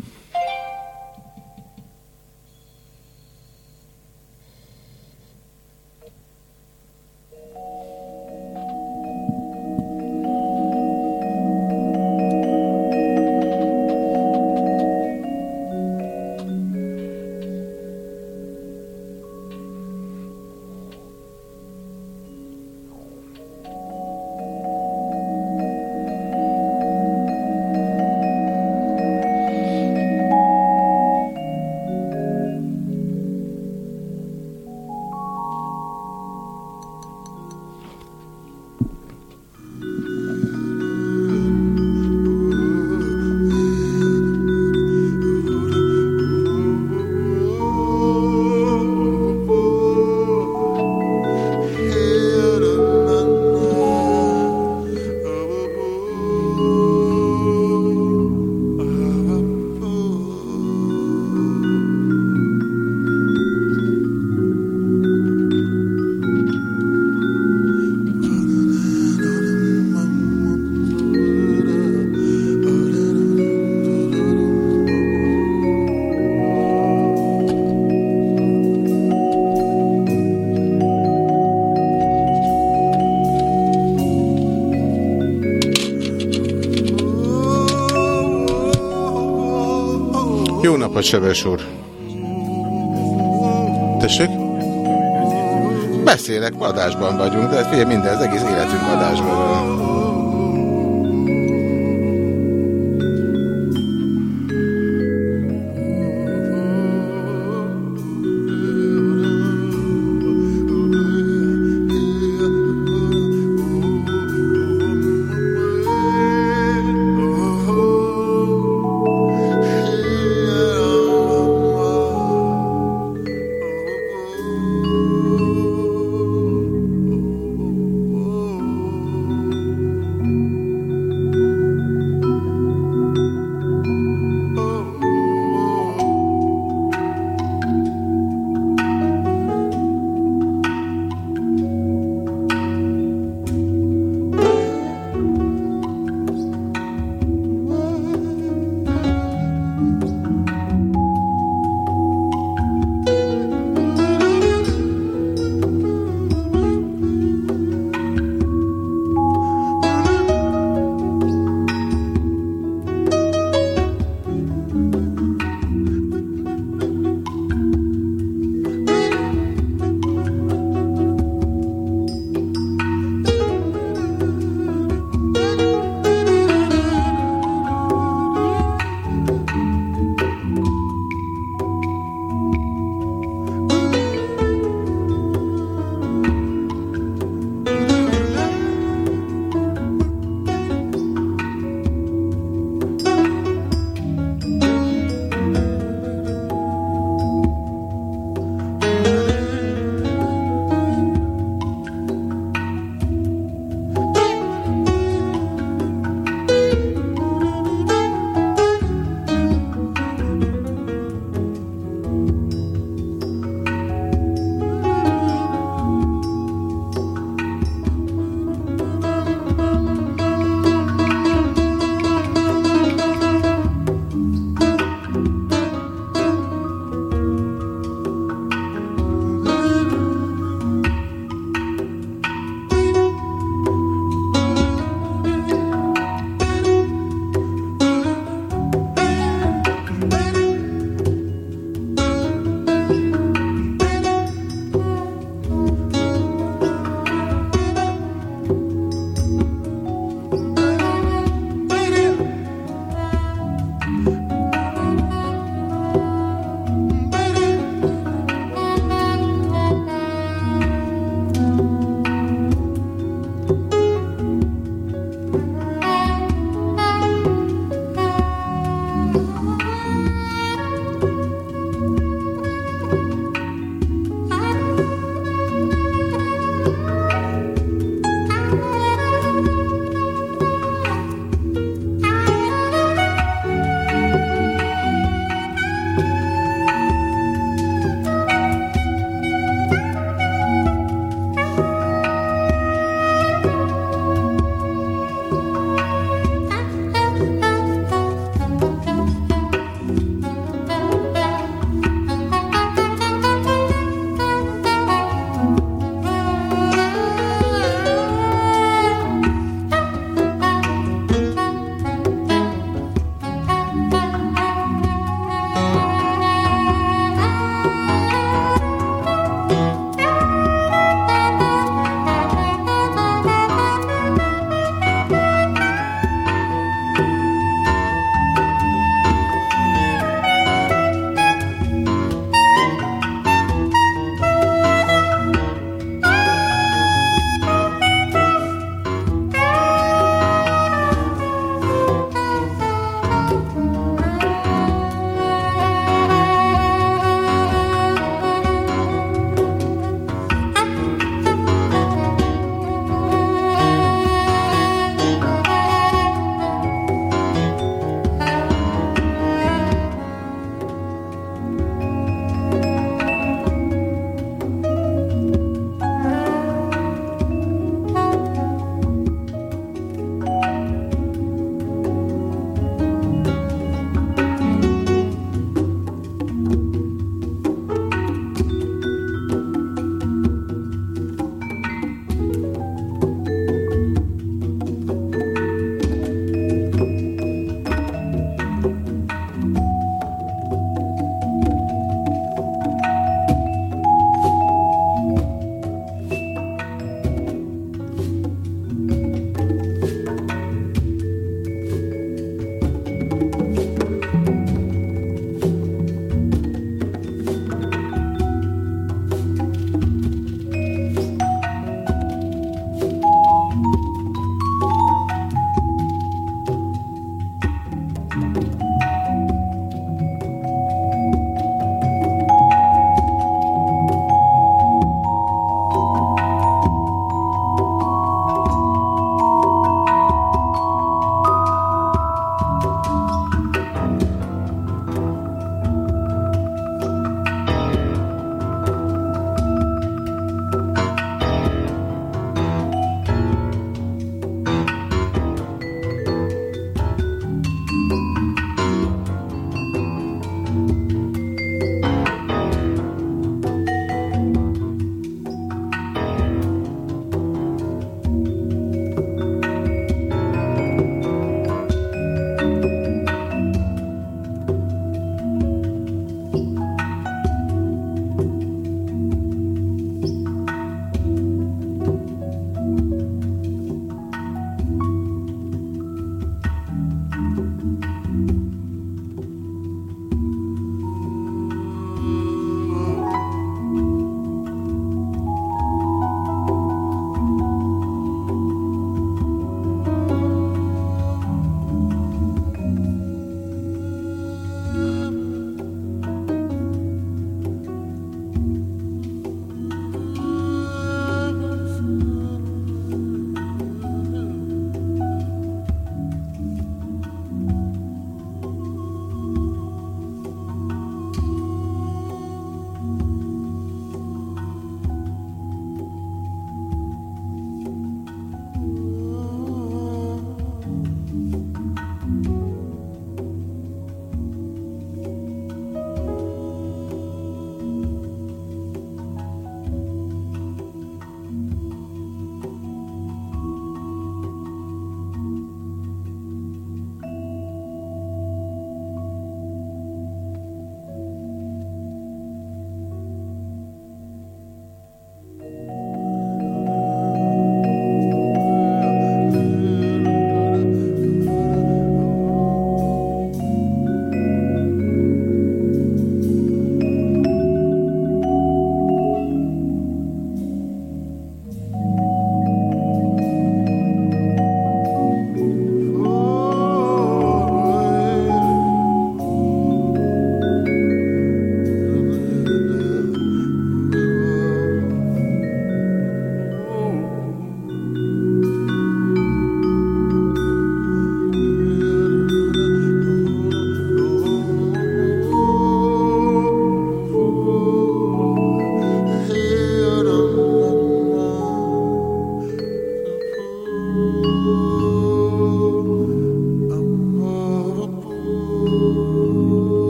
Napot, Sebes úr! Tessék? Beszélek, adásban vagyunk, de figyelj, minden, az egész életünk adásban van.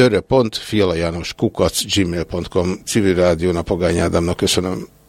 dörö.fialajános kukac gmail.com civil rádió Napogány Ádámnak köszönöm.